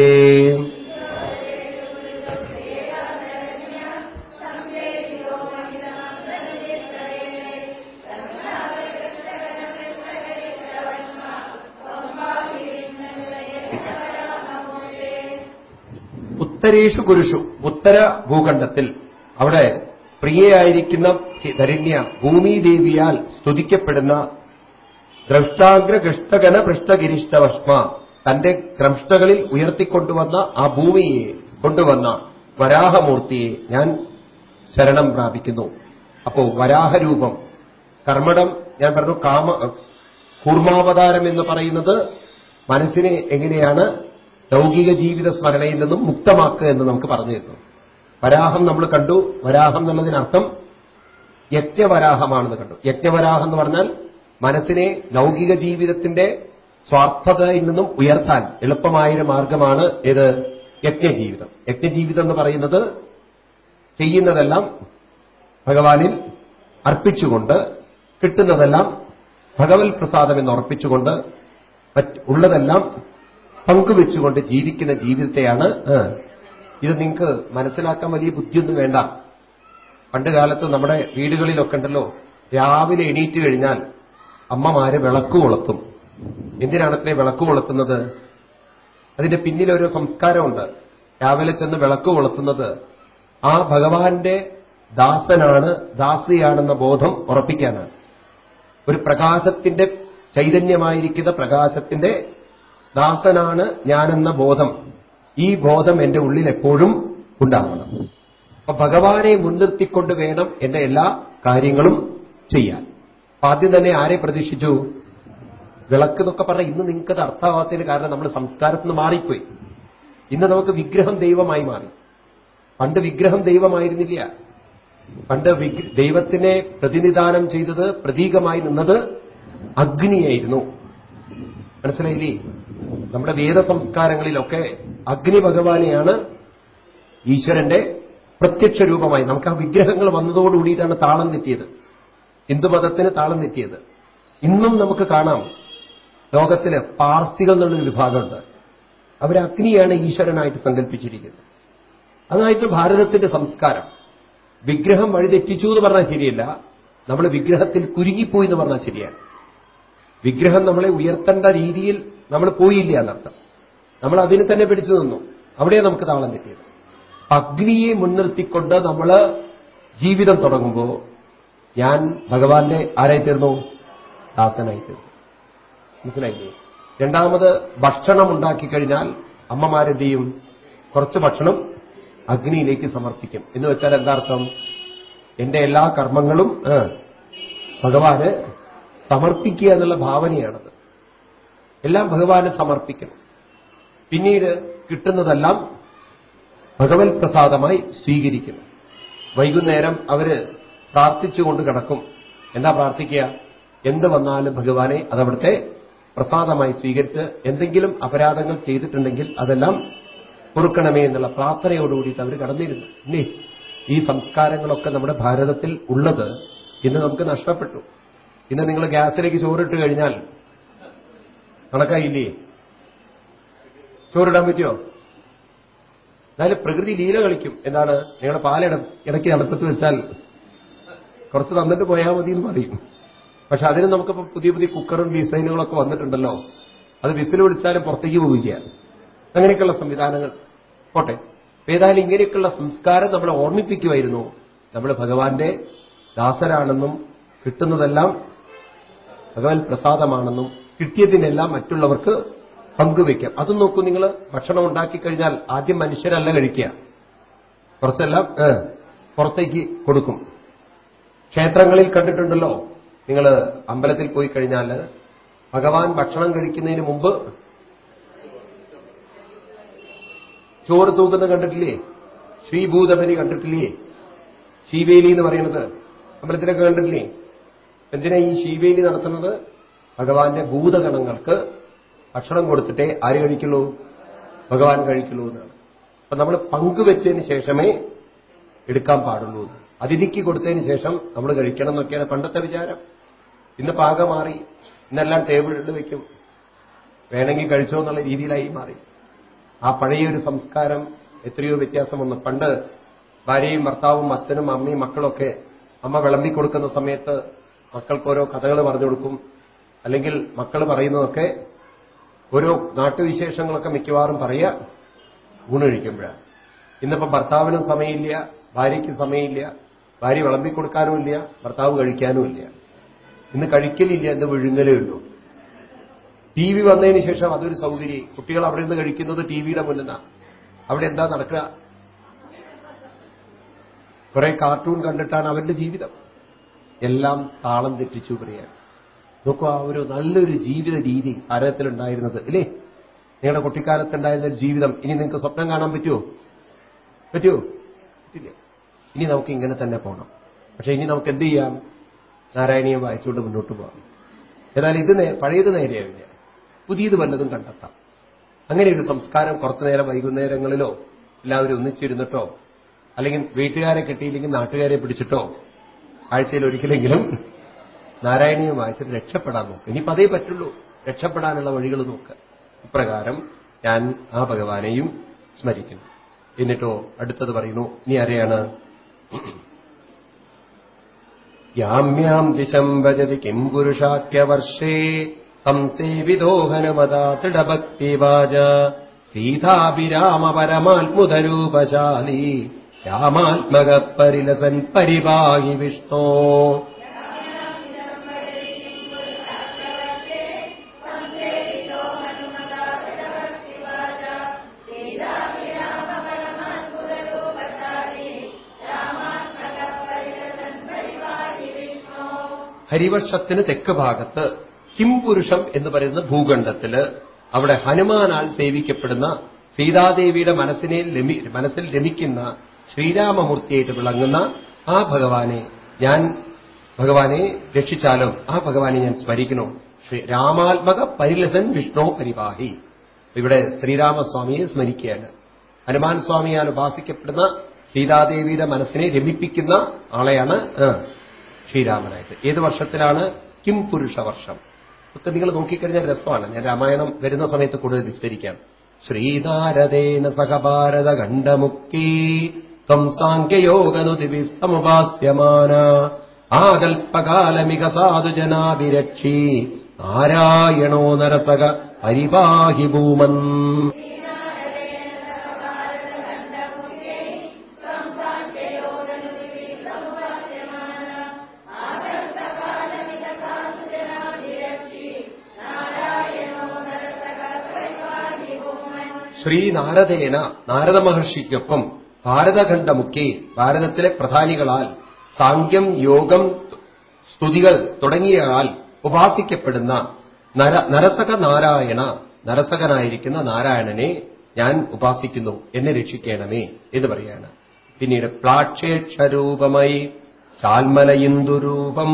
ഉത്തരേഷു കുരുഷു ഉത്തര ഭൂഖണ്ഡത്തിൽ. അവിടെ പ്രിയയായിരിക്കുന്ന ധരണ്യ ഭൂമിദേവിയാൽ സ്തുതിക്കപ്പെടുന്ന ദ്രഷ്ടാഗ്ര കൃഷ്ടകന പൃഷ്ഠഗിരിഷ്ടഭസ്മ തന്റെ ക്രംഷ്ടകളിൽ ഉയർത്തിക്കൊണ്ടുവന്ന ആ ഭൂമിയെ കൊണ്ടുവന്ന വരാഹമൂർത്തിയെ ഞാൻ ശരണം പ്രാപിക്കുന്നു. അപ്പോ വരാഹരൂപം. കർമ്മടം ഞാൻ പറഞ്ഞു കാമ കൂർമാവതാരം എന്ന് പറയുന്നത് മനസ്സിനെ എങ്ങനെയാണ് ലൗകിക ജീവിത സ്മരണയിൽ നിന്നും മുക്തമാക്കുക എന്ന് നമുക്ക് പറഞ്ഞു തരുന്നു. വരാഹം നമ്മൾ കണ്ടു. വരാഹം എന്നുള്ളതിനർത്ഥം യജ്ഞവരാഹമാണെന്ന് കണ്ടു. യജ്ഞവരാഹം എന്ന് പറഞ്ഞാൽ മനസ്സിനെ ലൗകിക ജീവിതത്തിന്റെ സ്വാർത്ഥതയിൽ നിന്നും ഉയർത്താൻ എളുപ്പമായൊരു മാർഗമാണ് ഏത്? യജ്ഞജീവിതം. യജ്ഞജീവിതം എന്ന് പറയുന്നത് ചെയ്യുന്നതെല്ലാം ഭഗവാനിൽ അർപ്പിച്ചുകൊണ്ട് കിട്ടുന്നതെല്ലാം ഭഗവത് പ്രസാദം എന്ന് ഉറപ്പിച്ചുകൊണ്ട് ഉള്ളതെല്ലാം പങ്കുവെച്ചുകൊണ്ട് ജീവിക്കുന്ന ജീവിതത്തെയാണ് ഇത് നിങ്ങൾക്ക് മനസ്സിലാക്കാൻ വലിയ ബുദ്ധിയൊന്നും വേണ്ട. പണ്ട് കാലത്ത് നമ്മുടെ വീടുകളിലൊക്കെ ഉണ്ടല്ലോ രാവിലെ എണീറ്റ് കഴിഞ്ഞാൽ അമ്മമാര് വിളക്ക് കൊളുത്തും. എന്തിനാണത്രേ വിളക്ക് കൊളുത്തുന്നത്? അതിന്റെ പിന്നിലൊരു സംസ്കാരമുണ്ട്. രാവിലെ ചെന്ന് വിളക്ക് കൊളുത്തുന്നത് ആ ഭഗവാന്റെ ദാസനാണ് ദാസിയാണെന്ന ബോധം ഉറപ്പിക്കാനാണ്. ഒരു പ്രകാശത്തിന്റെ ചൈതന്യമായിരിക്കുന്ന പ്രകാശത്തിന്റെ ദാസനാണ് ഞാനെന്ന ബോധം. ഈ ബോധം എന്റെ ഉള്ളിൽ എപ്പോഴും ഉണ്ടാവണം. അപ്പൊ ഭഗവാനെ മുൻനിർത്തിക്കൊണ്ട് വേണം എന്റെ എല്ലാ കാര്യങ്ങളും ചെയ്യാൻ. ആദ്യം തന്നെ ആരെ പ്രതീക്ഷിച്ചു? വിളക്ക് എന്നൊക്കെ പറഞ്ഞാൽ ഇന്ന് നിങ്ങൾക്കത് അർത്ഥമാവാത്തതിന് കാരണം നമ്മൾ സംസ്കാരത്തിൽ നിന്ന് മാറിപ്പോയി. ഇന്ന് നമുക്ക് വിഗ്രഹം ദൈവമായി മാറി. പണ്ട് വിഗ്രഹം ദൈവമായിരുന്നില്ല. പണ്ട് ദൈവത്തിനെ പ്രതിനിധാനം ചെയ്തത് പ്രതീകമായി നിന്നത് അഗ്നിയായിരുന്നു. മനസ്സിലായില്ലേ? നമ്മുടെ വേദ സംസ്കാരങ്ങളിലൊക്കെ അഗ്നി ഭഗവാനെയാണ് ഈശ്വരന്റെ പ്രത്യക്ഷ രൂപമായി നമുക്ക് ആ വിഗ്രഹങ്ങൾ വന്നതോടുകൂടിയിട്ടാണ് താളം തെറ്റിയത് ഹിന്ദുമതത്തിന് താളം തെറ്റിയത് ഇന്നും നമുക്ക് കാണാം. ലോകത്തിൽ പാർസികൾ എന്നുള്ളൊരു വിഭാഗമുണ്ട്. അവർ അഗ്നിയാണ് ഈശ്വരനായിട്ട് സങ്കല്പിച്ചിരിക്കുന്നത്. അതായിട്ട് ഭാരതത്തിന്റെ സംസ്കാരം. വിഗ്രഹം വഴിതെറ്റിച്ചു എന്ന് പറഞ്ഞാൽ ശരിയല്ല. നമ്മൾ വിഗ്രഹത്തിൽ കുരുങ്ങിപ്പോയി എന്ന് പറഞ്ഞാൽ ശരിയാണ്. വിഗ്രഹം നമ്മളെ ഉയർത്തേണ്ട രീതിയിൽ നമ്മൾ പോയില്ല എന്നർത്ഥം. നമ്മൾ അതിനെ തന്നെ പിടിച്ചു നിന്നു. അവിടെ നമുക്ക് താളം തെറ്റിയത് അഗ്നിയെ മുൻനിർത്തിക്കൊണ്ട് നമ്മൾ ജീവിതം തുടങ്ങുമ്പോൾ ഞാൻ ഭഗവാന്റെ ആരായി തീർന്നു ദാസനായി തീർന്നു മനസ്സിലായില്ലേ? രണ്ടാമത് ഭക്ഷണം ഉണ്ടാക്കി കഴിഞ്ഞാൽ അമ്മമാരെന്ത് ചെയ്യും? കുറച്ച് ഭക്ഷണം അഗ്നിയിലേക്ക് സമർപ്പിക്കും. എന്ന് വെച്ചാൽ എന്താർത്ഥം എന്റെ എല്ലാ കർമ്മങ്ങളും ഭഗവാന് സമർപ്പിക്കുക എന്നുള്ള ഭാവനയാണത് എല്ലാം ഭഗവാന് സമർപ്പിക്കണം. പിന്നീട് കിട്ടുന്നതെല്ലാം ഭഗവത് പ്രസാദമായി സ്വീകരിക്കണം. വൈകുന്നേരം അവർ പ്രാർത്ഥിച്ചുകൊണ്ട് കിടക്കും. എന്താ പ്രാർത്ഥിക്കുക? എന്ത് വന്നാലും ഭഗവാനെ അതവിടുത്തെ പ്രസാദമായി സ്വീകരിച്ച് എന്തെങ്കിലും അപരാധങ്ങൾ ചെയ്തിട്ടുണ്ടെങ്കിൽ അതെല്ലാം പൊറുക്കണമേ എന്നുള്ള പ്രാർത്ഥനയോടുകൂടിയിട്ട് അവർ കടന്നിരുന്നു. ഇല്ലേ? ഈ സംസ്കാരങ്ങളൊക്കെ നമ്മുടെ ഭാരതത്തിൽ ഉള്ളത് ഇന്ന് നമുക്ക് നഷ്ടപ്പെട്ടു. ഇന്ന് നിങ്ങൾ ഗ്യാസിലേക്ക് ചോറിട്ട് കഴിഞ്ഞാൽ കണക്കായില്ലേ? ചോറിടാൻ പറ്റുമോ എന്നാലും പ്രകൃതി ലീല കളിക്കും എന്താണ് നിങ്ങളുടെ പാല ഇടയ്ക്ക് നടത്തത്ത് വെച്ചാൽ. കുറച്ച് തന്നിട്ട് പോയാൽ മതി എന്ന് പറയും. പക്ഷെ അതിന് നമുക്കിപ്പോൾ പുതിയ പുതിയ കുക്കറും ഡിസൈനുകളൊക്കെ വന്നിട്ടുണ്ടല്ലോ. അത് വിസിൽ വിളിച്ചാലും പുറത്തേക്ക് പോവുക അങ്ങനെയൊക്കെയുള്ള സംവിധാനങ്ങൾ. പോട്ടെ. ഏതായാലും ഇങ്ങനെയൊക്കെയുള്ള സംസ്കാരം നമ്മളെ ഓർമ്മിപ്പിക്കുമായിരുന്നു. നമ്മൾ ഭഗവാന്റെ ദാസരാണെന്നും കിട്ടുന്നതെല്ലാം ഭഗവാൻ പ്രസാദമാണെന്നും കിട്ടിയതിനെല്ലാം മറ്റുള്ളവർക്ക് പങ്കുവെക്കാം അതും നോക്കൂ നിങ്ങൾ ഭക്ഷണം ഉണ്ടാക്കി കഴിഞ്ഞാൽ ആദ്യം മനുഷ്യരല്ല കഴിക്കുക. കുറച്ചെല്ലാം പുറത്തേക്ക് കൊടുക്കും. ക്ഷേത്രങ്ങളിൽ കണ്ടിട്ടുണ്ടല്ലോ നിങ്ങൾ അമ്പലത്തിൽ പോയി കഴിഞ്ഞാൽ ഭഗവാൻ ഭക്ഷണം കഴിക്കുന്നതിന് മുമ്പ് ചോറ് തൂക്കുന്നത് കണ്ടിട്ടില്ലേ? ശ്രീഭൂതബലി കണ്ടിട്ടില്ലേ? ശീവേലി എന്ന് പറയുന്നത്. അമ്പലത്തിലൊക്കെ കണ്ടിട്ടില്ലേ? എന്തിനാ ഈ ശീവേലി നടത്തുന്നത്? ഭഗവാന്റെ ഭൂതഗണങ്ങൾക്ക് ഭക്ഷണം കൊടുത്തിട്ടേ ആര് കഴിക്കുള്ളൂ? ഭഗവാൻ കഴിക്കുള്ളൂ എന്നാണ്. അപ്പൊ നമ്മൾ പങ്കുവെച്ചതിന് ശേഷമേ എടുക്കാൻ പാടുള്ളൂ. അതിഥിക്ക് കൊടുത്തതിന് ശേഷം നമ്മൾ കഴിക്കണം എന്നൊക്കെയാണ് പണ്ടത്തെ വിചാരം. ഇന്ന് പാകം മാറി. ഇന്നെല്ലാം ടേബിളിൽ വെക്കും. വേണമെങ്കിൽ കഴിച്ചോ എന്നുള്ള രീതിയിലായി മാറി. ആ പഴയൊരു സംസ്കാരം എത്രയോ വ്യത്യാസം വന്നു പണ്ട് ഭാര്യയും ഭർത്താവും അച്ഛനും അമ്മയും മക്കളൊക്കെ അമ്മ വിളമ്പി കൊടുക്കുന്ന സമയത്ത് മക്കൾക്കോരോ കഥകൾ പറഞ്ഞു കൊടുക്കും. അല്ലെങ്കിൽ മക്കൾ പറയുന്നതൊക്കെ ഓരോ നാട്ടുവിശേഷങ്ങളൊക്കെ മിക്കവാറും പറയുക ഊണ് കഴിക്കുമ്പോഴാണ് ഇന്നിപ്പം ഭർത്താവിനും സമയമില്ല ഭാര്യയ്ക്ക് സമയമില്ല ഭാര്യ വിളമ്പിക്കൊടുക്കാനുമില്ല ഭർത്താവ് കഴിക്കാനുമില്ല ഇന്ന് കഴിക്കലില്ല എന്ന് വിഴുങ്ങലേ ഉള്ളൂ. ടി വി വന്നതിന് ശേഷം അതൊരു സൗകര്യം. കുട്ടികൾ അവിടെ നിന്ന് കഴിക്കുന്നത് ടി വിയുടെ മുന്നിലാണ് അവിടെ എന്താ നടക്കുക? കുറെ കാർട്ടൂൺ കണ്ടിട്ടാണ് അവരുടെ ജീവിതം. എല്ലാം താളം തെറ്റിച്ചു പറയാൻ. നോക്കൂ ആ ഒരു നല്ലൊരു ജീവിത രീതി ഭാരതത്തിലുണ്ടായിരുന്നത് ഇല്ലേ? നിങ്ങളുടെ കുട്ടിക്കാലത്തുണ്ടായിരുന്ന ഒരു ജീവിതം. ഇനി നിങ്ങൾക്ക് സ്വപ്നം കാണാൻ പറ്റുമോ പറ്റുമോ പറ്റില്ല. ഇനി നമുക്ക് ഇങ്ങനെ തന്നെ പോകണം പക്ഷെ ഇനി നമുക്ക് എന്ത് ചെയ്യാം? നാരായണീയം വായിച്ചുകൊണ്ട് മുന്നോട്ട് പോകാം. എന്നാൽ ഇത് പഴയത് നേരെയല്ല പുതിയത് വല്ലതും കണ്ടെത്താം. അങ്ങനെ ഒരു സംസ്കാരം കുറച്ചു നേരം വൈകുന്നേരങ്ങളിലോ എല്ലാവരും ഒന്നിച്ചിരുന്നിട്ടോ അല്ലെങ്കിൽ വീട്ടുകാരെ കിട്ടിയില്ലെങ്കിൽ നാട്ടുകാരെ പിടിച്ചിട്ടോ ആഴ്ചയിൽ ഒരിക്കലെങ്കിലും നാരായണീയം വായിച്ചിട്ട് രക്ഷപ്പെടാൻ നോക്കുക ഇനി അതേ പറ്റുള്ളൂ. രക്ഷപ്പെടാനുള്ള വഴികൾ നോക്കുക ഇപ്രകാരം ഞാൻ ആ ഭഗവാനെയും സ്മരിക്കുന്നു. എന്നിട്ടോ അടുത്തത് പറയുന്നു. ഇനി ആരെയാണ്? യാമ്യാം ദിശം ഭജതി കിം പുരുഷാഖ്യവർഷേ സംസേവിതോ ഹനുമതാ ദൃഢഭക്തിവാച സീതാഭിരാമ പരമാത്മുതരൂപശാലി രാമാത്മക പരിലസൻ പരിപാഹി വിഷ്ണോ ഹരിവർഷത്തിന് തെക്ക് ഭാഗത്ത് കിംപുരുഷം എന്ന് പറയുന്ന ഭൂഖണ്ഡത്തിൽ അവിടെ ഹനുമാനാൽ സേവിക്കപ്പെടുന്ന സീതാദേവിയുടെ മനസ്സിനെ മനസ്സിൽ രമിക്കുന്ന ശ്രീരാമമൂർത്തിയായിട്ട് വിളങ്ങുന്ന ആ ഭഗവാനെ ഞാൻ ഭഗവാനെ രക്ഷിച്ചാലും? ആ ഭഗവാനെ ഞാൻ സ്മരിക്കുന്നു. രാമാത്മക പരിലസൻ വിഷ്ണു പരിവാഹി. ഇവിടെ ശ്രീരാമസ്വാമിയെ സ്മരിക്കുകയാണ്. ഹനുമാൻ സ്വാമിയാൽ ഉപാസിക്കപ്പെടുന്ന സീതാദേവിയുടെ മനസ്സിനെ രമിപ്പിക്കുന്ന ആളെയാണ് ശ്രീരാമനായിട്ട് ഏത് വർഷത്തിലാണ് കിം പുരുഷ വർഷം? ഒക്കെ നിങ്ങൾ നോക്കിക്കഴിഞ്ഞാൽ രസമാണ്. ഞാൻ രാമായണം വരുന്ന സമയത്ത് കൂടുതൽ വിസ്തരിക്കാം. ശ്രീനാരദേന സഹഭാരത ഖണ്ഡമുക്തി ത്വം സാഖ്യയോഗനുതിവി സമുപാസ്യമാന. ആകൽപകാലമിക സാധുജനാഭിരക്ഷി. നാരായണോ നരസക പരിപാഹി ഭൂമൻ. ശ്രീനാരദേന നാരദ മഹർഷിക്കൊപ്പം ഭാരതഖണ്ഡമുക്കെ ഭാരതത്തിലെ പ്രധാനികളാൽ സാങ്ക്യം യോഗം സ്തുതികൾ തുടങ്ങിയാൽ ഉപാസിക്കപ്പെടുന്ന നരസക നാരായണ നരസകനായിരിക്കുന്ന നാരായണനെ ഞാൻ ഉപാസിക്കുന്നു എന്നെ രക്ഷിക്കണമേ എന്ന് പറയാണ്. പിന്നീട് പ്ലാക്ഷേക്ഷരൂപമായി ചാൽമലയിന്ദുരൂപം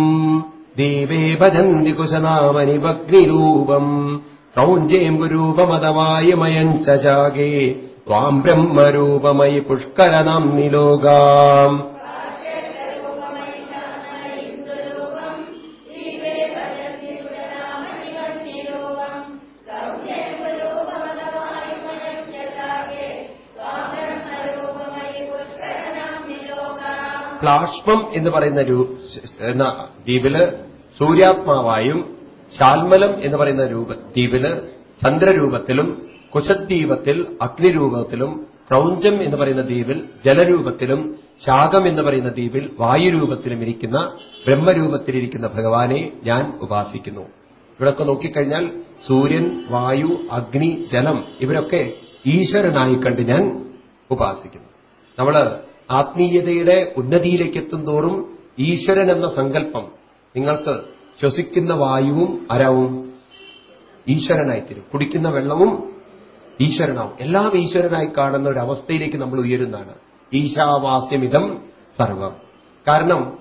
ദേവേ ഭജന്തി കുശനാമനി ഭഗ്നിരൂപം ക്രൗഞ്ചേമ്പുരൂപമതവായുമയം ചാകേ. ത്വാം ബ്രഹ്മരൂപമയി പുഷ്കരനാം നിലോകാം. പ്ലാഷ്മം എന്ന് പറയുന്ന ദ്വീപിൽ സൂര്യാത്മാവായും ശാൽമലം എന്ന് പറയുന്ന രൂപ ദ്വീപിൽ ചന്ദ്രരൂപത്തിലും കുശദ്വീപത്തിൽ അഗ്നിരൂപത്തിലും ക്രൗഞ്ചം എന്ന് പറയുന്ന ദ്വീപിൽ ജലരൂപത്തിലും ശാഖം എന്ന് പറയുന്ന ദ്വീപിൽ വായുരൂപത്തിലും ഇരിക്കുന്ന ബ്രഹ്മരൂപത്തിലിരിക്കുന്ന ഭഗവാനെ ഞാൻ ഉപാസിക്കുന്നു. ഇവിടൊക്കെ നോക്കിക്കഴിഞ്ഞാൽ സൂര്യൻ വായു അഗ്നി ജലം ഇവരൊക്കെ ഈശ്വരനായി കണ്ട് ഞാൻ ഉപാസിക്കുന്നു. നമ്മൾ ആത്മീയതയുടെ ഉന്നതിയിലേക്ക് എത്തും തോറും ഈശ്വരൻ എന്ന സങ്കല്പം നിങ്ങൾക്ക് ശ്വസിക്കുന്ന വായുവും അരവും ഈശ്വരനായിത്തീരും. കുടിക്കുന്ന വെള്ളവും ഈശ്വരനാവും. എല്ലാം ഈശ്വരനായി കാണുന്ന ഒരു അവസ്ഥയിലേക്ക് നമ്മൾ ഉയരുന്നതാണ്. ഈശാവാസ്യമിതം സർവം. കാരണം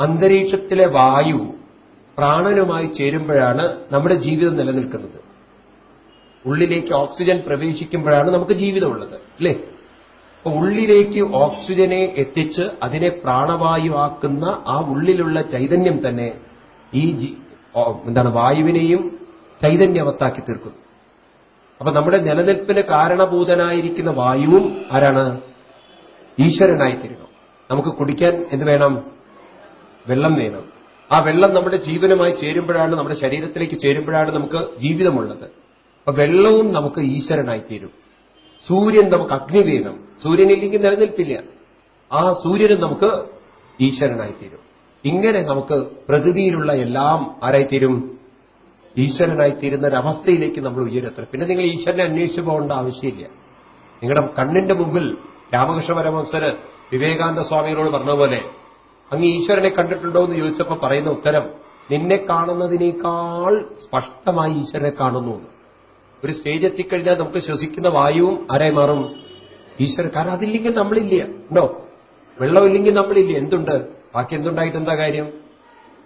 അന്തരീക്ഷത്തിലെ വായു പ്രാണനുമായി ചേരുമ്പോഴാണ് നമ്മുടെ ജീവിതം നിലനിൽക്കുന്നത്. ഉള്ളിലേക്ക് ഓക്സിജൻ പ്രവേശിക്കുമ്പോഴാണ് നമുക്ക് ജീവിതമുള്ളത് അല്ലേ? ഉള്ളിലേക്ക് ഓക്സിജനെ എത്തിച്ച് അതിനെ പ്രാണവായുവാക്കുന്ന ആ ഉള്ളിലുള്ള ചൈതന്യം തന്നെ ഈ എന്താണ് വായുവിനെയും ചൈതന്യവത്താക്കി തീർക്കുന്നു. അപ്പൊ നമ്മുടെ നിലനിൽപ്പിന് കാരണഭൂതനായിരിക്കുന്ന വായുവും ആരാണ്? ഈശ്വരനായി തീരണം നമുക്ക് കുടിക്കാൻ എന്ത് വേണം? വെള്ളം വേണം. ആ വെള്ളം നമ്മുടെ ജീവനുമായി ചേരുമ്പോഴാണ് നമ്മുടെ ശരീരത്തിലേക്ക് ചേരുമ്പോഴാണ് നമുക്ക് ജീവിതമുള്ളത്. അപ്പൊ വെള്ളവും നമുക്ക് ഈശ്വരനായി തീരും. സൂര്യൻ നമുക്ക് അഗ്നി വേണം സൂര്യനില്ലെങ്കിൽ നിലനിൽപ്പില്ല. ആ സൂര്യനും നമുക്ക് ഈശ്വരനായിത്തീരും. ഇങ്ങനെ നമുക്ക് പ്രകൃതിയിലുള്ള എല്ലാം ആരായിത്തീരും? ഈശ്വരനായിത്തീരുന്ന ഒരവസ്ഥയിലേക്ക് നമ്മൾ ഉയരത്തണം പിന്നെ നിങ്ങൾ ഈശ്വരനെ അന്വേഷിച്ചു പോകേണ്ട ആവശ്യമില്ല. നിങ്ങളുടെ കണ്ണിന്റെ മുമ്പിൽ രാമകൃഷ്ണ പരമംസര് വിവേകാനന്ദ സ്വാമികളോട് പറഞ്ഞ പോലെ അങ്ങ് ഈശ്വരനെ കണ്ടിട്ടുണ്ടോ? എന്ന് ചോദിച്ചപ്പോൾ പറയുന്ന ഉത്തരം നിന്നെ കാണുന്നതിനേക്കാൾ സ്പഷ്ടമായി ഈശ്വരനെ കാണുന്നു. ഒരു സ്റ്റേജ് എത്തിക്കഴിഞ്ഞാൽ നമുക്ക് ശ്വസിക്കുന്ന വായുവും ആരായി മാറും? ഈശ്വരൻ. കാരണം അതില്ലെങ്കിൽ നമ്മളില്ല. ഉണ്ടോ? വെള്ളമില്ലെങ്കിൽ നമ്മളില്ല. എന്തുണ്ട്? ബാക്കി എന്തുണ്ടായിട്ട് എന്താ കാര്യം?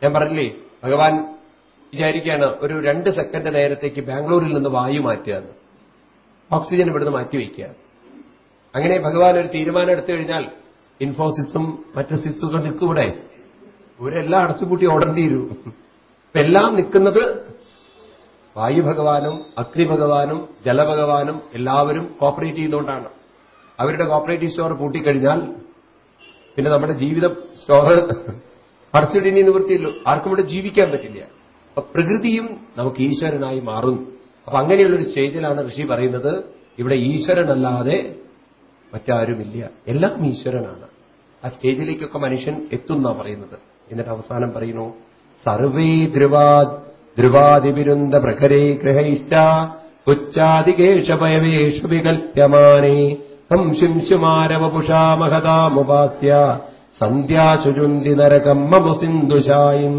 ഞാൻ പറഞ്ഞില്ലേ ഭഗവാൻ വിചാരിക്കുകയാണ് ഒരു രണ്ട് സെക്കൻഡ് നേരത്തേക്ക് ബാംഗ്ലൂരിൽ നിന്ന് വായു മാറ്റുകയെന്ന് ഓക്സിജൻ ഇവിടുന്ന് മാറ്റിവെക്കുക അങ്ങനെ ഭഗവാൻ ഒരു തീരുമാനം എടുത്തു കഴിഞ്ഞാൽ ഇൻഫോസിസും മറ്റ് സിസുകൾ നിൽക്കൂടെ ഇവരെല്ലാം അടച്ചുപൂട്ടി ഓടേണ്ടി വരും. എല്ലാം നിൽക്കുന്നത് വായു ഭഗവാനും അഗ്നി ഭഗവാനും ജലഭഗവാനും എല്ലാവരും കോപ്പറേറ്റ് ചെയ്തുകൊണ്ടാണ് അവരുടെ കോപ്പറേറ്റീവ് സ്റ്റോർ പൂട്ടിക്കഴിഞ്ഞാൽ പിന്നെ നമ്മുടെ ജീവിത സ്റ്റോർ അടച്ചിടിനി നിവൃത്തിയല്ലോ. ആർക്കും ഇവിടെ ജീവിക്കാൻ പറ്റില്ല. അപ്പൊ പ്രകൃതിയും നമുക്ക് ഈശ്വരനായി മാറുന്നു. അപ്പൊ അങ്ങനെയുള്ളൊരു സ്റ്റേജിലാണ് ഋഷി പറയുന്നത് ഇവിടെ ഈശ്വരനല്ലാതെ മറ്റാരുമില്ല. എല്ലാം ഈശ്വരനാണ്. ആ സ്റ്റേജിലേക്കൊക്കെ മനുഷ്യൻ എത്തുന്ന പറയുന്നത്. എന്നിട്ട് അവസാനം പറയുന്നു സർവേ ധ്രുവാ ധ്രുവാതിവിരുന്ദ പ്രഖരേ ഗൃഹൈശ്ച ഉച്ചാദികേശഭയവേഷു വികൽപ്യമാനേ ഹം ശിംശുമാരവപുഷാമഹതാമുപാസ്യ സന്ധ്യാശുചുന്തി നരകം മമു സിന്ധുശായും.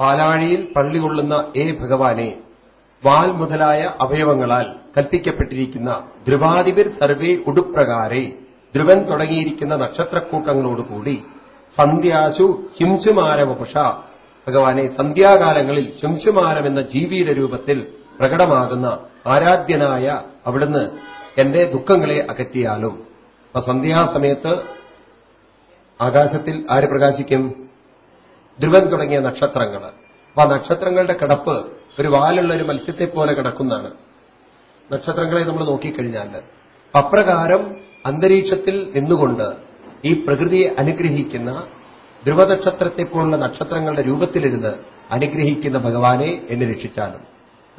പാലാഴിയിൽ പള്ളി കൊള്ളുന്ന ഏ ഭഗവാനെ വാൽ മുതലായ അവയവങ്ങളാൽ കൽപ്പിക്കപ്പെട്ടിരിക്കുന്ന ധ്രുവാധിപിർ സർവേ ഉടുപ്രകാരെ ധ്രുവൻ തുടങ്ങിയിരിക്കുന്ന നക്ഷത്രക്കൂട്ടങ്ങളോടുകൂടി സന്ധ്യാശു ഹിംസുമാരവപുഷ. ഭഗവാനെ സന്ധ്യാകാലങ്ങളിൽ ശംശുമാരം എന്ന ജീവിയുടെ രൂപത്തിൽ പ്രകടമാകുന്ന ആരാധ്യനായ അവിടുന്ന് എന്റെ ദുഃഖങ്ങളെ അകറ്റിയാലും. അപ്പൊ സന്ധ്യാസമയത്ത് ആകാശത്തിൽ ആര് പ്രകാശിക്കും? ധ്രുവൻ തുടങ്ങിയ നക്ഷത്രങ്ങൾ അപ്പൊ ആ നക്ഷത്രങ്ങളുടെ കിടപ്പ് ഒരു വാലുള്ള ഒരു മത്സ്യത്തെ പോലെ കിടക്കുന്നതാണ്. നക്ഷത്രങ്ങളെ നമ്മൾ നോക്കിക്കഴിഞ്ഞാൽ അപ്രകാരം അന്തരീക്ഷത്തിൽ നിന്നുകൊണ്ട് ഈ പ്രകൃതിയെ അനുഗ്രഹിക്കുന്ന ധ്രുവനക്ഷത്രത്തെ പോലുള്ള നക്ഷത്രങ്ങളുടെ രൂപത്തിലിരുന്ന് അനുഗ്രഹിക്കുന്ന ഭഗവാനെ എന്നെ രക്ഷിച്ചാലും.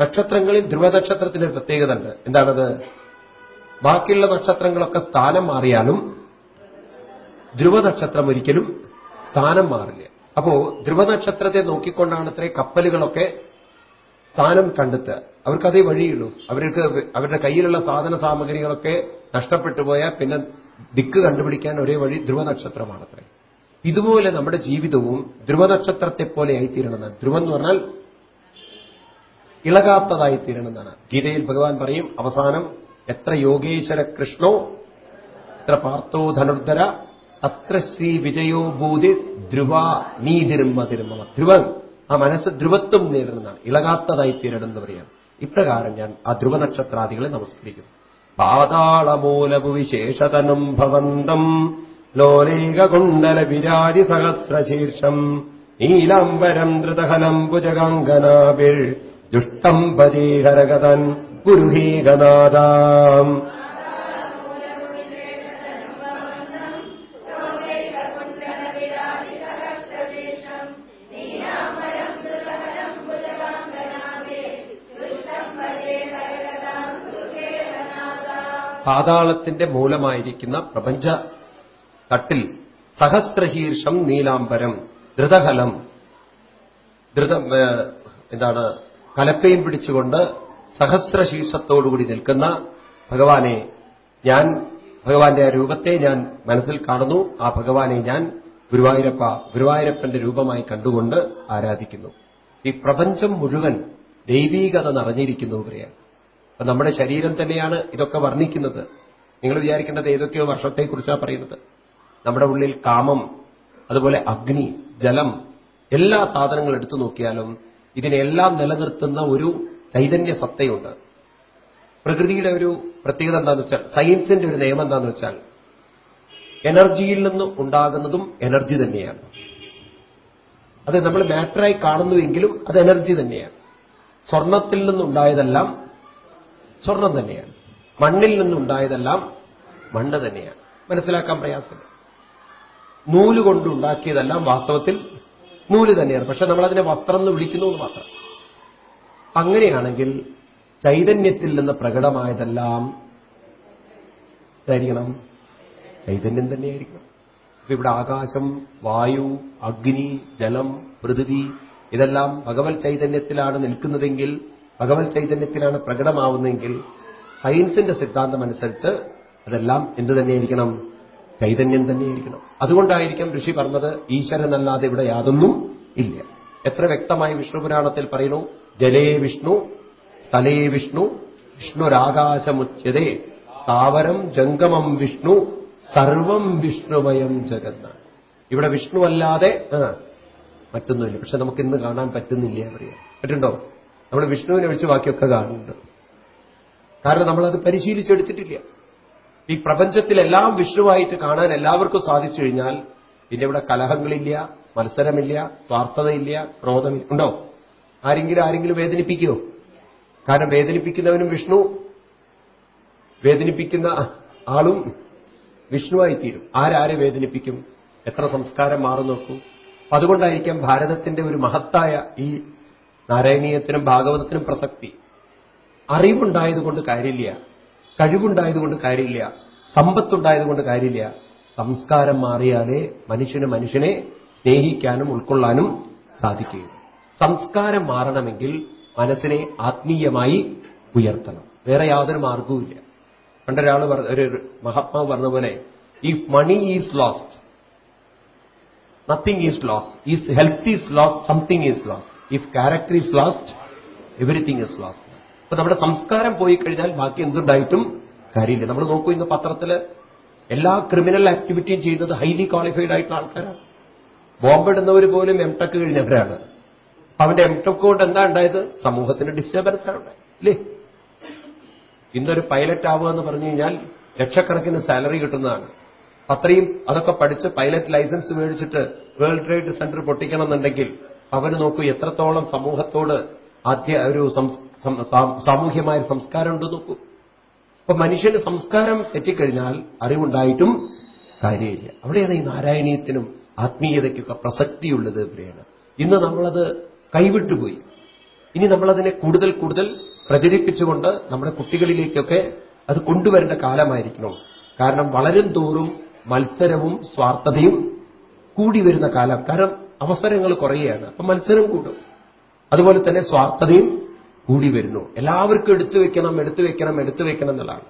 നക്ഷത്രങ്ങളിൽ ധ്രുവനക്ഷത്രത്തിന്റെ പ്രത്യേകത ഉണ്ട്. എന്താണത്? ബാക്കിയുള്ള നക്ഷത്രങ്ങളൊക്കെ സ്ഥാനം മാറിയാലും ധ്രുവനക്ഷത്രം ഒരിക്കലും സ്ഥാനം മാറില്ല. അപ്പോ ധ്രുവനക്ഷത്രത്തെ നോക്കിക്കൊണ്ടാണ് അത്രേ കപ്പലുകളൊക്കെ സ്ഥാനം കണ്ടെത്തുക. അവർക്കതേ വഴിയുള്ളൂ. അവർക്ക് അവരുടെ കയ്യിലുള്ള സാധന സാമഗ്രികളൊക്കെ നഷ്ടപ്പെട്ടു പോയാൽ പിന്നെ ദിക്ക് കണ്ടുപിടിക്കാൻ ഒരേ വഴി ധ്രുവനക്ഷത്രമാണത്രേ. ഇതുപോലെ നമ്മുടെ ജീവിതവും ധ്രുവനക്ഷത്രത്തെ പോലെ ആയിത്തീരണമെന്നാണ്. ധ്രുവം എന്ന് പറഞ്ഞാൽ ഇളകാത്തതായി തീരണമെന്നാണ് ഗീതയിൽ ഭഗവാൻ പറയും അവസാനം എത്ര യോഗേശ്വര കൃഷ്ണോ എത്ര പാർത്ഥോ ധനുർധര അത്ര ശ്രീ വിജയോ ഭൂതി ധ്രുവ നീതിരുമ തിരുമ ധ്രുവൻ. ആ മനസ്സ് ധ്രുവത്വം നേരിടുന്നതാണ്. ഇളകാത്തതായി തീരണമെന്ന് പറയാം ഇപ്രകാരം ഞാൻ ആ ധ്രുവ നക്ഷത്രാദികളെ നമസ്കരിക്കുന്നു. പാതാളമൂലഭുവിശേഷതനും ഭവന്തം ലോലേകുണ്ടല വിരാജി സഹസ്രശീർഷം നീലാംബരം ധൃതഹലം ഭുജഗാംഗനാഭിർ ദുഷ്ടം പദീഹരഗതൻ ഗുരുഹീഗനാദാം പാതാളത്തിന്റെ മൂലമായിരിക്കുന്ന പ്രപഞ്ച തട്ടിൽ സഹസ്രശീർഷം നീലാംബരം ധൃതകലം ധൃത എന്താണ് കലപ്പയും പിടിച്ചുകൊണ്ട് സഹസ്രശീർഷത്തോടുകൂടി നിൽക്കുന്ന ഭഗവാനെ ഞാൻ ഭഗവാന്റെ ആ രൂപത്തെ ഞാൻ മനസ്സിൽ കാണുന്നു. ആ ഭഗവാനെ ഞാൻ ഗുരുവായൂരപ്പ ഗുരുവായൂരപ്പന്റെ രൂപമായി കണ്ടുകൊണ്ട് ആരാധിക്കുന്നു. ഈ പ്രപഞ്ചം മുഴുവൻ ദൈവീകത നിറഞ്ഞിരിക്കുന്നു അപ്പൊ നമ്മുടെ ശരീരം തന്നെയാണ് ഇതൊക്കെ വർണിക്കുന്നത്. നിങ്ങൾ വിചാരിക്കേണ്ടത് ഏതൊക്കെയോ വർഷത്തെക്കുറിച്ചാണ് പറയുന്നത്. നമ്മുടെ ഉള്ളിൽ കാമം അതുപോലെ അഗ്നി ജലം എല്ലാ സാധനങ്ങളും എടുത്തു നോക്കിയാലും ഇതിനെല്ലാം നിലനിർത്തുന്ന ഒരു ചൈതന്യ സത്തയുണ്ട്. പ്രകൃതിയുടെ ഒരു പ്രത്യേകത എന്താന്ന് വെച്ചാൽ സയൻസിന്റെ ഒരു നിയമം എന്താന്ന് വെച്ചാൽ എനർജിയിൽ നിന്ന് ഉണ്ടാകുന്നതും എനർജി തന്നെയാണ്. അത് നമ്മൾ മാറ്ററായി കാണുന്നുവെങ്കിലും അത് എനർജി തന്നെയാണ്. സ്വർണത്തിൽ നിന്നുണ്ടായതെല്ലാം സ്വർണം തന്നെയാണ്. മണ്ണിൽ നിന്നുണ്ടായതെല്ലാം മണ്ണ് തന്നെയാണ്. മനസ്സിലാക്കാൻ പ്രയാസമില്ല നൂൽ കൊണ്ടുണ്ടാക്കിയതെല്ലാം വാസ്തവത്തിൽ നൂൽ തന്നെയാണ്. പക്ഷെ നമ്മളതിനെ വസ്ത്രം എന്ന് വിളിക്കുന്നു എന്ന് മാത്രം. അങ്ങനെയാണെങ്കിൽ ചൈതന്യത്തിൽ നിന്ന് പ്രകടമായതെല്ലാം ഇതായിരിക്കണം. ചൈതന്യം തന്നെയായിരിക്കണം. അപ്പൊ ഇവിടെ ആകാശം വായു അഗ്നി ജലം പൃഥിവി ഇതെല്ലാം ഭഗവത് ചൈതന്യത്തിലാണ് നിൽക്കുന്നതെങ്കിൽ ഭഗവത് ചൈതന്യത്തിലാണ് പ്രകടമാവുന്നതെങ്കിൽ സയൻസിന്റെ സിദ്ധാന്തം അനുസരിച്ച് അതെല്ലാം എന്തു തന്നെയായിരിക്കണം? ചൈതന്യം തന്നെയായിരിക്കണം. അതുകൊണ്ടായിരിക്കും ഋഷി പറഞ്ഞത് ഈശ്വരനല്ലാതെ ഇവിടെ യാതൊന്നും ഇല്ല. എത്ര വ്യക്തമായി വിഷ്ണുപുരാണത്തിൽ പറയുന്നു ജലേ വിഷ്ണു സ്ഥലേ വിഷ്ണു വിഷ്ണുരാകാശമുച്ചതേ താവരം ജംഗമം വിഷ്ണു സർവം വിഷ്ണുമയം ജഗന്ന ഇവിടെ വിഷ്ണുവല്ലാതെ മറ്റൊന്നുമില്ല. പക്ഷെ നമുക്ക് ഇന്ന് കാണാൻ പറ്റുന്നില്ല പറയാം. പറ്റുണ്ടോ നമ്മൾ വിഷ്ണുവിനെ ഒഴിച്ച് ബാക്കിയൊക്കെ കാണുന്നുണ്ട്. കാരണം നമ്മളത് പരിശീലിച്ചെടുത്തിട്ടില്ല. ഈ പ്രപഞ്ചത്തിലെല്ലാം വിഷ്ണുവായിട്ട് കാണാൻ എല്ലാവർക്കും സാധിച്ചു കഴിഞ്ഞാൽ പിന്നെ ഇവിടെ കലഹങ്ങളില്ല മത്സരമില്ല സ്വാർത്ഥതയില്ല ക്രോധമില്ല. ഉണ്ടോ? ആരെങ്കിലും ആരെങ്കിലും വേദനിപ്പിക്കുമോ കാരണം വേദനിപ്പിക്കുന്നവനും വിഷ്ണു വേദനിപ്പിക്കുന്ന ആളും വിഷ്ണുവായിത്തീരും. ആരാരെ വേദനിപ്പിക്കും? എത്ര സംസ്കാരം മാറി നോക്കൂ. അതുകൊണ്ടായിരിക്കാം ഭാരതത്തിന്റെ ഒരു മഹത്തായ ഈ നാരായണീയത്തിനും ഭാഗവതത്തിനും പ്രസക്തി. അറിവുണ്ടായതുകൊണ്ട് കാര്യമില്ല. കഴിവുണ്ടായതുകൊണ്ട് കാര്യമില്ല. സമ്പത്തുണ്ടായതുകൊണ്ട് കാര്യമില്ല. സംസ്കാരം മാറിയാലേ മനുഷ്യന് മനുഷ്യനെ സ്നേഹിക്കാനും ഉൾക്കൊള്ളാനും സാധിക്കുകയുള്ളൂ. സംസ്കാരം മാറണമെങ്കിൽ മനസ്സിനെ ആത്മീയമായി ഉയർത്തണം. വേറെ യാതൊരു മാർഗവുമില്ല പണ്ടൊരാൾ ഒരു മഹാത്മാവ് പറഞ്ഞ പോലെ if money is lost nothing is lost. Is health is lost, something is lost. If character is lost everything is lost അപ്പൊ നമ്മുടെ സംസ്കാരം പോയി കഴിഞ്ഞാൽ ബാക്കി എന്തുണ്ടായിട്ടും കാര്യമില്ല. നമ്മൾ നോക്കൂ ഇന്ന് പത്രത്തിൽ എല്ലാ ക്രിമിനൽ ആക്ടിവിറ്റിയും ചെയ്യുന്നത് ഹൈലി ക്വാളിഫൈഡ് ആയിട്ടുള്ള ആൾക്കാരാണ്. ബോംബിടുന്നവർ പോലും എം ടെക് കഴിഞ്ഞവരാണ്. അവന്റെ എം ടെക് കൊണ്ട് എന്താ ഉണ്ടായത്? സമൂഹത്തിന് ഡിസ്റ്റർബൻസ് ആണ് ഉണ്ടായത് ഇല്ലേ ഇന്നൊരു പൈലറ്റ് ആവുക എന്ന് പറഞ്ഞു കഴിഞ്ഞാൽ ലക്ഷക്കണക്കിന് സാലറി കിട്ടുന്നതാണ്. അത്രയും അതൊക്കെ പഠിച്ച് പൈലറ്റ് ലൈസൻസ് മേടിച്ചിട്ട് വേൾഡ് ട്രേഡ് സെന്റർ പൊട്ടിക്കണം എന്നുണ്ടെങ്കിൽ അവന് നോക്കൂ എത്രത്തോളം സമൂഹത്തോട് ആദ്യ ഒരു സാമൂഹ്യമായ സംസ്കാരം ഉണ്ട് നോക്കൂ. അപ്പൊ മനുഷ്യന് സംസ്കാരം തെറ്റിക്കഴിഞ്ഞാൽ അറിവുണ്ടായിട്ടും കാര്യമില്ല. അവിടെയാണ് ഈ നാരായണീയത്തിനും ആത്മീയതയ്ക്കൊക്കെ പ്രസക്തിയുള്ളത് പ്രിയാണ് ഇന്ന് നമ്മളത് കൈവിട്ടുപോയി. ഇനി നമ്മളതിനെ കൂടുതൽ കൂടുതൽ പ്രചരിപ്പിച്ചുകൊണ്ട് നമ്മുടെ കുട്ടികളിലേക്കൊക്കെ അത് കൊണ്ടുവരേണ്ട കാലമായിരിക്കണം. കാരണം വളരും തോറും മത്സരവും സ്വാർത്ഥതയും കൂടി വരുന്ന കാലം. കാരണം അവസരങ്ങൾ കുറയുകയാണ്. അപ്പൊ മത്സരം കൂടും അതുപോലെ തന്നെ സ്വാർത്ഥതയും കൂടി വരുന്നു. എല്ലാവർക്കും എടുത്തു വെക്കണം എടുത്തു വെക്കണം എടുത്തു വെക്കണം എന്നുള്ളതാണ്.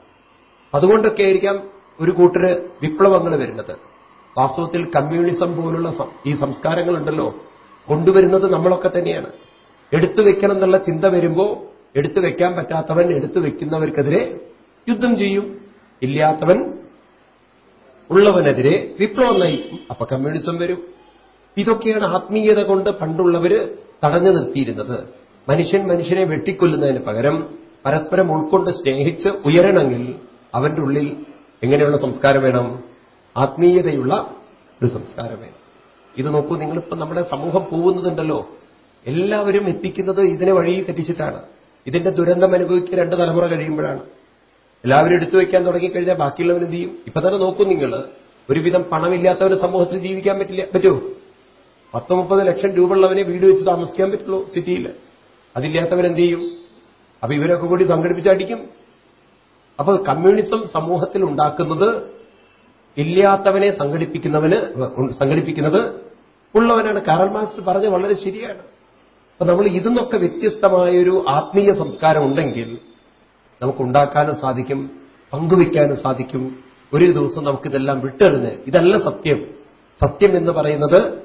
അതുകൊണ്ടൊക്കെ ആയിരിക്കാം ഒരു കൂട്ടര് വിപ്ലവങ്ങൾ വരുന്നത്. വാസ്തവത്തിൽ കമ്മ്യൂണിസം പോലുള്ള ഈ സംസ്കാരങ്ങളുണ്ടല്ലോ. കൊണ്ടുവരുന്നത് നമ്മളൊക്കെ തന്നെയാണ്. എടുത്തു വെക്കണം എന്നുള്ള ചിന്ത വരുമ്പോ എടുത്തു വെക്കാൻ പറ്റാത്തവൻ എടുത്തു വെക്കുന്നവർക്കെതിരെ യുദ്ധം ചെയ്യും. ഇല്ലാത്തവൻ ഉള്ളവനെതിരെ വിപ്ലവം നയിക്കും അപ്പൊ കമ്മ്യൂണിസം വരും. ഇതൊക്കെയാണ് ആത്മീയത കൊണ്ട് പണ്ടുള്ളവര് തടഞ്ഞു നിർത്തിയിരുന്നത്. മനുഷ്യൻ മനുഷ്യനെ വെട്ടിക്കൊല്ലുന്നതിന് പകരം പരസ്പരം ഉൾക്കൊണ്ട് സ്നേഹിച്ച് ഉയരണമെങ്കിൽ അവന്റെ ഉള്ളിൽ എങ്ങനെയുള്ള സംസ്കാരം വേണം? ആത്മീയതയുള്ള ഒരു സംസ്കാരം വേണം. ഇത് നോക്കൂ നിങ്ങളിപ്പോൾ നമ്മുടെ സമൂഹം പോകുന്നതുണ്ടല്ലോ എല്ലാവരും എത്തിക്കുന്നത് ഇതിനെ വഴി തെറ്റിച്ചിട്ടാണ്. ഇതിന്റെ ദുരന്തം അനുഭവിക്കുക രണ്ട് തലമുറ കഴിയുമ്പോഴാണ്. എല്ലാവരും എടുത്തു വയ്ക്കാൻ തുടങ്ങിക്കഴിഞ്ഞാൽ ബാക്കിയുള്ളവർ എന്ത് ചെയ്യും? ഇപ്പൊ തന്നെ നോക്കും നിങ്ങൾ. ഒരുവിധം പണമില്ലാത്തവർ സമൂഹത്തിൽ ജീവിക്കാൻ പറ്റില്ല. പറ്റുമോ പത്ത് മുപ്പത് ലക്ഷം രൂപ ഉള്ളവനെ വീട് വെച്ച് താമസിക്കാൻ പറ്റുള്ളൂ സിറ്റിയിൽ. അതില്ലാത്തവരെന്ത് ചെയ്യും? അപ്പൊ ഇവരൊക്കെ കൂടി സംഘടിപ്പിച്ചടിക്കും അപ്പൊ കമ്മ്യൂണിസം സമൂഹത്തിൽ ഉണ്ടാക്കുന്നത് ഇല്ലാത്തവനെ സംഘടിപ്പിക്കുന്നവന് സംഘടിപ്പിക്കുന്നത് ഉള്ളവനാണ്. കാറൽ മാർക്സ് പറഞ്ഞത് വളരെ ശരിയാണ്. അപ്പൊ നമ്മൾ ഇതിന്നൊക്കെ വ്യത്യസ്തമായൊരു ആത്മീയ സംസ്കാരം ഉണ്ടെങ്കിൽ നമുക്കുണ്ടാക്കാനും സാധിക്കും പങ്കുവയ്ക്കാനും സാധിക്കും. ഒരു ദിവസം നമുക്കിതെല്ലാം വിട്ടെറിഞ്ഞ് ഇതല്ല സത്യം. സത്യം എന്ന് പറയുന്നത്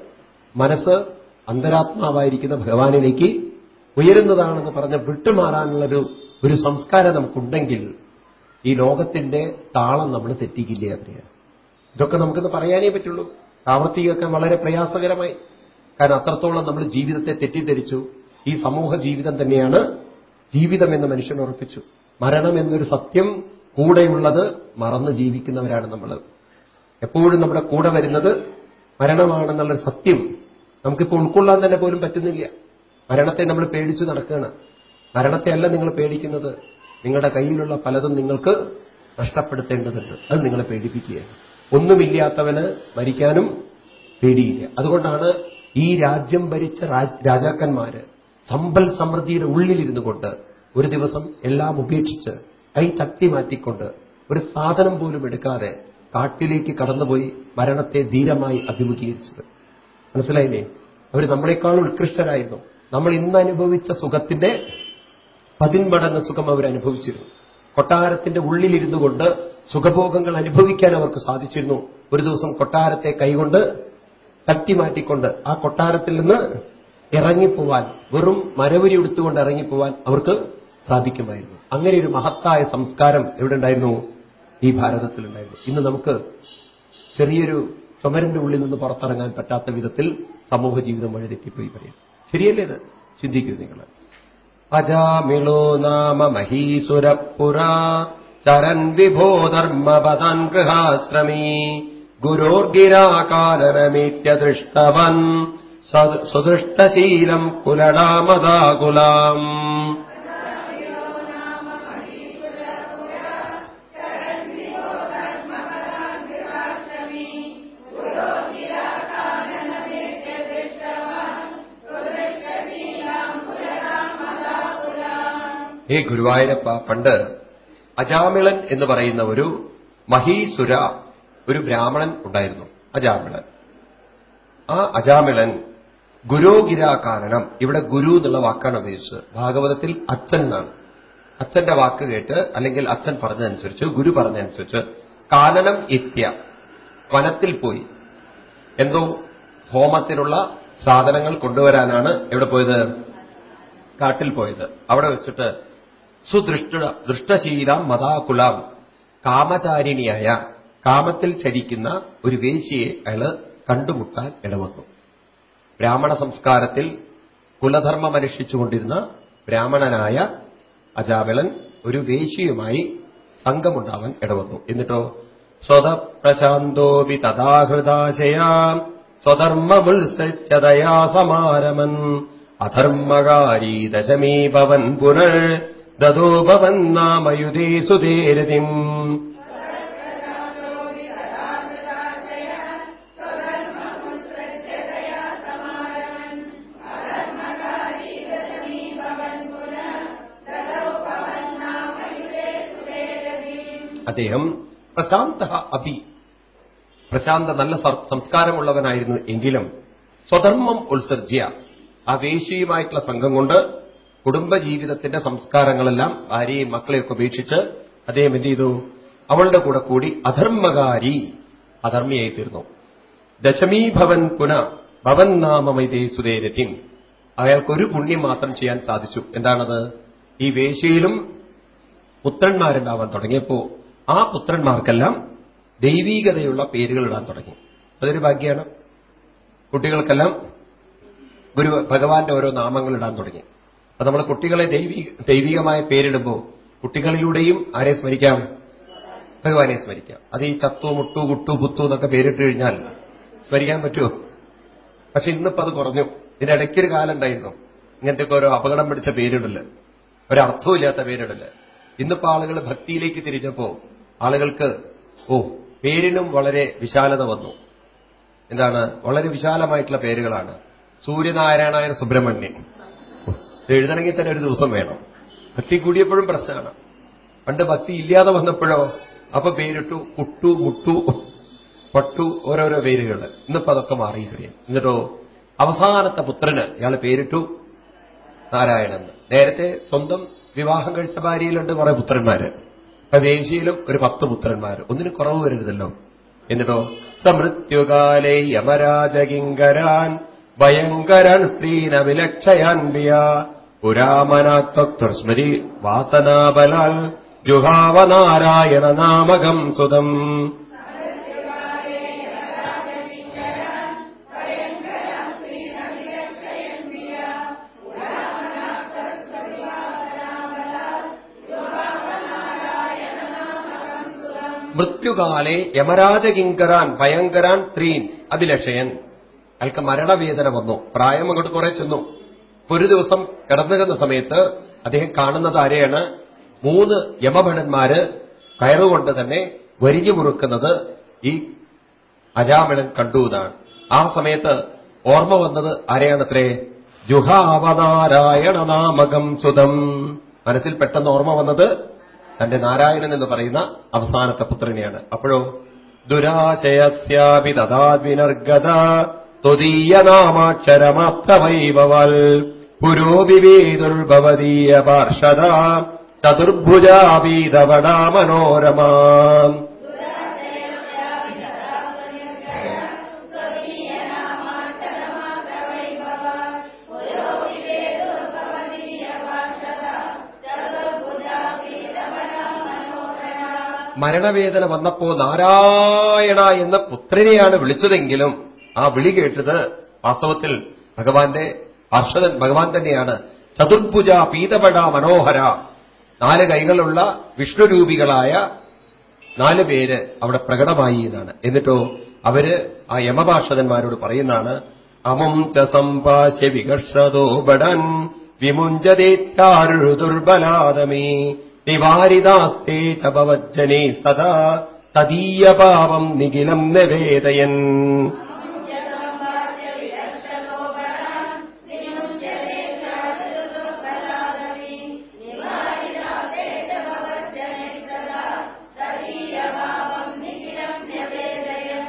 മനസ്സ് അന്തരാത്മാവായിരിക്കുന്ന ഭഗവാനിലേക്ക് ഉയരുന്നതാണെന്ന് പറഞ്ഞ് വിട്ടുമാറാനുള്ളൊരു ഒരു സംസ്കാരം നമുക്കുണ്ടെങ്കിൽ ഈ ലോകത്തിന്റെ താളം നമ്മൾ തെറ്റിക്കില്ലേ അവരെയാണ് ഇതൊക്കെ നമുക്കിന്ന് പറയാനേ പറ്റുള്ളൂ. പ്രാവർത്തികമൊക്കെ വളരെ പ്രയാസകരമായി. കാരണം അത്രത്തോളം നമ്മൾ ജീവിതത്തെ തെറ്റിദ്ധരിച്ചു. ഈ സമൂഹ ജീവിതം തന്നെയാണ് ജീവിതമെന്ന് മനുഷ്യൻ ഉറപ്പിച്ചു. മരണം എന്നൊരു സത്യം കൂടെയുള്ളത് മറന്ന് ജീവിക്കുന്നവരാണ് നമ്മൾ. എപ്പോഴും നമ്മുടെ കൂടെ വരുന്നത് മരണമാണെന്നുള്ളൊരു സത്യം നമുക്കിപ്പോൾ ഉൾക്കൊള്ളാൻ തന്നെ പോലും പറ്റുന്നില്ല. മരണത്തെ നമ്മൾ പേടിച്ചു നടക്കുകയാണ്. മരണത്തെ അല്ല നിങ്ങൾ പേടിക്കുന്നത്. നിങ്ങളുടെ കയ്യിലുള്ള പലതും നിങ്ങൾക്ക് നഷ്ടപ്പെടുത്തേണ്ടതുണ്ട്. അത് നിങ്ങളെ പേടിപ്പിക്കുകയാണ്. ഒന്നുമില്ലാത്തവന് മരിക്കാനും പേടിയില്ല. അതുകൊണ്ടാണ് ഈ രാജ്യം ഭരിച്ച രാജാക്കന്മാര് സമ്പൽ സമൃദ്ധിയുടെ ഉള്ളിലിരുന്നു കൊണ്ട് ഒരു ദിവസം എല്ലാം ഉപേക്ഷിച്ച് കൈ തട്ടി മാറ്റിക്കൊണ്ട് ഒരു സാധനം പോലും എടുക്കാതെ കാട്ടിലേക്ക് കടന്നുപോയി മരണത്തെ ധീരമായി അഭിമുഖീകരിച്ചത്. മനസ്സിലായില്ലേ? അവർ നമ്മളെക്കാൾ ഉത്കൃഷ്ടരായിരുന്നു. നമ്മൾ ഇന്ന് അനുഭവിച്ച സുഖത്തിന്റെ പതിന്മടങ്ങ് സുഖം അവർ അനുഭവിച്ചിരുന്നു. കൊട്ടാരത്തിന്റെ ഉള്ളിലിരുന്നു കൊണ്ട് സുഖഭോഗങ്ങൾ അനുഭവിക്കാൻ അവർക്ക് സാധിച്ചിരുന്നു. ഒരു ദിവസം കൊട്ടാരത്തെ കൈകൊണ്ട് തട്ടിമാറ്റിക്കൊണ്ട് ആ കൊട്ടാരത്തിൽ നിന്ന് ഇറങ്ങിപ്പോവാൻ വെറും മരവരി എടുത്തുകൊണ്ട് ഇറങ്ങിപ്പോവാൻ അവർക്ക് സാധിക്കുമായിരുന്നു. അങ്ങനെ ഒരു മഹത്തായ സംസ്കാരം എവിടെ ഉണ്ടായിരുന്നു? ഈ ഭാരതത്തിലുണ്ടായിരുന്നു ഇന്ന് നമുക്ക് ചെറിയൊരു ചുമരന്റെ ഉള്ളിൽ നിന്ന് പുറത്തിറങ്ങാൻ പറ്റാത്ത വിധത്തിൽ സമൂഹ ജീവിതം വഴിതെറ്റിപ്പോയി പറയാം. ശരിയല്ലേ ഇത്? ചിന്തിക്കൂ നിങ്ങൾ. അജാമിളോ നാമ മഹീസുരപ്പുരാ ചരൻ വിഭോ ധർമ്മപതാൻ ഗൃഹാശ്രമീ ഗുരോർഗിരാകാലനമീറ്റ്യ ദൃഷ്ടവൻ സുദൃഷ്ടശീലം കുലടാമതാകുലാം ഹേ ഗുരുവായൂരപ്പ പണ്ട് അജാമിളൻ എന്ന് പറയുന്ന ഒരു മഹീസുര ഒരു ബ്രാഹ്മണൻ ഉണ്ടായിരുന്നു അജാമിളൻ. ആ അജാമിളൻ ഗുരോഗിര കാരണം ഇവിടെ ഗുരു എന്നുള്ള വാക്കാണ് ഉപയോഗിച്ചത്. ഭാഗവതത്തിൽ അച്ഛൻ എന്നാണ്. അച്ഛന്റെ വാക്ക് കേട്ട് അല്ലെങ്കിൽ അച്ഛൻ പറഞ്ഞതനുസരിച്ച് ഗുരു പറഞ്ഞതനുസരിച്ച് കാനനം എത്തിയ വനത്തിൽ പോയി. എന്തോ ഹോമത്തിനുള്ള സാധനങ്ങൾ കൊണ്ടുവരാനാണ് എവിടെ പോയത്? കാട്ടിൽ പോയത്. അവിടെ വെച്ചിട്ട് സുദൃഷ്ട ദൃഷ്ടശീലം മതാകുലാം. കാമചാരിണിയായ കാമത്തിൽ ചരിക്കുന്ന ഒരു വേശിയെ അയാൾ കണ്ടുമുട്ടാൻ ഇടവന്നു. ബ്രാഹ്മണ സംസ്കാരത്തിൽ കുലധർമ്മമനുഷ്ഠിച്ചുകൊണ്ടിരുന്ന ബ്രാഹ്മണനായ അജാബലൻ ഒരു വേശിയുമായി സംഘമുണ്ടാവാൻ ഇടവന്നു. എന്നിട്ടോ? സ്വതപ്രശാന്തോപി തഥാഹൃദാശയാം സ്വധർമ്മമുത്സച്ചതയാ സമാരമൻ. അധർമ്മകാരീ ദശമീഭവൻ പുനർ ദതോ ഭവൻ നാമയുധേ സുതേരതിം അദ്ദേഹം പ്രശാന്ത അഭി. പ്രശാന്ത നല്ല സംസ്കാരമുള്ളവനായിരുന്നു എങ്കിലും സ്വധർമ്മം ഉത്സർജ്യ. ആ വേശിയുമായിട്ടുള്ള സംഘം കൊണ്ട് കുടുംബജീവിതത്തിന്റെ സംസ്കാരങ്ങളെല്ലാം ഭാര്യയും മക്കളെയൊക്കെ ഉപേക്ഷിച്ച് അദ്ദേഹം എന്ത് ചെയ്തു? അവളുടെ കൂടെ കൂടി അധർമ്മകാരി അധർമ്മിയായി തീർന്നു. ദശമീഭവൻ പുന ഭവൻ നാമമൈതേ സുധേരഥിൻ അയാൾക്കൊരു പുണ്യം മാത്രം ചെയ്യാൻ സാധിച്ചു. എന്താണത്? ഈ വേശയിലും പുത്രന്മാരുണ്ടാവാൻ തുടങ്ങിയപ്പോ ആ പുത്രന്മാർക്കെല്ലാം ദൈവീകതയുള്ള പേരുകൾ ഇടാൻ തുടങ്ങി. അതൊരു ഭാഗ്യമാണ് കുട്ടികൾക്കെല്ലാം ഗുരു ഭഗവാന്റെ ഓരോ നാമങ്ങൾ ഇടാൻ തുടങ്ങി. അത് നമ്മൾ കുട്ടികളെ ദൈവികമായ പേരിടുമ്പോൾ കുട്ടികളിലൂടെയും ആരെ സ്മരിക്കാം? ഭഗവാനെ സ്മരിക്കാം. അത് ഈ ചത്തു മുട്ടു കുട്ടു പുത്തു എന്നൊക്കെ പേരിട്ട് കഴിഞ്ഞാൽ സ്മരിക്കാൻ പറ്റുമോ? പക്ഷെ ഇന്നിപ്പോ അത് കുറഞ്ഞു. ഇതിന്റെ ഇടയ്ക്കൊരു കാലം ഉണ്ടായിരുന്നു. ഇങ്ങനത്തെ ഓരോ അപകടം പിടിച്ച പേരിടൽ. ഒരർത്ഥമില്ലാത്ത പേരിടൽ. ഇന്നിപ്പോ ആളുകൾ ഭക്തിയിലേക്ക് തിരിഞ്ഞപ്പോ ആളുകൾക്ക് ഓ പേരിനും വളരെ വിശാലത വന്നു. എന്താണ്? വളരെ വിശാലമായിട്ടുള്ള പേരുകളാണ്. സൂര്യനാരായണായ സുബ്രഹ്മണ്യൻ. എഴുതണമെങ്കിൽ തന്നെ ഒരു ദിവസം വേണം. ഭക്തി കൂടിയപ്പോഴും പ്രശ്നമാണ്. പണ്ട് ഭക്തി ഇല്ലാതെ വന്നപ്പോഴോ അപ്പൊ പേരിട്ടു കുട്ടു മുട്ടു പട്ടു ഓരോരോ പേരുകൾ. ഇന്നിപ്പോ അതൊക്കെ മാറിയിരിക്കുകയാണ് എന്നിട്ടോ അവസാനത്തെ പുത്രന് ഇയാൾ പേരിട്ടു നാരായണൻ. നേരത്തെ സ്വന്തം വിവാഹം കഴിച്ച ഭാര്യയിലുണ്ട് കുറെ പുത്രന്മാര്. അപ്പൊ ദേശീയിലും ഒരു പത്ത് പുത്രന്മാർ ഒന്നിനും കുറവ് വരരുതല്ലോ. എന്നിട്ടോ സമൃത്യുകാലേ യമരാജകിങ്കരാൻ ഭയങ്കരൻ സ്ത്രീന വിലക്ഷയാൻപിയ പുരാമനാത്വസ്മൃതി വാസനാബലാൽ ജുഹാവനാരായണ നാമകം സുതം മൃത്യുകാലെ യമരാജകിങ്കരാൻ ഭയങ്കരാൻ ത്രീൻ അഭിലഷയൻ അയാൾക്ക് മരണവേദന വന്നു. പ്രായം അങ്ങോട്ട് കുറെ ചെന്നു. ഒരു ദിവസം കിടന്നുകുന്ന സമയത്ത് അദ്ദേഹം കാണുന്നത് ആരെയാണ്? മൂന്ന് യമഭടന്മാര് കയറുകൊണ്ട് തന്നെ വരിഞ്ഞു മുറുക്കുന്നത് ഈ അജാമണൻ കണ്ടു എന്നാണ്. ആ സമയത്ത് ഓർമ്മ വന്നത് ആരെയാണത്രേ? ജുഹാവനാരായണ നാമകം സുതം. മനസ്സിൽ പെട്ടെന്ന് ഓർമ്മ വന്നത് തന്റെ നാരായണൻ എന്ന് പറയുന്ന അവസാനത്തെ പുത്രനെയാണ്. അപ്പോഴോ? ദുരാശയസ്യാപി തഥാദ്വിനർഗത ത്വദീയനാമാക്ഷരമാത്രമൈവൽ പുരോവിവേദുർഭവതീയ പാർഷദ ചതുർഭുജാവീതവടാ മനോരമാ മരണവേദന വന്നപ്പോ നാരായണ എന്ന പുത്രനെയാണ് വിളിച്ചതെങ്കിലും ആ വിളി കേട്ടത് വാസ്തവത്തിൽ ഭഗവാന്റെ ഹർഷദൻ ഭഗവാൻ തന്നെയാണ്. ചതുർഭുജ പീതപട മനോഹര. നാല് കൈകളുള്ള വിഷ്ണുരൂപികളായ നാല് പേര് അവിടെ പ്രകടമായി എന്നാണ്. എന്നിട്ടോ അവർ ആ യമഭാഷതന്മാരോട് പറയുന്നതാണ് അമം ച സംഭാഷ്യ വികർഷതോ ബടൻ വിമുഞ്ചതേറ്റാരു ദുർബലാദമേ നിവാരിതാസ്തേ ചപവജ്ജനേ സദാ തദീയ പാവം നിഖിലം നിവേദയൻ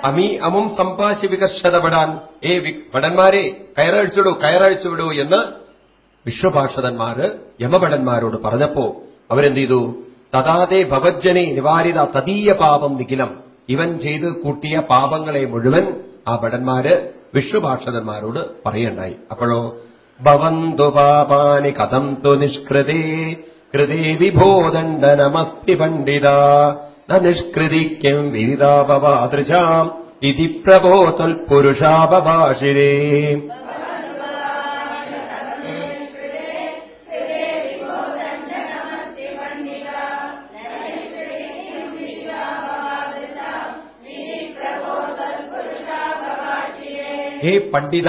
അമി അമും സംഭാഷ്യ വികർഷതപ്പെടാൻ. ഏ ഭടന്മാരെ കയറഴിച്ചുവിടൂ കയറഴിച്ചുവിടൂ എന്ന് വിശ്വഭാഷതന്മാര് യമഭടന്മാരോട് പറഞ്ഞപ്പോ അവരെന്ത് ചെയ്തു തഥാതെ ഭവജ്ജനെ നിവാരിത തദീയ പാപം നിഖിലം. ഇവൻ ചെയ്ത് കൂട്ടിയ പാപങ്ങളെ മുഴുവൻ ആ ഭടന്മാര് വിശ്വഭാഷതന്മാരോട് പറയണ്ടായി. അപ്പോഴോ ഭവന്തു പാപാനി കഥം തു നിഷ്കൃതേ കൃതേ വിഭോദണ്ഡ നമസ്തി പണ്ഡിത. നിഷ്കൃതിക്യം വിരിതാപവാദൃശാം ഇതി പ്രബോധൽ പുരുഷാപഭാഷിരേ ഹേ പണ്ഡിത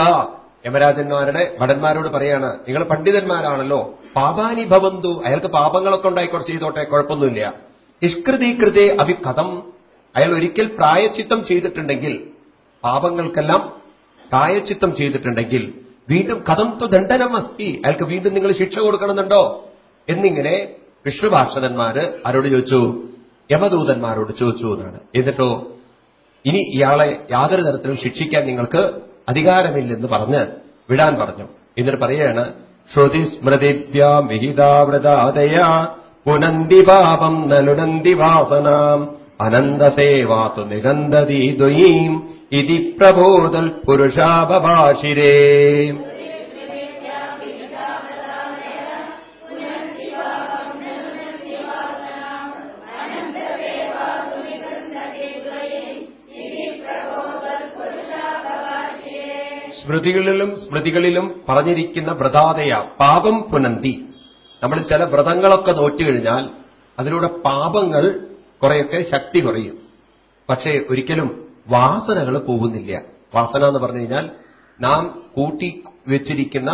യമരാജന്മാരുടെ ഭടന്മാരോട് പറയാണ് നിങ്ങൾ പണ്ഡിതന്മാരാണല്ലോ. പാപാനി ഭവന്തു. അയാൾക്ക് പാപങ്ങളൊക്കെ ഉണ്ടായിക്കോട്ടെ ചെയ്തോട്ടെ. കുഴപ്പമൊന്നുമില്ല. നിഷ്കൃതീകൃതേ അഭികഥം അയാൾ ഒരിക്കൽ പ്രായച്ചിത്തം ചെയ്തിട്ടുണ്ടെങ്കിൽ പാപങ്ങൾക്കെല്ലാം പ്രായച്ചിത്തം ചെയ്തിട്ടുണ്ടെങ്കിൽ വീണ്ടും കഥം തു ദണ്ഡനം അസ്തി അയാൾക്ക് വീണ്ടും നിങ്ങൾ ശിക്ഷ കൊടുക്കണമെന്നുണ്ടോ? എന്നിങ്ങനെ വിഷ്ണുഭാഷതന്മാര് ആരോട് ചോദിച്ചു യമദൂതന്മാരോട് ചോദിച്ചു എന്നാണ്. എന്നിട്ടോ ഇനി ഇയാളെ യാതൊരു തരത്തിലും ശിക്ഷിക്കാൻ നിങ്ങൾക്ക് അധികാരമില്ലെന്ന് പറഞ്ഞ് വിടാൻ പറഞ്ഞു. എന്നിട്ട് പറയാണ് ശ്രുതി സ്മൃതിഭ്യാം വിഹിതാവൃതാദയ പുനന്തി പാപം നലുനന്തി വാസനാം. അനന്തസേവാതു നിഗന്ധതി ദ്വയീം. ഇതി പ്രബോധൽ പുരുഷാപഭാഷിരേ. സ്മൃതികളിലും സ്മൃതികളിലും പറഞ്ഞിരിക്കുന്ന വ്രതാതയ പാപം പുനന്തി. നമ്മൾ ചില വ്രതങ്ങളൊക്കെ നോറ്റുകഴിഞ്ഞാൽ അതിലൂടെ പാപങ്ങൾ കുറെയൊക്കെ ശക്തി കുറയും. പക്ഷേ ഒരിക്കലും വാസനകൾ പോകുന്നില്ല. വാസന എന്ന് പറഞ്ഞു കഴിഞ്ഞാൽ നാം കൂട്ടി വെച്ചിരിക്കുന്ന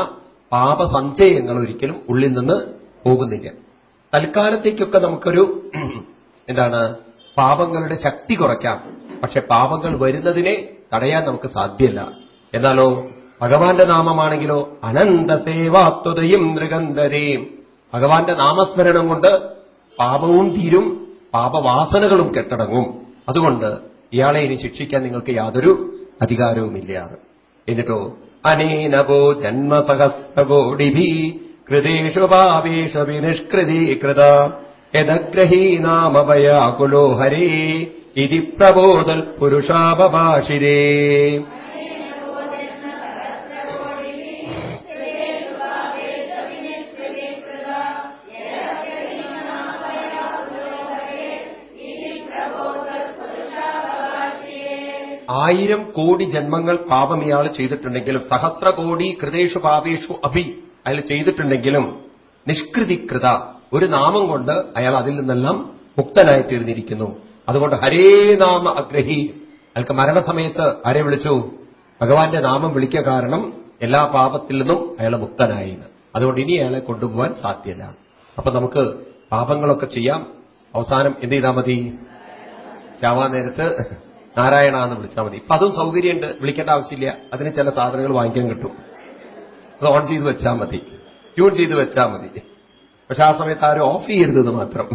പാപസഞ്ചയങ്ങൾ ഒരിക്കലും ഉള്ളിൽ നിന്ന് പോകുന്നില്ല. തൽക്കാലത്തേക്കൊക്കെ നമുക്കൊരു എന്താണ് പാപങ്ങളുടെ ശക്തി കുറയ്ക്കാം. പക്ഷെ പാപങ്ങൾ വരുന്നതിനെ തടയാൻ നമുക്ക് സാധ്യമല്ല എന്നാലോ ഭഗവാന്റെ നാമമാണെങ്കിലോ അനന്തസേവാത്വതയും നൃഗന്ധരയും ഭഗവാന്റെ നാമസ്മരണം കൊണ്ട് പാപവും തീരും പാപവാസനകളും കെട്ടടങ്ങും. അതുകൊണ്ട് ഇയാളെ ഇനി ശിക്ഷിക്കാൻ നിങ്ങൾക്ക് യാതൊരു അധികാരവുമില്ല. എന്നിട്ടോ അനേനവോ ജന്മസഹസ്രകോടിഭി കൃതേഷു പാപേഷു നിഷ്കൃതീകൃത യദഗ്രഹീനാമഭയാകുലോ ഹരേ ഇതി പ്രബോധൽ പുരുഷാപഭാഷിരേ. ആയിരം കോടി ജന്മങ്ങൾ പാപം ഇയാൾ ചെയ്തിട്ടുണ്ടെങ്കിലും സഹസ്ര കോടി കൃതേഷു പാപേഷു അഭി അയാൾ ചെയ്തിട്ടുണ്ടെങ്കിലും നിഷ്കൃതികൃത ഒരു നാമം കൊണ്ട് അയാൾ അതിൽ നിന്നെല്ലാം മുക്തനായി തീർന്നിരിക്കുന്നു. അതുകൊണ്ട് ഹരേ നാമ അഗ്രഹി. അയാൾക്ക് മരണസമയത്ത് ആരെ വിളിച്ചു? ഭഗവാന്റെ നാമം വിളിക്കുക കാരണം എല്ലാ പാപത്തിൽ നിന്നും അയാൾ മുക്തനായി. അതുകൊണ്ട് ഇനി അയാളെ കൊണ്ടുപോകാൻ സാധ്യല്ല. അപ്പൊ നമുക്ക് പാപങ്ങളൊക്കെ ചെയ്യാം. അവസാനം എന്ത് ചെയ്താൽ മതി? ചാവാൻ നേരത്ത് നാരായണ എന്ന് വിളിച്ചാൽ മതി. ഇപ്പൊ അതും സൗകര്യമുണ്ട്. വിളിക്കേണ്ട ആവശ്യമില്ല. അതിന് ചില സാധനങ്ങൾ വാങ്ങിക്കാൻ കിട്ടും. അത് ഓൺ ചെയ്ത് വെച്ചാൽ മതി. ട്യൂൺ ചെയ്ത് വെച്ചാൽ മതി. പക്ഷെ ആ സമയത്ത് ആരും ഓഫ് ചെയ്യരുത് മാത്രം.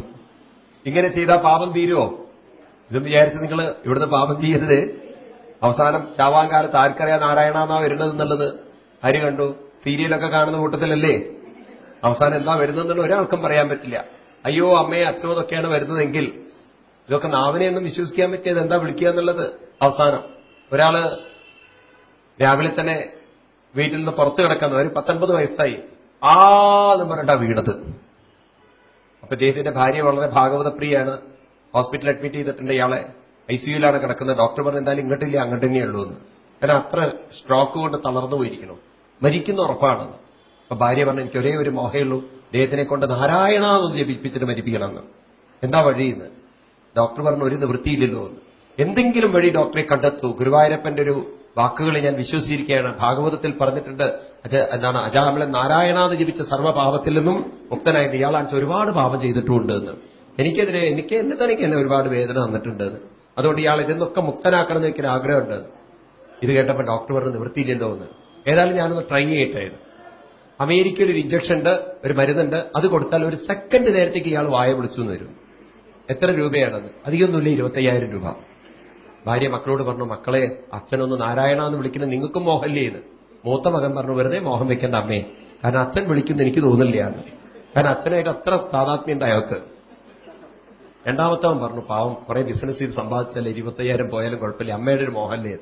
ഇങ്ങനെ ചെയ്താൽ പാപം തീരുമോ ഇതും വിചാരിച്ച് നിങ്ങൾ ഇവിടുന്ന് പാപം ചെയ്യരുത്. അവസാനം ചാവാങ്കാലത്ത് ആർക്കറിയാം നാരായണ എന്നാ വരുന്നത് എന്നുള്ളത്? ആര് കണ്ടു? സീരിയലൊക്കെ കാണുന്ന കൂട്ടത്തിലല്ലേ? അവസാനം എന്താ വരുന്നതെന്നുള്ള ഒരാൾക്കും പറയാൻ പറ്റില്ല. അയ്യോ അമ്മയെ അച്ഛനൊക്കെയാണ് വരുന്നതെങ്കിൽ ഇതൊക്കെ നാവിനെയൊന്നും വിശ്വസിക്കാൻ പറ്റിയത് എന്താ വിളിക്കുക എന്നുള്ളത് അവസാനം. ഒരാൾ രാവിലെ തന്നെ വീട്ടിൽ നിന്ന് പുറത്തു കിടക്കുന്ന ഒരു പത്തൊൻപത് വയസ്സായി. ആ എന്ന് പറഞ്ഞിട്ടാ വീണത്. അപ്പൊ ഇദ്ദേഹത്തിന്റെ ഭാര്യ വളരെ ഭാഗവതപ്രിയാണ്. ഹോസ്പിറ്റലിൽ അഡ്മിറ്റ് ചെയ്തിട്ടുണ്ട് ഇയാളെ. ഐ സിയുലാണ് കിടക്കുന്നത്. ഡോക്ടർ പറഞ്ഞു എന്തായാലും ഇങ്ങോട്ടില്ല അങ്ങോട്ട് തന്നെയുള്ളൂ എന്ന്. കാരണം അത്ര സ്ട്രോക്ക് കൊണ്ട് തളർന്നു പോയിരിക്കണം. മരിക്കുന്ന ഉറപ്പാണെന്ന്. അപ്പൊ ഭാര്യ പറഞ്ഞു എനിക്ക് ഒരേ ഒരു മോഹയുള്ളൂ അദ്ദേഹത്തിനെ കൊണ്ട് നാരായണ എന്ന് ജപിപ്പിച്ചിട്ട് മരിപ്പിക്കണമെന്ന്. എന്താ വഴിയെന്ന് ഡോക്ടർ പറഞ്ഞു ഒരു നിവൃത്തിയില്ലല്ലോ എന്ന്. എന്തെങ്കിലും വഴി ഡോക്ടറെ കണ്ടെത്തൂ. ഗുരുവായൂരപ്പന്റെ ഒരു വാക്കുകൾ ഞാൻ വിശ്വസിച്ചിരിക്കുകയാണ്. ഭാഗവതത്തിൽ പറഞ്ഞിട്ടുണ്ട് അത് എന്താണ് അജാമലൻ നാരായണ എന്ന് ജപിച്ച സർവപാപത്തിൽ നിന്നും മുക്തനായിട്ട് ഇയാളാണ് ഒരുപാട് പാപം ചെയ്തിട്ടുണ്ട് എന്ന്. എനിക്കെതിരെ എനിക്ക് എന്നെ തനിക്ക് എന്നെ ഒരുപാട് വേദന തന്നിട്ടുണ്ട് അതുകൊണ്ട് ഇയാൾ ഇതെന്നൊക്കെ മുക്തനാക്കണം എന്ന് എനിക്ക് ആഗ്രഹമുണ്ട് ഇത് കേട്ടപ്പോൾ ഡോക്ടർ പറഞ്ഞു നിവൃത്തിയില്ലല്ലോ എന്ന്. ഏതായാലും ഞാനൊന്ന് ട്രൈ ചെയ്യട്ടെ അമേരിക്കയിൽ ഒരു ഇഞ്ചക്ഷൻ ഉണ്ട് ഒരു മരുന്നുണ്ട്. അത് കൊടുത്താൽ ഒരു സെക്കൻഡ് നേരത്തേക്ക് ഇയാൾ വായ വിളിച്ചു എന്ന് വരും. എത്ര രൂപയാണത്? അധികമൊന്നുമില്ല ഇരുപത്തയ്യായിരം രൂപ. ഭാര്യ മക്കളോട് പറഞ്ഞു മക്കളെ അച്ഛനൊന്ന് നാരായണ എന്ന് വിളിക്കുന്നത് നിങ്ങൾക്കും മോഹല്ലേ ഇത്? മൂത്ത മകൻ പറഞ്ഞു വെറുതെ മോഹം വെക്കേണ്ട അമ്മേ. കാരണം അച്ഛൻ വിളിക്കുന്ന എനിക്ക് തോന്നില്ല എന്ന്. കാരണം അച്ഛനായിട്ട് അത്ര താതാത്മ്യം ഉണ്ട് അയാൾക്ക്. രണ്ടാമത്തവൻ പറഞ്ഞു പാവം കുറെ ബിസിനസ് ചെയ്ത് സമ്പാദിച്ചല്ലേ ഇരുപത്തയ്യായിരം പോയാലും കുഴപ്പമില്ല. അമ്മയുടെ ഒരു മോഹല്ലേ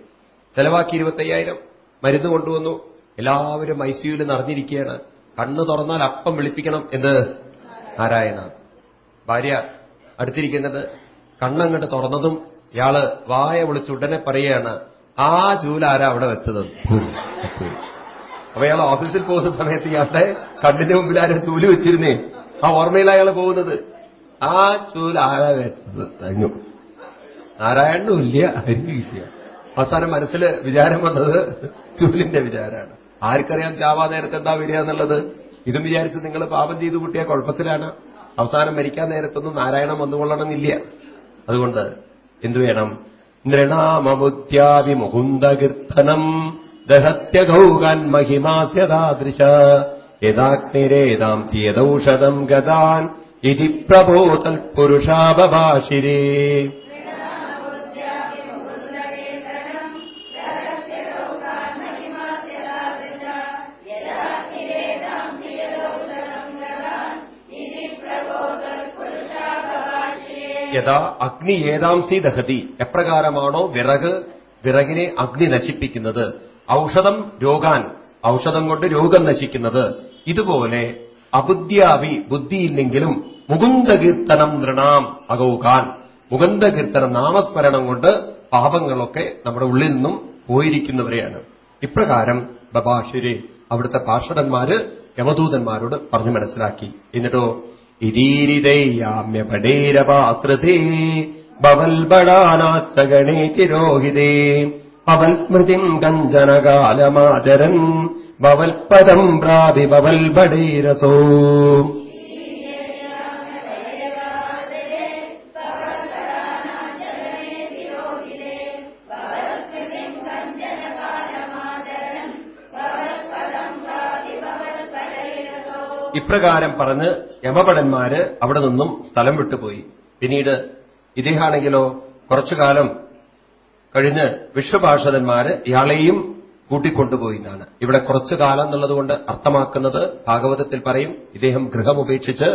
ചെലവാക്കി ഇരുപത്തയ്യായിരം മരുന്ന് കൊണ്ടുവന്നു. എല്ലാവരും ഐ സിയുയിൽ നിറഞ്ഞിരിക്കുകയാണ് കണ്ണ് തുറന്നാൽ അപ്പം വിളിപ്പിക്കണം എന്ത് നാരായണ. ഭാര്യ അടുത്തിരിക്കുന്നത് കണ്ണങ്ങോട്ട് തുറന്നതും ഇയാൾ വായ വിളിച്ച് ഉടനെ പറയാണ് ആ ചൂലാരാ അവിടെ വെച്ചത്? അപ്പൊ ഇയാൾ ഓഫീസിൽ പോകുന്ന സമയത്ത് ഇയാളുടെ കണ്ണിന്റെ മുമ്പിൽ ആരും ചൂൽ വെച്ചിരുന്നേ? ആ ഓർമ്മയിൽ അയാൾ പോകുന്നത്. ആ ചൂല ആരാ വെച്ചത്? കഴിഞ്ഞു നാരായണനും ഇല്ല അവസാനം മനസ്സിൽ വിചാരം വന്നത് ചൂലിന്റെ വിചാരമാണ്. ആർക്കറിയാം ചാവാ നേരത്തെ എന്താ വരിക എന്നുള്ളത്? ഇതും വിചാരിച്ച് നിങ്ങൾ പാപം ചെയ്തു കൂട്ടിയ കുഴപ്പത്തിലാണ്. അവസാനം മരിക്കാൻ നേരത്തൊന്നും നാരായണം വന്നുകൊള്ളണമെന്നില്ല. അതുകൊണ്ട് എന്തു വേണം? നൃണാമമുദ്യാവിമുകുന്ദകീർത്തനം. ദഹത്യഗൗകാൻ മഹിമാസ്യതാദൃശ. യഥാഗ്നിരേതാംസി ചേതൌഷധം ഗതാൻ. ഇതി പ്രബോധൽ പുരുഷാബഭാഷിരേ യഥാ അഗ്നി ഏതാംസി ദഹതി. എപ്രകാരമാണോ വിറക് വിറകിനെ അഗ്നി നശിപ്പിക്കുന്നത്? ഔഷധം രോഗാൻ ഔഷധം കൊണ്ട് രോഗം നശിക്കുന്നത്. ഇതുപോലെ അബുദ്ധ്യാവി ബുദ്ധിയില്ലെങ്കിലും മുകുന്ദകീർത്തനം നൃണാം അകൗകാൻ മുകുന്ദകീർത്തനം നാമസ്മരണം കൊണ്ട് പാപങ്ങളൊക്കെ നമ്മുടെ ഉള്ളിൽ നിന്നും പോയിരിക്കുന്നവരെയാണ്. ഇപ്രകാരം ബബാഷിരെ അവിടുത്തെ പാർഷദന്മാര് യമദൂതന്മാരോട് പറഞ്ഞു മനസ്സിലാക്കി. എന്നിട്ടോ ഇതീരിതയ്യാമ്യപടേരപാസൃതേ ഭവൽബടാനാശ്ച ഗണേതിരോഹിതേ അവൽ സ്മൃതിം കഞ്ചനകാലമാചരൻ ഭവൽപദം പ്രാപി ഇപ്രകാരം പറഞ്ഞ് യമഭടന്മാര് അവിടെ നിന്നും സ്ഥലം വിട്ടുപോയി. പിന്നീട് ഇദ്ദേഹമാണെങ്കിലോ കുറച്ചു കാലം കഴിഞ്ഞ് വിശ്വഭാഷതന്മാര് ഇയാളെയും കൂട്ടിക്കൊണ്ടുപോയി എന്നാണ് ഇവിടെ കുറച്ചു കാലം എന്നുള്ളതുകൊണ്ട് അർത്ഥമാക്കുന്നത് ഭാഗവതത്തിൽ പറയും ഇദ്ദേഹം ഗൃഹം ഉപേക്ഷിച്ച്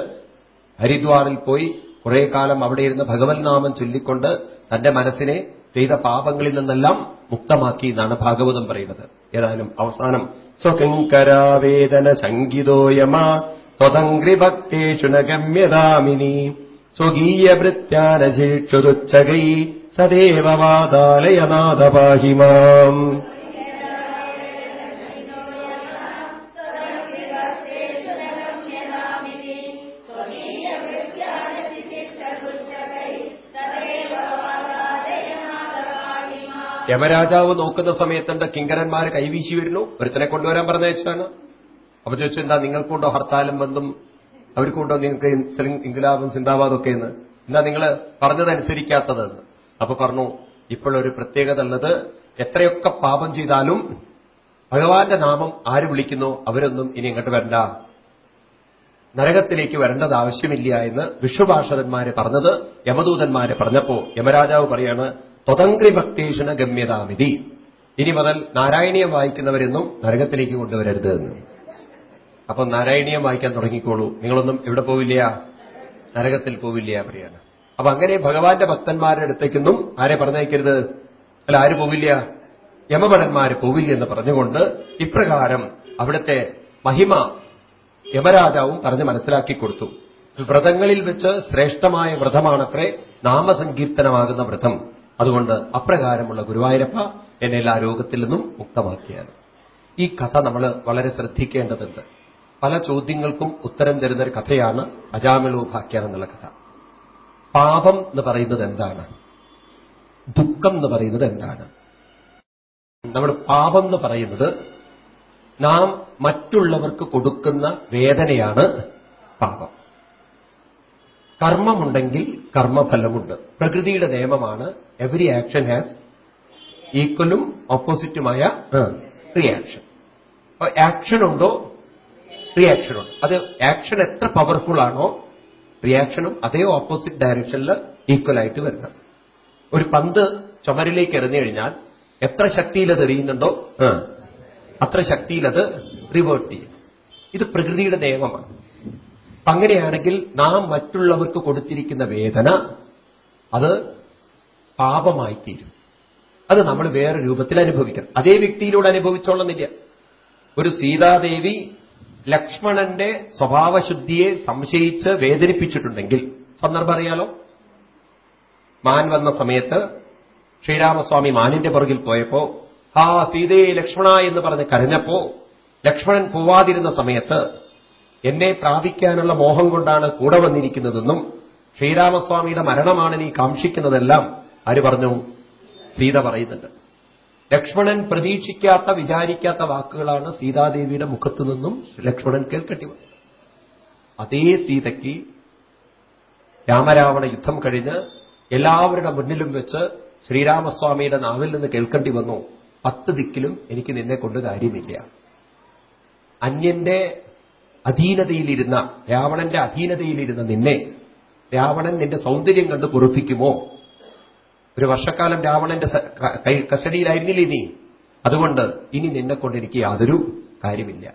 ഹരിദ്വാറിൽ പോയി കുറെ കാലം അവിടെ ഇരുന്ന് ഭഗവത് നാമം ചൊല്ലിക്കൊണ്ട് തന്റെ മനസ്സിനെ ചെയ്ത പാപങ്ങളിൽ നിന്നെല്ലാം മുക്തമാക്കി എന്നാണ് ഭാഗവതം പറയുന്നത്. ഏതായാലും അവസാനം സ്വകിങ്കരാവേദന ശങ്കിതോയമ സ്വതംഗ്രിഭക്തേഷു നഗമ്യതാമിനി സ്വകീയഭൃത്യാനശേക്ഷുരുച്ചകൈ സദേവവാദാലയനാഥപാഹിമാം യമരാജാവ് നോക്കുന്ന സമയത്തുണ്ട് കിങ്കരന്മാര് കൈവീശി വരുന്നു? ഒരുത്തനെ കൊണ്ടുവരാൻ പറഞ്ഞയച്ചാണ്. അപ്പൊ ചോദിച്ചു എന്താ നിങ്ങൾക്കുണ്ടോ ഹർത്താലും ബന്ധം? അവർക്കുണ്ടോ നിങ്ങൾക്ക് ഇൻകുലാബും സിന്ദാബാദൊക്കെ എന്ന്? എന്താ നിങ്ങൾ പറഞ്ഞതനുസരിക്കാത്തത് അപ്പൊ പറഞ്ഞു ഇപ്പോഴൊരു പ്രത്യേകത ഉള്ളത് എത്രയൊക്കെ പാപം ചെയ്താലും ഭഗവാന്റെ നാമം ആര് വിളിക്കുന്നു അവരൊന്നും ഇനി ഇങ്ങോട്ട് വരണ്ട. നരകത്തിലേക്ക് വരേണ്ടത് ആവശ്യമില്ല എന്ന് വിഷുഭാഷകന്മാര് പറഞ്ഞത് യമദൂതന്മാരെ പറഞ്ഞപ്പോ യമരാജാവ് പറയാണ് തൊതങ്ക്രി ഭക്തീഷണ ഗമ്യതാമിതി. ഇനി മുതൽ നാരായണീയം വായിക്കുന്നവരെന്നും നരകത്തിലേക്ക് കൊണ്ടുവരരുത് എന്ന്. അപ്പൊ നാരായണീയം വായിക്കാൻ തുടങ്ങിക്കോളൂ. നിങ്ങളൊന്നും എവിടെ പോവില്ല? നരകത്തിൽ പോവില്ല പറയാണ്. അപ്പൊ അങ്ങനെ ഭഗവാന്റെ ഭക്തന്മാരുടെ അടുത്തേക്കൊന്നും ആരെ പറഞ്ഞയക്കരുത്? അല്ല ആര് പോവില്ല? യമഭടന്മാര് പോവില്ല എന്ന് പറഞ്ഞുകൊണ്ട് ഇപ്രകാരം അവിടുത്തെ മഹിമ യമരാജാവും പറഞ്ഞ് മനസ്സിലാക്കി കൊടുത്തു. വ്രതങ്ങളിൽ വെച്ച് ശ്രേഷ്ഠമായ വ്രതമാണത്രേ നാമസങ്കീർത്തനമാകുന്ന വ്രതം. അതുകൊണ്ട് അപ്രകാരമുള്ള ഗുരുവായൂരപ്പ എന്നെ എല്ലാ രോഗത്തിൽ നിന്നും മുക്തമാക്കിയാണ്. ഈ കഥ നമ്മൾ വളരെ ശ്രദ്ധിക്കേണ്ടതുണ്ട്. പല ചോദ്യങ്ങൾക്കും ഉത്തരം തരുന്ന കഥയാണ് അജാമിളോഭാഖ്യാൻ എന്നുള്ള കഥ. പാപം എന്ന് പറയുന്നത് എന്താണ്? ദുഃഖം എന്ന് പറയുന്നത് എന്താണ്? നമ്മൾ പാപം എന്ന് പറയുന്നത് നാം മറ്റുള്ളവർക്ക് കൊടുക്കുന്ന വേദനയാണ് പാപം. കർമ്മമുണ്ടെങ്കിൽ കർമ്മഫലമുണ്ട്. പ്രകൃതിയുടെ നിയമമാണ് എവറി ആക്ഷൻ ഹാസ് ഈക്വലും ഓപ്പോസിറ്റുമായ റിയാക്ഷൻ ആക്ഷൻ ഉണ്ടോ? റിയാക്ഷൻ അത് ആക്ഷൻ എത്ര പവർഫുൾ ആണോ റിയാക്ഷനും അതേ ഓപ്പോസിറ്റ് ഡയറക്ഷനിൽ ഈക്വൽ ആയിട്ട് വരണം ഒരു പന്ത് ചുമരിലേക്ക് എറിഞ്ഞു കഴിഞ്ഞാൽ എത്ര ശക്തിയിൽ അത് എറിയുന്നുണ്ടോ? അത്ര ശക്തിയിൽ അത് റിവേർട്ട് ചെയ്യും. ഇത് പ്രകൃതിയുടെ നിയമമാണ്. അങ്ങനെയാണെങ്കിൽ നാം മറ്റുള്ളവർക്ക് കൊടുത്തിരിക്കുന്ന വേദന അത് പാപമായി തീരും അത് നമ്മൾ വേറെ രൂപത്തിൽ അനുഭവിക്കണം. അതേ വ്യക്തിയിലൂടെ അനുഭവിച്ചോളുന്നില്ല. ഒരു സീതാദേവി ലക്ഷ്മണന്റെ സ്വഭാവശുദ്ധിയെ സംശയിച്ച് വേദനിപ്പിച്ചിട്ടുണ്ടെങ്കിൽ സന്ദർഭം അറിയാലോ? മാൻ വന്ന സമയത്ത് ശ്രീരാമസ്വാമി മാനിന്റെ പുറകിൽ പോയപ്പോ ആ സീതയെ ലക്ഷ്മണ എന്ന് പറഞ്ഞ് കരഞ്ഞപ്പോ ലക്ഷ്മണൻ പോവാതിരുന്ന സമയത്ത് എന്നെ പ്രാപിക്കാനുള്ള മോഹം കൊണ്ടാണ് കൂടെ വന്നിരിക്കുന്നതെന്നും ശ്രീരാമസ്വാമിയുടെ മരണമാണ് നീ കാക്ഷിക്കുന്നതെല്ലാം ആര് പറഞ്ഞു? സീത പറയുന്നുണ്ട്. ലക്ഷ്മണൻ പ്രതീക്ഷിക്കാത്ത വിചാരിക്കാത്ത വാക്കുകളാണ് സീതാദേവിയുടെ മുഖത്തു നിന്നും ലക്ഷ്മണൻ കേൾക്കേണ്ടി വന്നത്. അതേ സീതയ്ക്ക് രാമരാവണ യുദ്ധം കഴിഞ്ഞ് എല്ലാവരുടെ മുന്നിലും വെച്ച് ശ്രീരാമസ്വാമിയുടെ നാവിൽ നിന്ന് കേൾക്കേണ്ടി വന്നു. പത്ത് ദിക്കിലും എനിക്ക് നിന്നെ കൊണ്ട് കാര്യമില്ല. അന്യന്റെ അധീനതയിലിരുന്ന രാവണന്റെ അധീനതയിലിരുന്ന നിന്നെ രാവണൻ നിന്റെ സൗന്ദര്യം കണ്ട് കുറിപ്പിക്കുമോ ഒരു വർഷക്കാലം രാവണന്റെ കസ്റ്റഡിയിലായിരുന്നില്ലേ നീ? അതുകൊണ്ട് ഇനി നിന്നെ കൊണ്ട് എനിക്ക് യാതൊരു കാര്യമില്ല.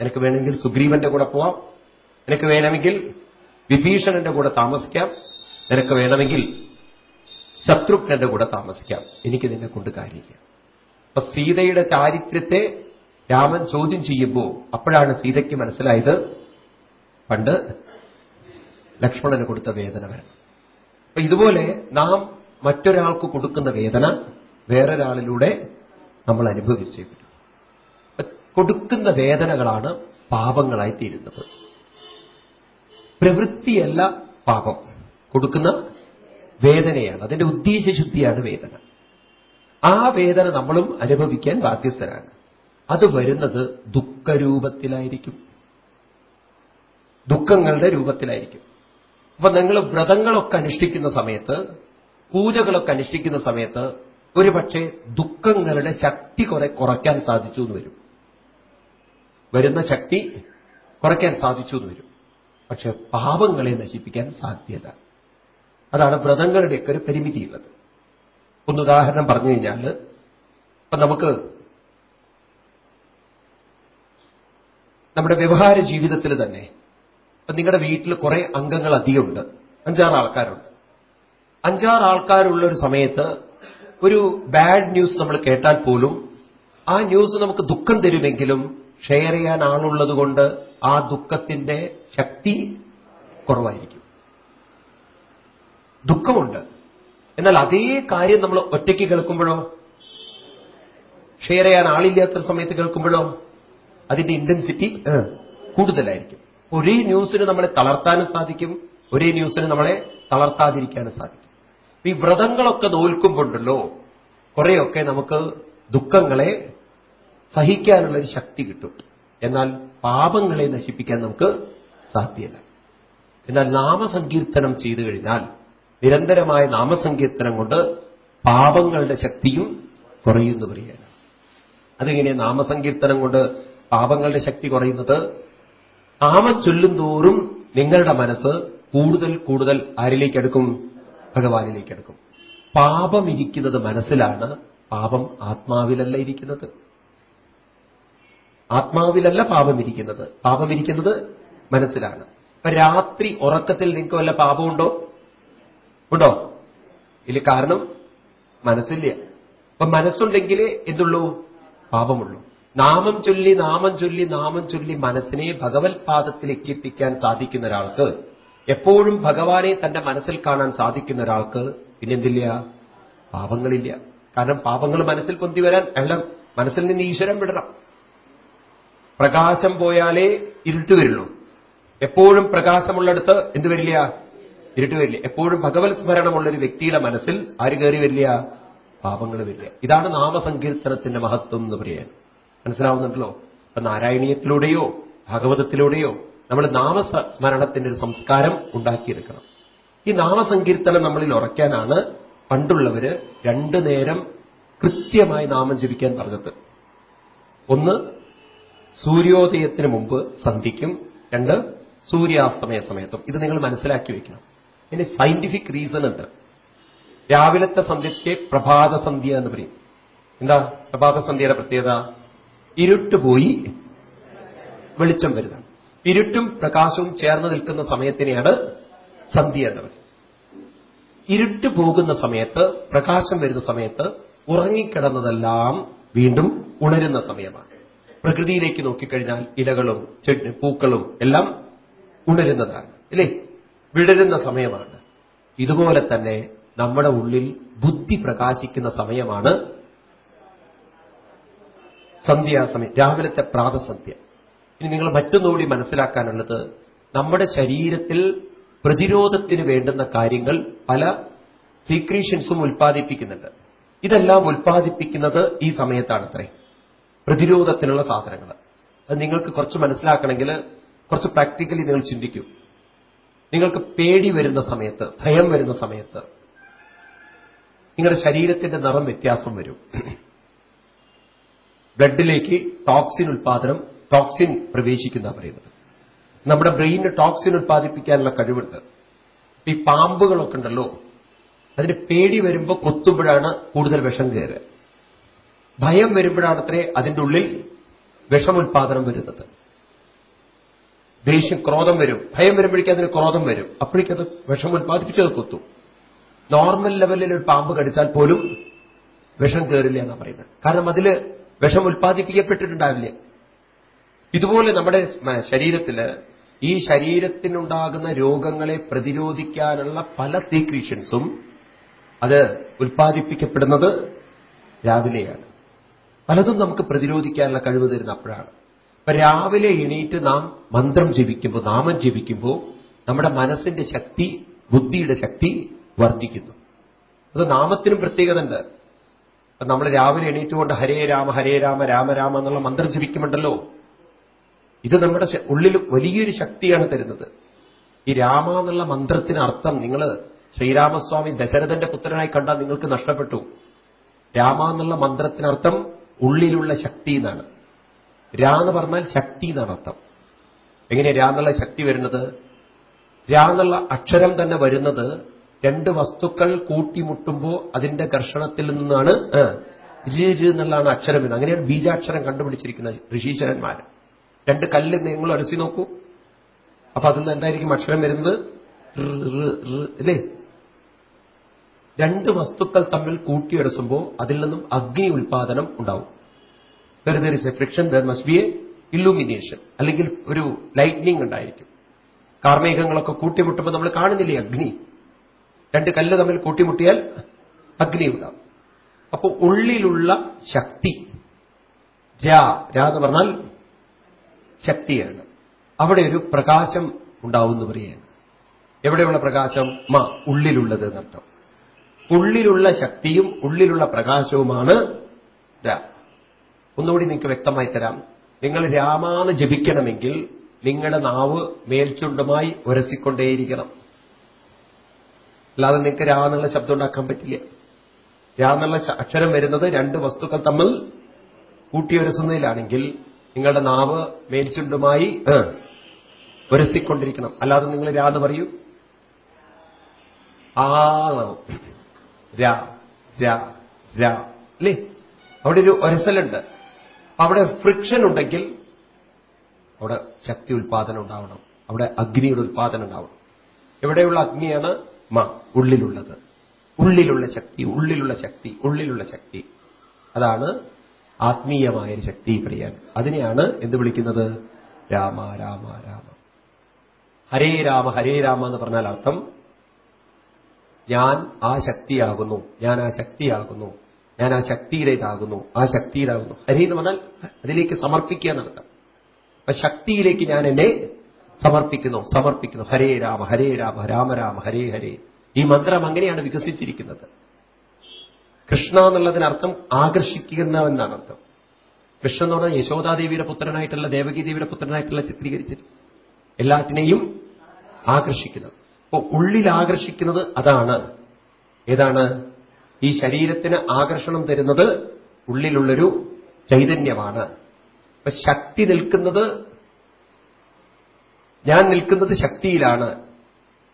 നിനക്ക് വേണമെങ്കിൽ സുഗ്രീവന്റെ കൂടെ പോവാം. നിനക്ക് വേണമെങ്കിൽ വിഭീഷണന്റെ കൂടെ താമസിക്കാം. നിനക്ക് വേണമെങ്കിൽ ശത്രുഘ്നന്റെ കൂടെ താമസിക്കാം. എനിക്ക് നിന്നെ കൊണ്ട് കാര്യമില്ല. അപ്പൊ സീതയുടെ ചാരിത്രത്തെ രാമൻ ചോദ്യം ചെയ്യുമ്പോൾ അപ്പോഴാണ് സീതയ്ക്ക് മനസ്സിലായത് പണ്ട് ലക്ഷ്മണന് കൊടുത്ത വേദന വരണം അപ്പൊ ഇതുപോലെ നാം മറ്റൊരാൾക്ക് കൊടുക്കുന്ന വേദന വേറൊരാളിലൂടെ നമ്മൾ അനുഭവിച്ചേ പറ്റും കൊടുക്കുന്ന വേദനകളാണ് പാപങ്ങളായി തീരുന്നത്. പ്രവൃത്തിയല്ല പാപം. കൊടുക്കുന്ന വേദനയാണ്. അതിന്റെ ഉദ്ദേശശുദ്ധിയാണ് വേദന. ആ വേദന നമ്മളും അനുഭവിക്കാൻ ബാധ്യസ്ഥരാണ്. അത് വരുന്നത് ദുഃഖരൂപത്തിലായിരിക്കും. ദുഃഖങ്ങളുടെ രൂപത്തിലായിരിക്കും. അപ്പൊ നിങ്ങൾ വ്രതങ്ങളൊക്കെ അനുഷ്ഠിക്കുന്ന സമയത്ത് പൂജകളൊക്കെ അനുഷ്ഠിക്കുന്ന സമയത്ത് ഒരുപക്ഷെ ദുഃഖങ്ങളുടെ ശക്തി കുറെ കുറയ്ക്കാൻ സാധിച്ചു എന്ന് വരും. വരുന്ന ശക്തി കുറയ്ക്കാൻ സാധിച്ചു എന്ന് വരും. പക്ഷെ പാപങ്ങളെ നശിപ്പിക്കാൻ സാധ്യത അതാണ് വ്രതങ്ങളുടെയൊക്കെ ഒരു പരിമിതിയുള്ളത്. ഒന്ന് ഉദാഹരണം പറഞ്ഞു കഴിഞ്ഞാൽ ഇപ്പൊ നമുക്ക് നമ്മുടെ വ്യവഹാര ജീവിതത്തിൽ തന്നെ. ഇപ്പൊ നിങ്ങളുടെ വീട്ടിൽ കുറെ അംഗങ്ങൾ അധികമുണ്ട്. അഞ്ചാറ് ആൾക്കാരുണ്ട്. അഞ്ചാറ് ആൾക്കാരുള്ള ഒരു സമയത്ത് ഒരു ബാഡ് ന്യൂസ് നമ്മൾ കേട്ടാൽ പോലും ആ ന്യൂസ് നമുക്ക് ദുഃഖം തരുമെങ്കിലും ഷെയർ ചെയ്യാൻ ആളുള്ളത് ആ ദുഃഖത്തിന്റെ ശക്തി കുറവായിരിക്കും. ദുഃഖമുണ്ട്. എന്നാൽ അതേ കാര്യം നമ്മൾ ഒറ്റയ്ക്ക് കേൾക്കുമ്പോഴോ? ഷെയർ ചെയ്യാൻ ആളില്ലാത്ത സമയത്ത് കേൾക്കുമ്പോഴോ? അതിന്റെ ഇന്റൻസിറ്റി കൂടുതലായിരിക്കും. ഒരേ ന്യൂസിന് നമ്മളെ തളർത്താനും സാധിക്കും. ഒരേ ന്യൂസിന് നമ്മളെ തളർത്താതിരിക്കാനും സാധിക്കും. ഈ വ്രതങ്ങളൊക്കെ നോൽക്കുമ്പോണ്ടല്ലോ കുറെയൊക്കെ നമുക്ക് ദുഃഖങ്ങളെ സഹിക്കാനുള്ള ഒരു ശക്തി കിട്ടും. എന്നാൽ പാപങ്ങളെ നശിപ്പിക്കാൻ നമുക്ക് സാധ്യമല്ല എന്നാൽ നാമസങ്കീർത്തനം ചെയ്തു കഴിഞ്ഞാൽ നിരന്തരമായ നാമസങ്കീർത്തനം കൊണ്ട് പാപങ്ങളുടെ ശക്തിയും കുറയുന്നു പറയാണ് അതെങ്ങനെ നാമസങ്കീർത്തനം കൊണ്ട് പാപങ്ങളുടെ ശക്തി കുറയുന്നത് നാമം ചൊല്ലും തോറും നിങ്ങളുടെ മനസ്സ് കൂടുതൽ കൂടുതൽ ആരിലേക്കെടുക്കും? ഭഗവാനിലേക്കെടുക്കും ഭഗവാനിലേക്ക് പാപം ഇരിക്കുന്നത് മനസ്സിലാണ് പാപം ആത്മാവിലല്ല ഇരിക്കുന്നത്. ആത്മാവിലല്ല പാപം ഇരിക്കുന്നത്. പാപം ഇരിക്കുന്നത് മനസ്സിലാണ്. അപ്പൊ രാത്രി ഉറക്കത്തിൽ നിങ്ങൾക്ക് വല്ല പാപമുണ്ടോ? ഉണ്ടോ? ഇല്ല കാരണം മനസ്സില്ല. അപ്പൊ മനസ്സുണ്ടെങ്കിലേ എന്തുള്ളൂ? പാപമുള്ളൂ. നാമം ചൊല്ലി നാമം ചൊല്ലി നാമം ചൊല്ലി മനസ്സിനെ ഭഗവത് പാദത്തിൽ എത്തിപ്പിക്കാൻ സാധിക്കുന്ന ഒരാൾക്ക് എപ്പോഴും ഭഗവാനെ തന്റെ മനസ്സിൽ കാണാൻ സാധിക്കുന്ന ഒരാൾക്ക് പിന്നെന്തില്ല? പാപങ്ങളില്ല. കാരണം പാപങ്ങൾ മനസ്സിൽ പൊന്തി വരാൻ എല്ലാം മനസ്സിൽ നിന്ന് ഈശ്വരം വിടണം. പ്രകാശം പോയാലേ ഇരുട്ട് വരുള്ളൂ. എപ്പോഴും പ്രകാശമുള്ളിടത്ത് എന്ത് വരില്ല? ഇരുട്ട് വരില്ല. എപ്പോഴും ഭഗവത് സ്മരണമുള്ള ഒരു വ്യക്തിയുടെ മനസ്സിൽ ആര് കയറി വരില്ല? പാപങ്ങൾ വരില്ല. ഇതാണ് നാമസങ്കീർത്തനത്തിന്റെ മഹത്വം എന്ന് പറയാൻ. മനസ്സിലാവുന്നുണ്ടല്ലോ. അപ്പൊ നാരായണീയത്തിലൂടെയോ ഭാഗവതത്തിലൂടെയോ നമ്മൾ നാമസ്മരണത്തിന്റെ ഒരു സംസ്കാരം ഉണ്ടാക്കിയെടുക്കണം. ഈ നാമസങ്കീർത്തനം നമ്മളിൽ ഉറയ്ക്കാനാണ് പണ്ടുള്ളവര് രണ്ടു നേരം കൃത്യമായി നാമം ജപിക്കാൻ പറഞ്ഞത്. ഒന്ന് സൂര്യോദയത്തിന് മുമ്പ് സന്ധിക്കും. രണ്ട് സൂര്യാസ്തമയ സമയത്തും. ഇത് നിങ്ങൾ മനസ്സിലാക്കി വെക്കണം. ഇതിന് സയന്റിഫിക് റീസൺ ഉണ്ട്. രാവിലത്തെ സന്ധ്യയ്ക്ക് പ്രഭാതസന്ധ്യ എന്ന് പറയും. എന്താ? പ്രഭാതസന്ധ്യയുടെ പ്രത്യേകത? ഇരുട്ട് പോയി വെളിച്ചം വരുന്നത്. ഇരുട്ടും പ്രകാശവും ചേർന്ന് നിൽക്കുന്ന സമയത്തിനെയാണ് സന്ധ്യ എന്ന് പറയുന്നത്. ഇരുട്ട് പോകുന്ന സമയത്ത് പ്രകാശം വരുന്ന സമയത്ത് ഉറങ്ങിക്കിടന്നതെല്ലാം വീണ്ടും ഉണരുന്ന സമയമാണ്. പ്രകൃതിയിലേക്ക് നോക്കിക്കഴിഞ്ഞാൽ ഇലകളും ചെടി പൂക്കളും എല്ലാം ഉണരുന്നതാണ്. അല്ലേ? വിടരുന്ന സമയമാണ്. ഇതുപോലെ തന്നെ നമ്മുടെ ഉള്ളിൽ ബുദ്ധി പ്രകാശിക്കുന്ന സമയമാണ് സന്ധ്യാസമയം രാവിലത്തെ പ്രാതസന്ധ്യ. ഇനി നിങ്ങൾ മറ്റൊന്നുകൂടി മനസ്സിലാക്കാനുള്ളത് നമ്മുടെ ശരീരത്തിൽ പ്രതിരോധത്തിന് വേണ്ടുന്ന കാര്യങ്ങൾ പല സീക്രീഷൻസും ഉൽപ്പാദിപ്പിക്കുന്നുണ്ട്. ഇതെല്ലാം ഉൽപ്പാദിപ്പിക്കുന്നത് ഈ സമയത്താണ് അത്രേ പ്രതിരോധത്തിനുള്ള സാധനങ്ങൾ. അത് നിങ്ങൾക്ക് കുറച്ച് മനസ്സിലാക്കണമെങ്കിൽ കുറച്ച് പ്രാക്ടിക്കലി നിങ്ങൾ ചിന്തിക്കൂ. നിങ്ങൾക്ക് പേടി വരുന്ന സമയത്ത് ഭയം വരുന്ന സമയത്ത് നിങ്ങളുടെ ശരീരത്തിന്റെ നിറം വ്യത്യാസം വരും. ബ്ലഡിലേക്ക് ടോക്സിൻ ഉൽപാദനം ടോക്സിൻ പ്രവേശിക്കുന്ന പറയുന്നത്. നമ്മുടെ ബ്രെയിനിന് ടോക്സിൻ ഉൽപ്പാദിപ്പിക്കാനുള്ള കഴിവുണ്ട്. ഈ പാമ്പുകളൊക്കെ ഉണ്ടല്ലോ അതിന് പേടി വരുമ്പോൾ കൊത്തുമ്പോഴാണ് കൂടുതൽ വിഷം കയറുക. ഭയം വരുമ്പോഴാണത്രേ അതിന്റെ ഉള്ളിൽ വിഷമുൽപാദനം വരുന്നത്. ദേഷ്യം ക്രോധം വരും. ഭയം വരുമ്പോഴേക്കും അതിന് ക്രോധം വരും. അപ്പോഴേക്കത് വിഷം ഉൽപ്പാദിപ്പിച്ചത് കൊത്തും. നോർമൽ ലെവലിൽ ഒരു പാമ്പ് കടിച്ചാൽ പോലും വിഷം കയറില്ല എന്നാണ് പറയുന്നത്. കാരണം അതിൽ വിഷം ഉൽപ്പാദിപ്പിക്കപ്പെട്ടിട്ടുണ്ടാവില്ലേ. ഇതുപോലെ നമ്മുടെ ശരീരത്തിൽ ഈ ശരീരത്തിനുണ്ടാകുന്ന രോഗങ്ങളെ പ്രതിരോധിക്കാനുള്ള പല സീക്രീഷൻസും അത് ഉൽപ്പാദിപ്പിക്കപ്പെടുന്നത് രാവിലെയാണ്. പലതും നമുക്ക് പ്രതിരോധിക്കാനുള്ള കഴിവ് തരുന്ന അപ്പോഴാണ്. അപ്പൊ രാവിലെ എണീറ്റ് നാം മന്ത്രം ജപിക്കുമ്പോൾ നാമം ജപിക്കുമ്പോൾ നമ്മുടെ മനസ്സിന്റെ ശക്തി ബുദ്ധിയുടെ ശക്തി വർദ്ധിക്കുന്നു. അത് നാമത്തിനും പ്രത്യേകത ഉണ്ട് നമ്മൾ രാവിലെ എണീറ്റുകൊണ്ട് ഹരേ രാമ ഹരേ രാമ രാമ രാമ എന്നുള്ള മന്ത്രം ജപിക്കുമുണ്ടല്ലോ ഇത് നമ്മുടെ ഉള്ളിൽ വലിയൊരു ശക്തിയാണ് തരുന്നത്. ഈ രാമ എന്നുള്ള മന്ത്രത്തിന് അർത്ഥം നിങ്ങൾ ശ്രീരാമസ്വാമി ദശരഥന്റെ പുത്രനായി കണ്ടാൽ നിങ്ങൾക്ക് നഷ്ടപ്പെട്ടു. രാമ എന്നുള്ള മന്ത്രത്തിനർത്ഥം ഉള്ളിലുള്ള ശക്തി എന്നാണ്. രാ എന്ന് പറഞ്ഞാൽ ശക്തി എന്നാണ് അർത്ഥം. എങ്ങനെ രാ എന്നുള്ള ശക്തി വരുന്നത്? രാ എന്നുള്ള അക്ഷരം തന്നെ വരുന്നത് രണ്ട് വസ്തുക്കൾ കൂട്ടിമുട്ടുമ്പോൾ അതിന്റെ ഘർഷണത്തിൽ നിന്നാണ് ര് എന്നുള്ളതാണ് അക്ഷരം എന്ന്. അങ്ങനെയാണ് ബീജാക്ഷരം കണ്ടുപിടിച്ചിരിക്കുന്ന ഋഷീശ്വരന്മാർ രണ്ട് കല്ല് നിങ്ങൾ അലസി നോക്കൂ. അപ്പൊ അതിൽ നിന്ന് എന്തായിരിക്കും അക്ഷരം വരുന്നത്? രണ്ട് വസ്തുക്കൾ തമ്മിൽ കൂട്ടിയെടുക്കുമ്പോൾ അതിൽ നിന്നും അഗ്നി ഉൽപാദനം ഉണ്ടാവും. There is a friction there must be a illumination അല്ലെങ്കിൽ ഒരു ലൈറ്റ്നിങ് ഉണ്ടായിരിക്കും. കാർമേഘങ്ങളൊക്കെ കൂട്ടിമുട്ടുമ്പോൾ നമ്മൾ കാണുന്നില്ലേ അഗ്നി? രണ്ട് കല്ല് തമ്മിൽ കൂട്ടിമുട്ടിയാൽ അഗ്നി ഉണ്ടാവും അപ്പോൾ ഉള്ളിലുള്ള ശക്തി രാ രാ എന്ന് പറഞ്ഞാൽ ശക്തിയാണ്. അവിടെ ഒരു പ്രകാശം ഉണ്ടാവും എന്ന് പറയുകയാണ്. എവിടെയുള്ള പ്രകാശം? മ ഉള്ളിലുള്ളത് എന്നർത്ഥം. ഉള്ളിലുള്ള ശക്തിയും ഉള്ളിലുള്ള പ്രകാശവുമാണ് രാ. ഒന്നുകൂടി നിങ്ങൾക്ക് വ്യക്തമായി തരാം. നിങ്ങൾ രാമാന്ന് ജപിക്കണമെങ്കിൽ നിങ്ങളുടെ നാവ് മേൽച്ചുണ്ടുമായി ഉരസിക്കൊണ്ടേയിരിക്കണം. അല്ലാതെ നിങ്ങൾക്ക് രാ എന്നുള്ള ശബ്ദം ഉണ്ടാക്കാൻ പറ്റില്ല. രാ എന്നുള്ള അക്ഷരം വരുന്നത് രണ്ട് വസ്തുക്കൾ തമ്മിൽ കൂട്ടിയൊരസുന്നതിലാണെങ്കിൽ നിങ്ങളുടെ നാവ് മേൽച്ചുണ്ടുമായി ഒരസിക്കൊണ്ടിരിക്കണം അല്ലാതെ നിങ്ങൾ പറയൂ. രാ രാ രാ അല്ലേ? അവിടെ ഒരു ഒരസലുണ്ട് അവിടെ ഫ്രിക്ഷൻ ഉണ്ടെങ്കിൽ അവിടെ ശക്തി ഉൽപാദനം ഉണ്ടാവണം. അവിടെ അഗ്നിയുടെ ഉൽപാദനം ഉണ്ടാവണം. എവിടെയുള്ള അഗ്നിയാണ്? മ ഉള്ളിലുള്ളത്. ഉള്ളിലുള്ള ശക്തി ഉള്ളിലുള്ള ശക്തി ഉള്ളിലുള്ള ശക്തി. അതാണ് ആത്മീയമായ ശക്തി പറയാൻ അതിനെയാണ് എന്ത് വിളിക്കുന്നത്? രാമ രാമ രാമ. ഹരേ രാമ ഹരേ രാമ എന്ന് പറഞ്ഞാൽ അർത്ഥം ഞാൻ ആ ശക്തിയാകുന്നു ഞാൻ ആ ശക്തിയാകുന്നു ഞാൻ ആ ശക്തിയിലേതാകുന്നു ആ ശക്തിയിലാകുന്നു. ഹരി എന്ന് പറഞ്ഞാൽ അതിലേക്ക് സമർപ്പിക്കുക എന്നർത്ഥം. ശക്തിയിലേക്ക് ഞാൻ എന്നെ സമർപ്പിക്കുന്നു സമർപ്പിക്കുന്നു. ഹരേ രാമ ഹരേ രാമ രാമ രാമ ഹരേ ഹരേ. ഈ മന്ത്രം അങ്ങനെയാണ് വികസിച്ചിരിക്കുന്നത്. കൃഷ്ണ എന്നുള്ളതിനർത്ഥം ആകർഷിക്കുന്നവെന്നാണ് അർത്ഥം. കൃഷ്ണൻ എന്ന് പറഞ്ഞാൽ യശോദാദേവിയുടെ പുത്രനായിട്ടുള്ള ദേവകീദേവിയുടെ പുത്രനായിട്ടുള്ള ചിത്രീകരിച്ചിട്ട് എല്ലാത്തിനെയും ആകർഷിക്കുന്നത് അപ്പോൾ ഉള്ളിൽ ആകർഷിക്കുന്നത് അതാണ്. ഏതാണ്? ഈ ശരീരത്തിന് ആകർഷണം തരുന്നത് ഉള്ളിലുള്ളൊരു ചൈതന്യമാണ്. അപ്പൊ ശക്തി നിൽക്കുന്നത് ഞാൻ നിൽക്കുന്നത് ശക്തിയിലാണ്.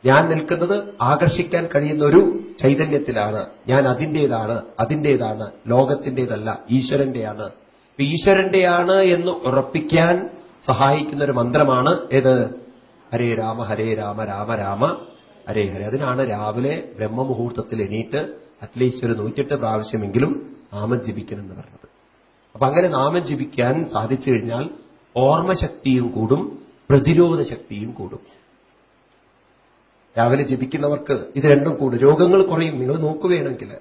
ഞാൻ നിൽക്കുന്നത് ആകർഷിക്കാൻ കഴിയുന്ന ഒരു ചൈതന്യത്തിലാണ്. ഞാൻ അതിന്റേതാണ് അതിന്റേതാണ് ലോകത്തിന്റേതല്ല ഈശ്വരന്റെയാണ് ഈശ്വരന്റെയാണ് എന്ന് ഉറപ്പിക്കാൻ സഹായിക്കുന്ന ഒരു മന്ത്രമാണ് ഏത്? ഹരേ രാമ ഹരേ രാമ രാമ രാമ ഹരേ ഹരേ. അതിനാണ് രാവിലെ ബ്രഹ്മമുഹൂർത്തത്തിൽ എണീറ്റ് അറ്റ്ലീസ്റ്റ് ഒരു നൂറ്റെട്ട് പ്രാവശ്യമെങ്കിലും നാമം ജപിക്കണമെന്ന് പറഞ്ഞത്. അപ്പൊ അങ്ങനെ നാമം ജപിക്കാൻ സാധിച്ചു കഴിഞ്ഞാൽ ഓർമ്മശക്തിയും കൂടും പ്രതിരോധ ശക്തിയും കൂടും. രാവിലെ ജപിക്കുന്നവർക്ക് ഇത് രണ്ടും കൂടും. രോഗങ്ങൾ കുറയും. നിങ്ങൾ നോക്കുകയാണെങ്കിൽ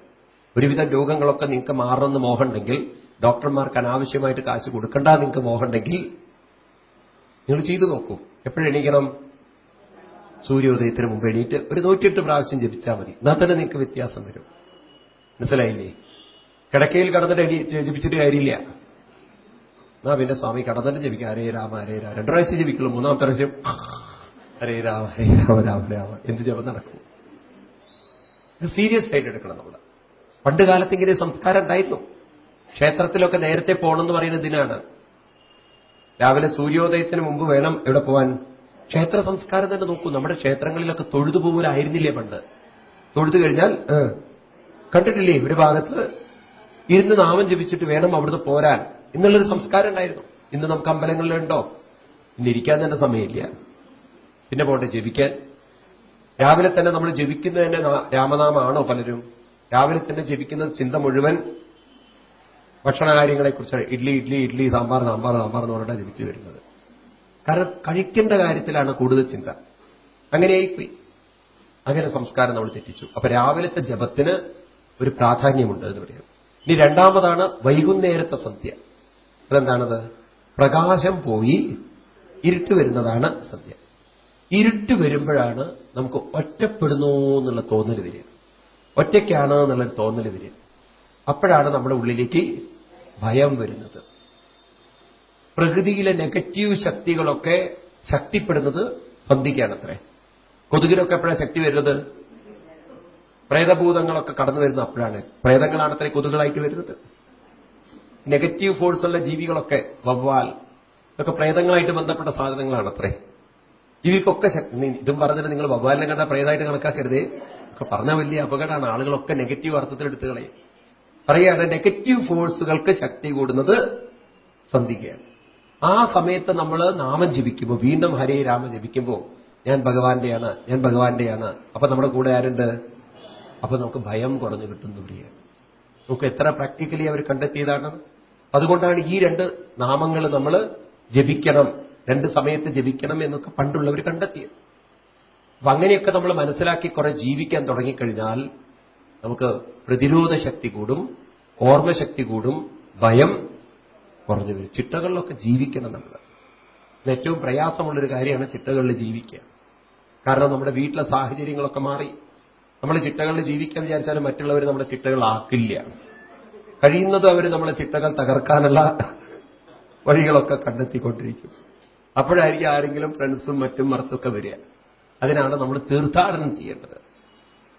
ഒരുവിധം രോഗങ്ങളൊക്കെ നിങ്ങൾക്ക് മാറണമെന്ന് മോഹമുണ്ടെങ്കിൽ ഡോക്ടർമാർക്ക് അനാവശ്യമായിട്ട് കാശ് കൊടുക്കണ്ട നിങ്ങൾക്ക് മോഹമുണ്ടെങ്കിൽ നിങ്ങൾ ചെയ്തു നോക്കൂ. എപ്പോഴെണീക്കണം സൂര്യോദയത്തിന് മുമ്പ് എണീറ്റ് ഒരു നൂറ്റിയെട്ട് പ്രാവശ്യം ജപിച്ചാൽ മതി. എന്നാൽ തന്നെ നിങ്ങൾക്ക് വ്യത്യാസം വരും. മനസ്സിലായില്ലേ? കിടക്കയിൽ കടന്നിട്ട് എണീ ജപിച്ചിട്ട് കാര്യമില്ല. എന്നാ പിന്നെ സ്വാമി കടന്നിട്ട് ജപിക്കുക ഹരേ രാമ ഹരേ രാമ. രണ്ടു പ്രാവശ്യം ജപിക്കുള്ളൂ. മൂന്നാമത്തെ പ്രാവശ്യം ഹരേ രാമ ഹരേ രാമ രാമ രാമ. എന്ത് ജപം നടക്കും? ഇത് സീരിയസ് ആയിട്ട് എടുക്കണം നമ്മൾ പണ്ട് കാലത്ത് ഇങ്ങനെ സംസ്കാരം ഉണ്ടായിരുന്നു. ക്ഷേത്രത്തിലൊക്കെ നേരത്തെ പോകണമെന്ന് പറയുന്ന ഇതിനാണ് രാവിലെ സൂര്യോദയത്തിന് മുമ്പ് വേണം എവിടെ പോവാൻ. ക്ഷേത്ര സംസ്കാരം തന്നെ നോക്കൂ. നമ്മുടെ ക്ഷേത്രങ്ങളിലൊക്കെ തൊഴുതു പോകാനായിരുന്നില്ലേ പണ്ട്? തൊഴുതു കഴിഞ്ഞാൽ കണ്ടിട്ടില്ലേ? ഒരു ഭാഗത്ത് ഇരുന്ന് നാമം ജപിച്ചിട്ട് വേണം അവിടുന്ന് പോരാൻ. എന്നുള്ളൊരു സംസ്കാരം ഉണ്ടായിരുന്നു. ഇന്ന് നമുക്ക് അമ്പലങ്ങളിലുണ്ടോ? ഇന്ന് ഇരിക്കാൻ തന്നെ സമയമില്ല. പിന്നെ പോട്ടെ ജപിക്കാൻ. രാവിലെ തന്നെ നമ്മൾ ജപിക്കുന്ന തന്നെ രാമനാമാണോ പലരും. രാവിലെ തന്നെ ജപിക്കുന്ന ചിന്ത മുഴുവൻ ഭക്ഷണകാര്യങ്ങളെക്കുറിച്ച് ഇഡ്ലി ഇഡ്ലി ഇഡ്ലി സാമ്പാർ സാമ്പാർ സാമ്പാർ എന്ന് പറഞ്ഞിട്ടാണ് ജപിച്ചു വരുന്നത്. കാരണം കഴിക്കേണ്ട കാര്യത്തിലാണ് കൂടുതൽ ചിന്ത. അങ്ങനെയായിപ്പോയി. അങ്ങനെ സംസ്കാരം നമ്മൾ തെറ്റിച്ചു. അപ്പൊ രാവിലത്തെ ജപത്തിന് ഒരു പ്രാധാന്യമുണ്ട് എന്ന് പറയാം. ഇനി രണ്ടാമതാണ് വൈകുന്നേരത്തെ സന്ധ്യ. അതെന്താണത്? പ്രകാശം പോയി ഇരുട്ട് വരുന്നതാണ് സത്യം. ഇരുട്ട് വരുമ്പോഴാണ് നമുക്ക് ഒറ്റപ്പെടുന്നു എന്നുള്ള തോന്നൽ വരിക. ഒറ്റയ്ക്കാണ് എന്നുള്ളൊരു തോന്നൽ വരിക. അപ്പോഴാണ് നമ്മുടെ ഉള്ളിലേക്ക് ഭയം വരുന്നത്. പ്രകൃതിയിലെ നെഗറ്റീവ് ശക്തികളൊക്കെ ശക്തിപ്പെടുന്നത് സന്ധിക്കാണത്രേ. കൊതുകിനൊക്കെ എപ്പോഴാണ് ശക്തി വരുന്നത്? പ്രേതഭൂതങ്ങളൊക്കെ കടന്നു വരുന്ന അപ്പോഴാണ്. പ്രേതങ്ങളാണത്രേ കൊതുകളായിട്ട് വരുന്നത്. നെഗറ്റീവ് ഫോഴ്സുള്ള ജീവികളൊക്കെ വവ്വാൽ ഇതൊക്കെ പ്രേതങ്ങളായിട്ട് ബന്ധപ്പെട്ട സാധനങ്ങളാണ് അത്രേ ഇവർക്കൊക്കെ ശക്തി ഇതും പറഞ്ഞിട്ട് നിങ്ങൾ വവ്വാലിനെ കണ്ട പ്രേതമായിട്ട് കണക്കാക്കരുത്. ഒക്കെ പറഞ്ഞ വലിയ അപകടമാണ്. ആളുകളൊക്കെ നെഗറ്റീവ് അർത്ഥത്തിൽ എടുത്തു കളയും. പറയുകയാണ് നെഗറ്റീവ് ഫോഴ്സുകൾക്ക് ശക്തി കൂടുന്നത് സന്ധിക്കുകയാണ്. ആ സമയത്ത് നമ്മൾ നാമം ജപിക്കുമ്പോൾ വീണ്ടും ഹരേ രാമ ജപിക്കുമ്പോൾ ഞാൻ ഭഗവാന്റെയാണ് ഞാൻ ഭഗവാന്റെയാണ്. അപ്പൊ നമ്മുടെ കൂടെ ആരുണ്ട്? അപ്പൊ നമുക്ക് ഭയം കുറഞ്ഞു കിട്ടുന്നു പ്രിയ നമുക്ക് എത്ര പ്രാക്ടിക്കലി അവർ കണ്ടെത്തിയതാണ്? അതുകൊണ്ടാണ് ഈ രണ്ട് നാമങ്ങൾ നമ്മൾ ജപിക്കണം രണ്ട് സമയത്ത് ജപിക്കണം എന്നൊക്കെ പണ്ടുള്ളവർ കണ്ടെത്തിയത്. അപ്പൊ അങ്ങനെയൊക്കെ നമ്മൾ മനസ്സിലാക്കി കുറെ ജീവിക്കാൻ തുടങ്ങിക്കഴിഞ്ഞാൽ നമുക്ക് പ്രതിരോധ ശക്തി കൂടും ഓർമ്മശക്തി കൂടും ഭയം കുറഞ്ഞു വരും. ചിട്ടകളിലൊക്കെ ജീവിക്കണം നമ്മൾ ഏറ്റവും പ്രയാസമുള്ളൊരു കാര്യമാണ് ചിട്ടകളിൽ ജീവിക്കുക. കാരണം നമ്മുടെ വീട്ടിലെ സാഹചര്യങ്ങളൊക്കെ മാറി. നമ്മൾ ചിട്ടകളിൽ ജീവിക്കാൻ വിചാരിച്ചാലും മറ്റുള്ളവർ നമ്മുടെ ചിട്ടകളാക്കില്ല. കഴിയുന്നതും അവർ നമ്മളെ ചിട്ടകൾ തകർക്കാനുള്ള വഴികളൊക്കെ കണ്ടെത്തിക്കൊണ്ടിരിക്കും. അപ്പോഴായിരിക്കും ആരെങ്കിലും ഫ്രണ്ട്സും മറ്റും മറച്ചൊക്കെ വരിക. അതിനാണ് നമ്മൾ തീർത്ഥാടനം ചെയ്യേണ്ടത്.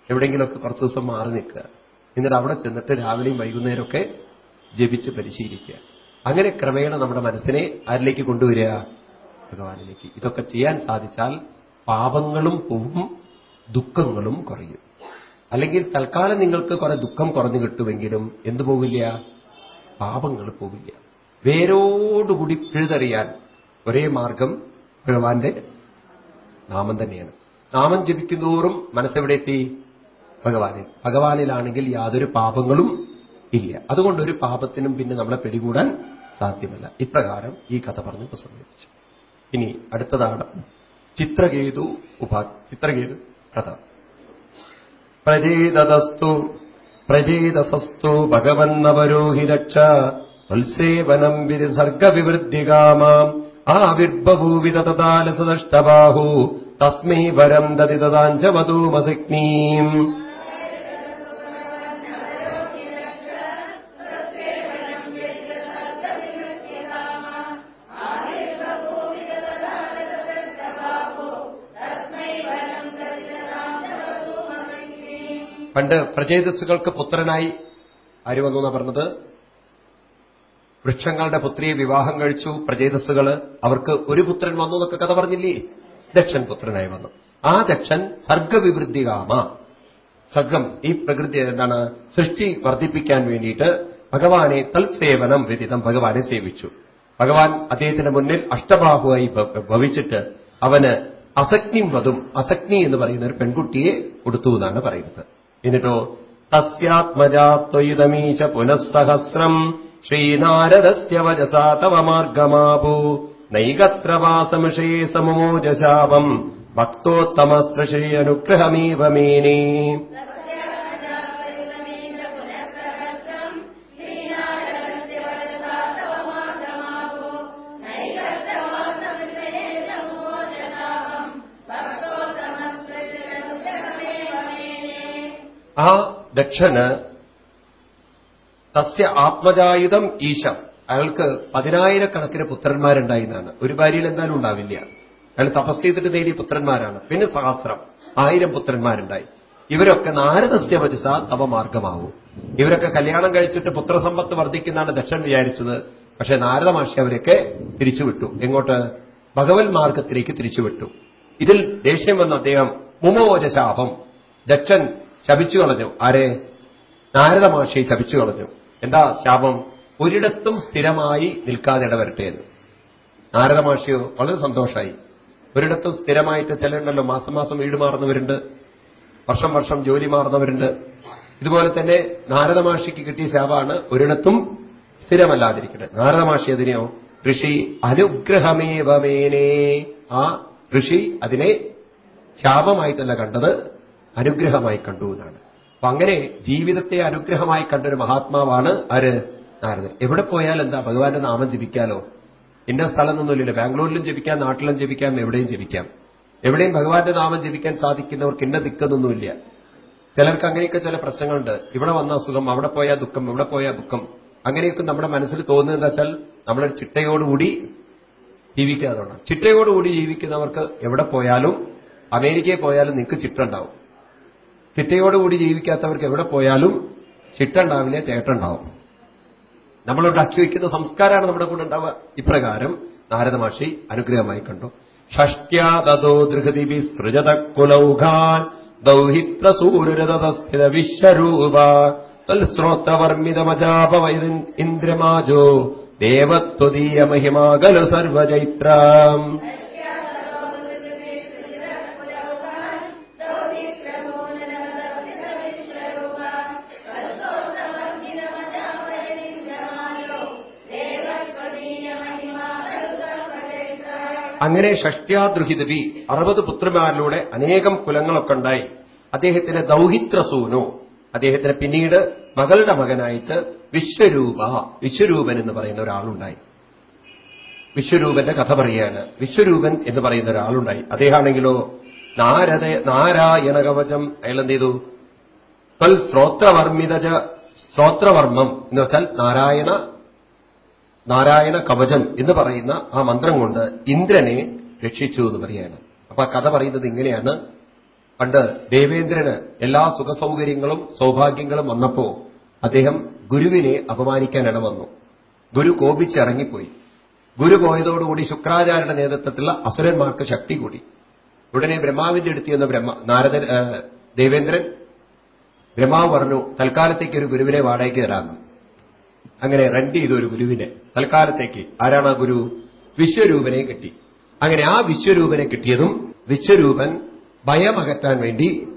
എവിടെയെങ്കിലുമൊക്കെ കുറച്ച് ദിവസം മാറി നിൽക്കുക. എന്നിട്ട് അവിടെ ചെന്നിട്ട് രാവിലെയും വൈകുന്നേരമൊക്കെ ജപിച്ച് പരിശീലിക്കുക. അങ്ങനെ ക്രമേണ നമ്മുടെ മനസ്സിനെ ആരിലേക്ക് കൊണ്ടുവരിക? ഭഗവാനിലേക്ക്. ഇതൊക്കെ ചെയ്യാൻ സാധിച്ചാൽ പാപങ്ങളും പോവും ദുഃഖങ്ങളും കുറയും. അല്ലെങ്കിൽ തൽക്കാലം നിങ്ങൾക്ക് കുറെ ദുഃഖം കുറഞ്ഞു കിട്ടുമെങ്കിലും എന്തു പോവില്ല? പാപങ്ങൾ പോവില്ല. വേരോടുകൂടി പിഴുതെറിയാൻ ഒരേ മാർഗം ഭഗവാന്റെ നാമം തന്നെയാണ്. നാമം ജപിക്കുന്നതോറും മനസ്സെവിടെ എത്തി ഭഗവാനിൽ. ഭഗവാനിലാണെങ്കിൽ യാതൊരു പാപങ്ങളും ഇല്ല. അതുകൊണ്ട് ഒരു പാപത്തിനും പിന്നെ നമ്മളെ പിടികൂടാൻ സാധ്യമല്ല. ഇപ്രകാരം ഈ കഥ പറഞ്ഞു പ്രസംഗിച്ചു ഇനി അടുത്തതാണ് ചിത്രകേതു ഉപാ ചിത്രകേതു കഥ. പ്രജേതസ്തു പ്രജേതസസ്തു ഭഗവന്നവരോഹിരക്ഷ തൽസേവനം വിസർഗവിവൃദ്ധികാമാം ആവിർബഭൂവിതതാലസദഷ്ടബാഹു തസ്മൈ വരം ദതി തദാഞ്ചവതൂമസിഗ്നീം പണ്ട് പ്രചേതസ്സുകൾക്ക് പുത്രനായി ആര് വന്നു എന്നാ പറഞ്ഞത്? വൃക്ഷങ്ങളുടെ പുത്രിയെ വിവാഹം കഴിച്ചു. പ്രചേതസ്സുകൾ അവർക്ക് ഒരു പുത്രൻ വന്നു എന്നൊക്കെ കഥ പറഞ്ഞില്ലേ? ദക്ഷൻ പുത്രനായി വന്നു. ആ ദക്ഷൻ സർഗവിവൃദ്ധികാമ. സർഗം ഈ പ്രകൃതി എന്താണ്? സൃഷ്ടി വർദ്ധിപ്പിക്കാൻ വേണ്ടിയിട്ട് ഭഗവാനെ തൽസേവനം വിദിതം ഭഗവാനെ സേവിച്ചു. ഭഗവാൻ അദ്ദേഹത്തിന്റെ മുന്നിൽ അഷ്ടബാഹുവായി ഭവിച്ചിട്ട് അവന് അസഗ്നിം വധും അസഗ്നി എന്ന് പറയുന്ന ഒരു പെൺകുട്ടിയെ കൊടുത്തു എന്നാണ് പറയുന്നത്. എന്നിട്ടോ തസ്യാത്മജാത്വയുതമീശ പുനഃസഹസ്രം ശ്രീനാരദസ്യ വജസാ തവ മാർഗമാപു. നൈകത്രവാസമിഷേ സമമോജശാപം ഭക്തോത്തമസ്ത്രശ്രീ അനുഗ്രഹമീവ ദക്ഷന് തസ്യ ആത്മജായുധം ഈശ. അയാൾക്ക് പതിനായിരക്കണക്കിന് പുത്രന്മാരുണ്ടായിരുന്നാണ്. ഒരു ഭാര്യയിൽ എന്തായാലും ഉണ്ടാവില്ല. അയാൾ തപസ് ചെയ്തിട്ട് നേടിയ പുത്രന്മാരാണ്. പിന്നെ സഹസ്രം. ആയിരം പുത്രന്മാരുണ്ടായി. ഇവരൊക്കെ നാരദസ്യ വചസ തവമാർഗമാവൂ ഇവരൊക്കെ കല്യാണം കഴിച്ചിട്ട് പുത്രസമ്പത്ത് വർദ്ധിക്കുന്നതാണ് ദക്ഷൻ വിചാരിച്ചത്. പക്ഷെ നാരദ മാഷി അവരൊക്കെ തിരിച്ചുവിട്ടു. എങ്ങോട്ട്? ഭഗവത് മാർഗത്തിലേക്ക് തിരിച്ചുവിട്ടു. ഇതിൽ ദേഷ്യം വന്ന അദ്ദേഹം മുമോചശാപം ദക്ഷൻ ശപിച്ചു കളഞ്ഞു. ആരെ? നാരദ മഹർഷിയെ ശപിച്ചു കളഞ്ഞു. എന്താ ശാപം? ഒരിടത്തും സ്ഥിരമായി നിൽക്കാതെ ഇടവരട്ടെ എന്ന് നാരദ മഹർഷിയോ വളരെ സന്തോഷമായി ഒരിടത്തും സ്ഥിരമായിട്ട് ചിലരുണ്ടല്ലോ മാസം മാസം വീട് മാറുന്നവരുണ്ട് വർഷം വർഷം ജോലി മാറുന്നവരുണ്ട്. ഇതുപോലെ തന്നെ നാരദ മഹർഷിക്ക് കിട്ടിയ ശാപാണ് ഒരിടത്തും സ്ഥിരമല്ലാതിരിക്കട്ടെ നാരദ മഹർഷി അതിനെയോ? ഋഷി അനുഗ്രഹമേവമേനേ. ആ ഋഷി അതിനെ ശാപമായിട്ടല്ല കണ്ടത്. അനുഗ്രഹമായി കണ്ടു എന്നാണ്. അപ്പൊ അങ്ങനെ ജീവിതത്തെ അനുഗ്രഹമായി കണ്ടൊരു മഹാത്മാവാണ് ആര്? നാരദൻ. എവിടെ പോയാൽ എന്താ ഭഗവാന്റെ നാമം ജപിക്കാലോ? ഇന്ന സ്ഥലമൊന്നുമില്ല ബാംഗ്ലൂരിലും ജപിക്കാം നാട്ടിലും ജപിക്കാം എവിടെയും ജപിക്കാം. എവിടെയും ഭഗവാന്റെ നാമം ജപിക്കാൻ സാധിക്കുന്നവർക്ക് ഇന്ന ദിക്കതൊന്നുമില്ല. ചിലർക്ക് അങ്ങനെയൊക്കെ ചില പ്രശ്നങ്ങളുണ്ട്. ഇവിടെ വന്ന സുഖം അവിടെ പോയാൽ ദുഃഖം ഇവിടെ പോയാൽ ദുഃഖം. അങ്ങനെയൊക്കെ നമ്മുടെ മനസ്സിൽ തോന്നുന്നത് എന്താ വെച്ചാൽ നമ്മളൊരു ചിട്ടയോടുകൂടി ജീവിക്കാതെ ചിട്ടയോടുകൂടി ജീവിക്കുന്നവർക്ക് എവിടെ പോയാലും അമേരിക്കയിൽ പോയാലും നിങ്ങൾക്ക് ചിട്ട ഉണ്ടാവും. ചിട്ടയോടുകൂടി ജീവിക്കാത്തവർക്ക് എവിടെ പോയാലും ചിട്ട ഉണ്ടാവില്ല ചേട്ടുണ്ടാവും നമ്മളുണ്ടാക്കി വയ്ക്കുന്ന സംസ്കാരമാണ് നമ്മുടെ കൂടെ ഉണ്ടാവുക. ഇപ്രകാരം നാരദമാഷി അനുഗ്രഹമായി കണ്ടു. ഷഷ്ട്യാതോ ദൃഹതിഭി സൃജത കുലൗഘാൻ ദൗഹിത്രസൂര്യരഥസ്ഥിത വിശ്വരൂപ തൽശ്രോത്രവർമ്മിതമജാപവൈ ഇന്ദ്രമാജോ ദേവത്വദീയ മഹിമാകലു സർവചൈത്രം. അങ്ങനെ ഷഷ്ട്യാദ്രുഹിതവി അറുപത് പുത്രന്മാരിലൂടെ അനേകം കുലങ്ങളൊക്കെ ഉണ്ടായി. അദ്ദേഹത്തിന് ദൗഹിത്രസൂനു അദ്ദേഹത്തിന് പിന്നീട് മകളുടെ മകനായിട്ട് വിശ്വരൂപ വിശ്വരൂപൻ എന്ന് പറയുന്ന ഒരാളുണ്ടായി. വിശ്വരൂപന്റെ കഥ പറയാണ് വിശ്വരൂപൻ എന്ന് പറയുന്ന ഒരാളുണ്ടായി. അദ്ദേഹമാണെങ്കിലോ നാരദ നാരായണ കവചം അയാൾ എന്ത് ചെയ്തു? തൽ ശ്രോത്രവർമ്മിതജ സ്ത്രോത്രവർമ്മം എന്ന് വെച്ചാൽ നാരായണ നാരായണ കവചം എന്ന് പറയുന്ന ആ മന്ത്രം കൊണ്ട് ഇന്ദ്രനെ രക്ഷിച്ചു എന്ന് പറയാണ് അപ്പൊ ആ കഥ പറയുന്നത് ഇങ്ങനെയാണ്. പണ്ട് ദേവേന്ദ്രന് എല്ലാ സുഖസൗകര്യങ്ങളും സൗഭാഗ്യങ്ങളും വന്നപ്പോ അദ്ദേഹം ഗുരുവിനെ അപമാനിക്കാൻ ഇടവന്നു ഗുരു കോപിച്ചിറങ്ങിപ്പോയി. ഗുരു പോയതോടുകൂടി ശുക്രാചാര്യന്റെ നേതൃത്വത്തിലുള്ള അസുരന്മാർക്ക് ശക്തി കൂടി. ഉടനെ ബ്രഹ്മാവിന്റെ അടുത്ത് ചെന്ന ബ്രഹ്മ ദേവേന്ദ്രൻ ബ്രഹ്മാവ് പറഞ്ഞു തൽക്കാലത്തേക്ക് ഒരു ഗുരുവിനെ വാടകയ്ക്ക് തരാമെന്ന്. അങ്ങനെ റെന്റ് ചെയ്ത ഒരു ഗുരുവിനെ തൽക്കാലത്തേക്ക് ആരാണ് ആ ഗുരു? വിശ്വരൂപനെ കിട്ടി. അങ്ങനെ ആ വിശ്വരൂപനെ കിട്ടിയതും വിശ്വരൂപൻ ഭയമകറ്റാൻ വേണ്ടി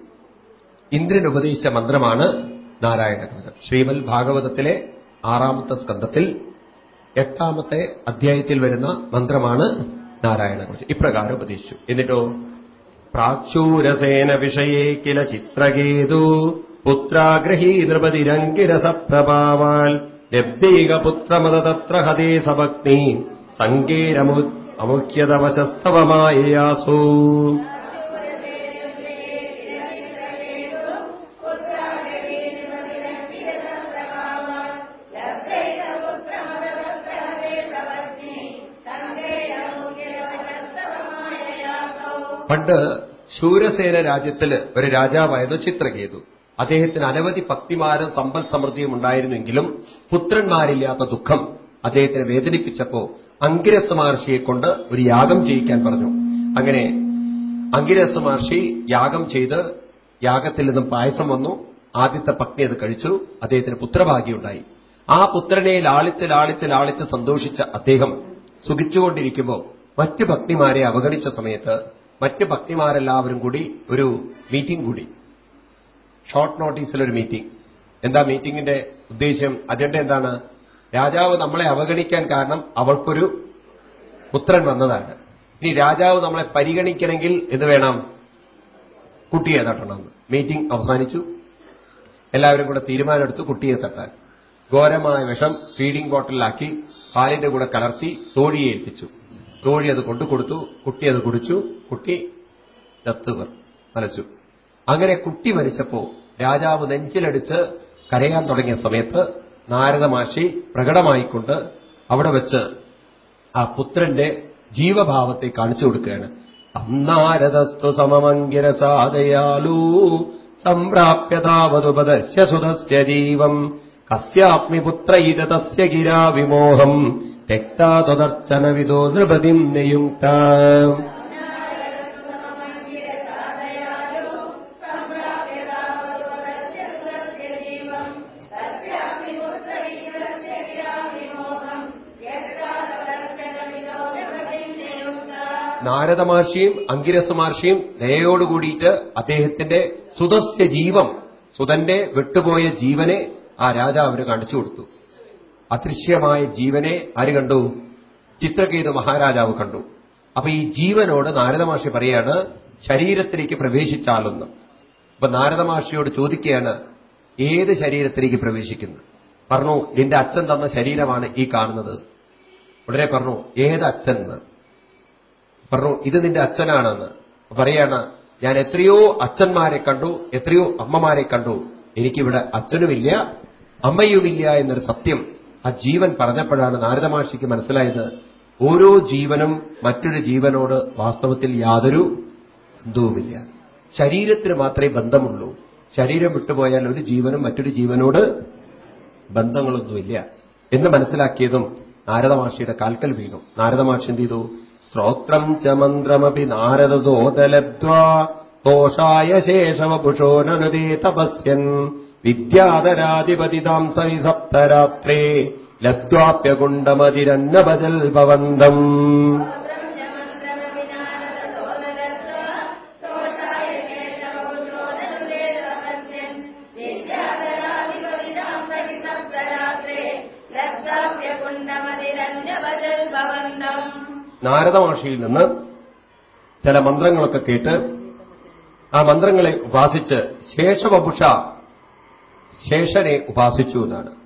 ഇന്ദ്രൻ ഉപദേശിച്ച മന്ത്രമാണ് നാരായണ കവചം ശ്രീമൽ ഭാഗവതത്തിലെ ആറാമത്തെ സ്കന്ധത്തിൽ എട്ടാമത്തെ അധ്യായത്തിൽ വരുന്ന മന്ത്രമാണ് നാരായണ കവചം ഇപ്രകാരം ഉപദേശിച്ചു. എന്നിട്ടോ പ്രാക്ഷൂരസേന വിഷയേ കില ചിത്രകേതു പുത്രാഗ്രഹീ നൃപതിരങ്കിരസപ്രഭാവാൽ ലബ്ധൈക പുത്രമത സഭക്തി സങ്കേരമു അമുഖ്യതവശസ്തവമായാസു പണ്ട് ശൂരസേന രാജ്യത്തിൽ ഒരു രാജാവായിരുന്നു ചിത്രകേതു. അദ്ദേഹത്തിന് അനവധി ഭക്തിമാരും സമ്പൽ സമൃദ്ധിയും ഉണ്ടായിരുന്നെങ്കിലും പുത്രന്മാരില്ലാത്ത ദുഃഖം അദ്ദേഹത്തിനെ വേദനിപ്പിച്ചപ്പോ അങ്കിരസ മഹർഷിയെ കൊണ്ട് ഒരു യാഗം ചെയ്യിക്കാൻ പറഞ്ഞു. അങ്ങനെ അങ്കിരസ മഹർഷി യാഗം ചെയ്ത് യാഗത്തിൽ നിന്നും പായസം വന്നു. ആദ്യത്തെ പത്നി അത് കഴിച്ചു. അദ്ദേഹത്തിന് പുത്രഭാഗ്യമുണ്ടായി. ആ പുത്രനെ ലാളിച്ച് ലാളിച്ച് ലാളിച്ച് സന്തോഷിച്ച അദ്ദേഹം സുഖിച്ചുകൊണ്ടിരിക്കുമ്പോൾ മറ്റ് ഭക്തിമാരെ അവഗണിച്ച സമയത്ത് മറ്റ് ഭക്തിമാരെല്ലാവരും കൂടി ഒരു മീറ്റിംഗ് കൂടി. ഷോർട്ട് നോട്ടീസിലൊരു മീറ്റിംഗ് എന്താ മീറ്റിംഗിന്റെ ഉദ്ദേശ്യം? അജണ്ട എന്താണ്? രാജാവ് നമ്മളെ അവഗണിക്കാൻ കാരണം അവൾക്കൊരു പുത്രൻ വന്നതാണ്. ഇനി രാജാവ് നമ്മളെ പരിഗണിക്കണമെങ്കിൽ എന്ത് വേണം? കുട്ടിയെ തട്ടണം മീറ്റിംഗ് അവസാനിച്ചു. എല്ലാവരും കൂടെ തീരുമാനമെടുത്തു കുട്ടിയെ തട്ടാൻ. ഘോരമായ വിഷം ഫീഡിംഗ് ബോട്ടിലാക്കി പാലിന്റെ കൂടെ കലർത്തി തോഴിയെ ഏൽപ്പിച്ചു. തോഴി അത് കൊണ്ടുകൊടുത്തു. കുട്ടി അത് കുടിച്ചു. കുട്ടി ചത്തുവർ മലച്ചു അങ്ങനെ കുട്ടി മരിച്ചപ്പോ രാജാവ് നെഞ്ചിലടിച്ച് കരയാൻ തുടങ്ങിയ സമയത്ത് നാരദമാഷി പ്രകടമായിക്കൊണ്ട് അവിടെ വെച്ച് ആ പുത്രന്റെ ജീവഭാവത്തെ കാണിച്ചു കൊടുക്കുകയാണ്. അന്നാരദസ്തു സമമങ്കിരസാദയാലൂ സംപ്രാപ്യതാവതുപദസ്യ സുതസ്യ ജീവം കസ്യാസ്മി പുത്ര ഇത തസ്യ ഗിരാ വിമോഹം നൃപതിം നിയുക്ത. നാരദ മഹർഷിയും അങ്കിരസ മഹർഷിയും ദയോടുകൂടിയിട്ട് അദ്ദേഹത്തിന്റെ സുതസ്യ ജീവം സുതന്റെ വിട്ടുപോയ ജീവനെ ആ രാജാവിന് കാണിച്ചു കൊടുത്തു. അദൃശ്യമായ ജീവനെ ആര് കണ്ടു? ചിത്രകേതു മഹാരാജാവ് കണ്ടു. അപ്പൊ ഈ ജീവനോട് നാരദ മഹർഷി പറയാണ് ശരീരത്തിലേക്ക് പ്രവേശിച്ചാലൊന്ന്. അപ്പൊ നാരദ മഹർഷിയോട് ചോദിക്കുകയാണ് ഏത് ശരീരത്തിലേക്ക് പ്രവേശിക്കുന്നു? പറഞ്ഞു നിന്റെ അച്ഛൻ തന്ന ശരീരമാണ് ഈ കാണുന്നത്. ഉടനെ പറഞ്ഞു ഏത് അച്ഛൻ പറഞ്ഞു ഇത് നിന്റെ അച്ഛനാണെന്ന്. പറയാണ് ഞാൻ എത്രയോ അച്ഛന്മാരെ കണ്ടു എത്രയോ അമ്മമാരെ കണ്ടു. എനിക്കിവിടെ അച്ഛനുമില്ല അമ്മയുമില്ല എന്നൊരു സത്യം ആ ജീവൻ പറഞ്ഞപ്പോഴാണ് നാരദമാഷിക്ക് മനസ്സിലായത്. ഓരോ ജീവനും മറ്റൊരു ജീവനോട് വാസ്തവത്തിൽ യാതൊരു ബന്ധവുമില്ല. ശരീരത്തിന് മാത്രമേ ബന്ധമുള്ളൂ. ശരീരം വിട്ടുപോയാൽ ഒരു ജീവനും മറ്റൊരു ജീവനോട് ബന്ധങ്ങളൊന്നുമില്ല. എന്ന് മനസ്സിലാക്കിയതും നാരദമാഷിയുടെ കാൽക്കൽ വീണു. നാരദമാഷി എന്ത് ചെയ്തു? സ്ത്രോത്രം ച മന്ത്രമപി നാരദോദലബ്ധ്വാ ദോഷായ ശേഷവപുഷോ നനുദേ തപസ്യൻ. വിദ്യാധരാധിപതിതാം സൈ സപ്തരാത്രേ. ലബ്ധ്വാപ്യകുണ്ടമതിരന്നപജൽ ഭവന്തം നാരദമാഷിയിൽ നിന്ന് ചില മന്ത്രങ്ങളൊക്കെ കേട്ട് ആ മന്ത്രങ്ങളെ ഉപാസിച്ച് ശേഷവപുഷ ശേഷനെ ഉപാസിച്ചു എന്നാണ്.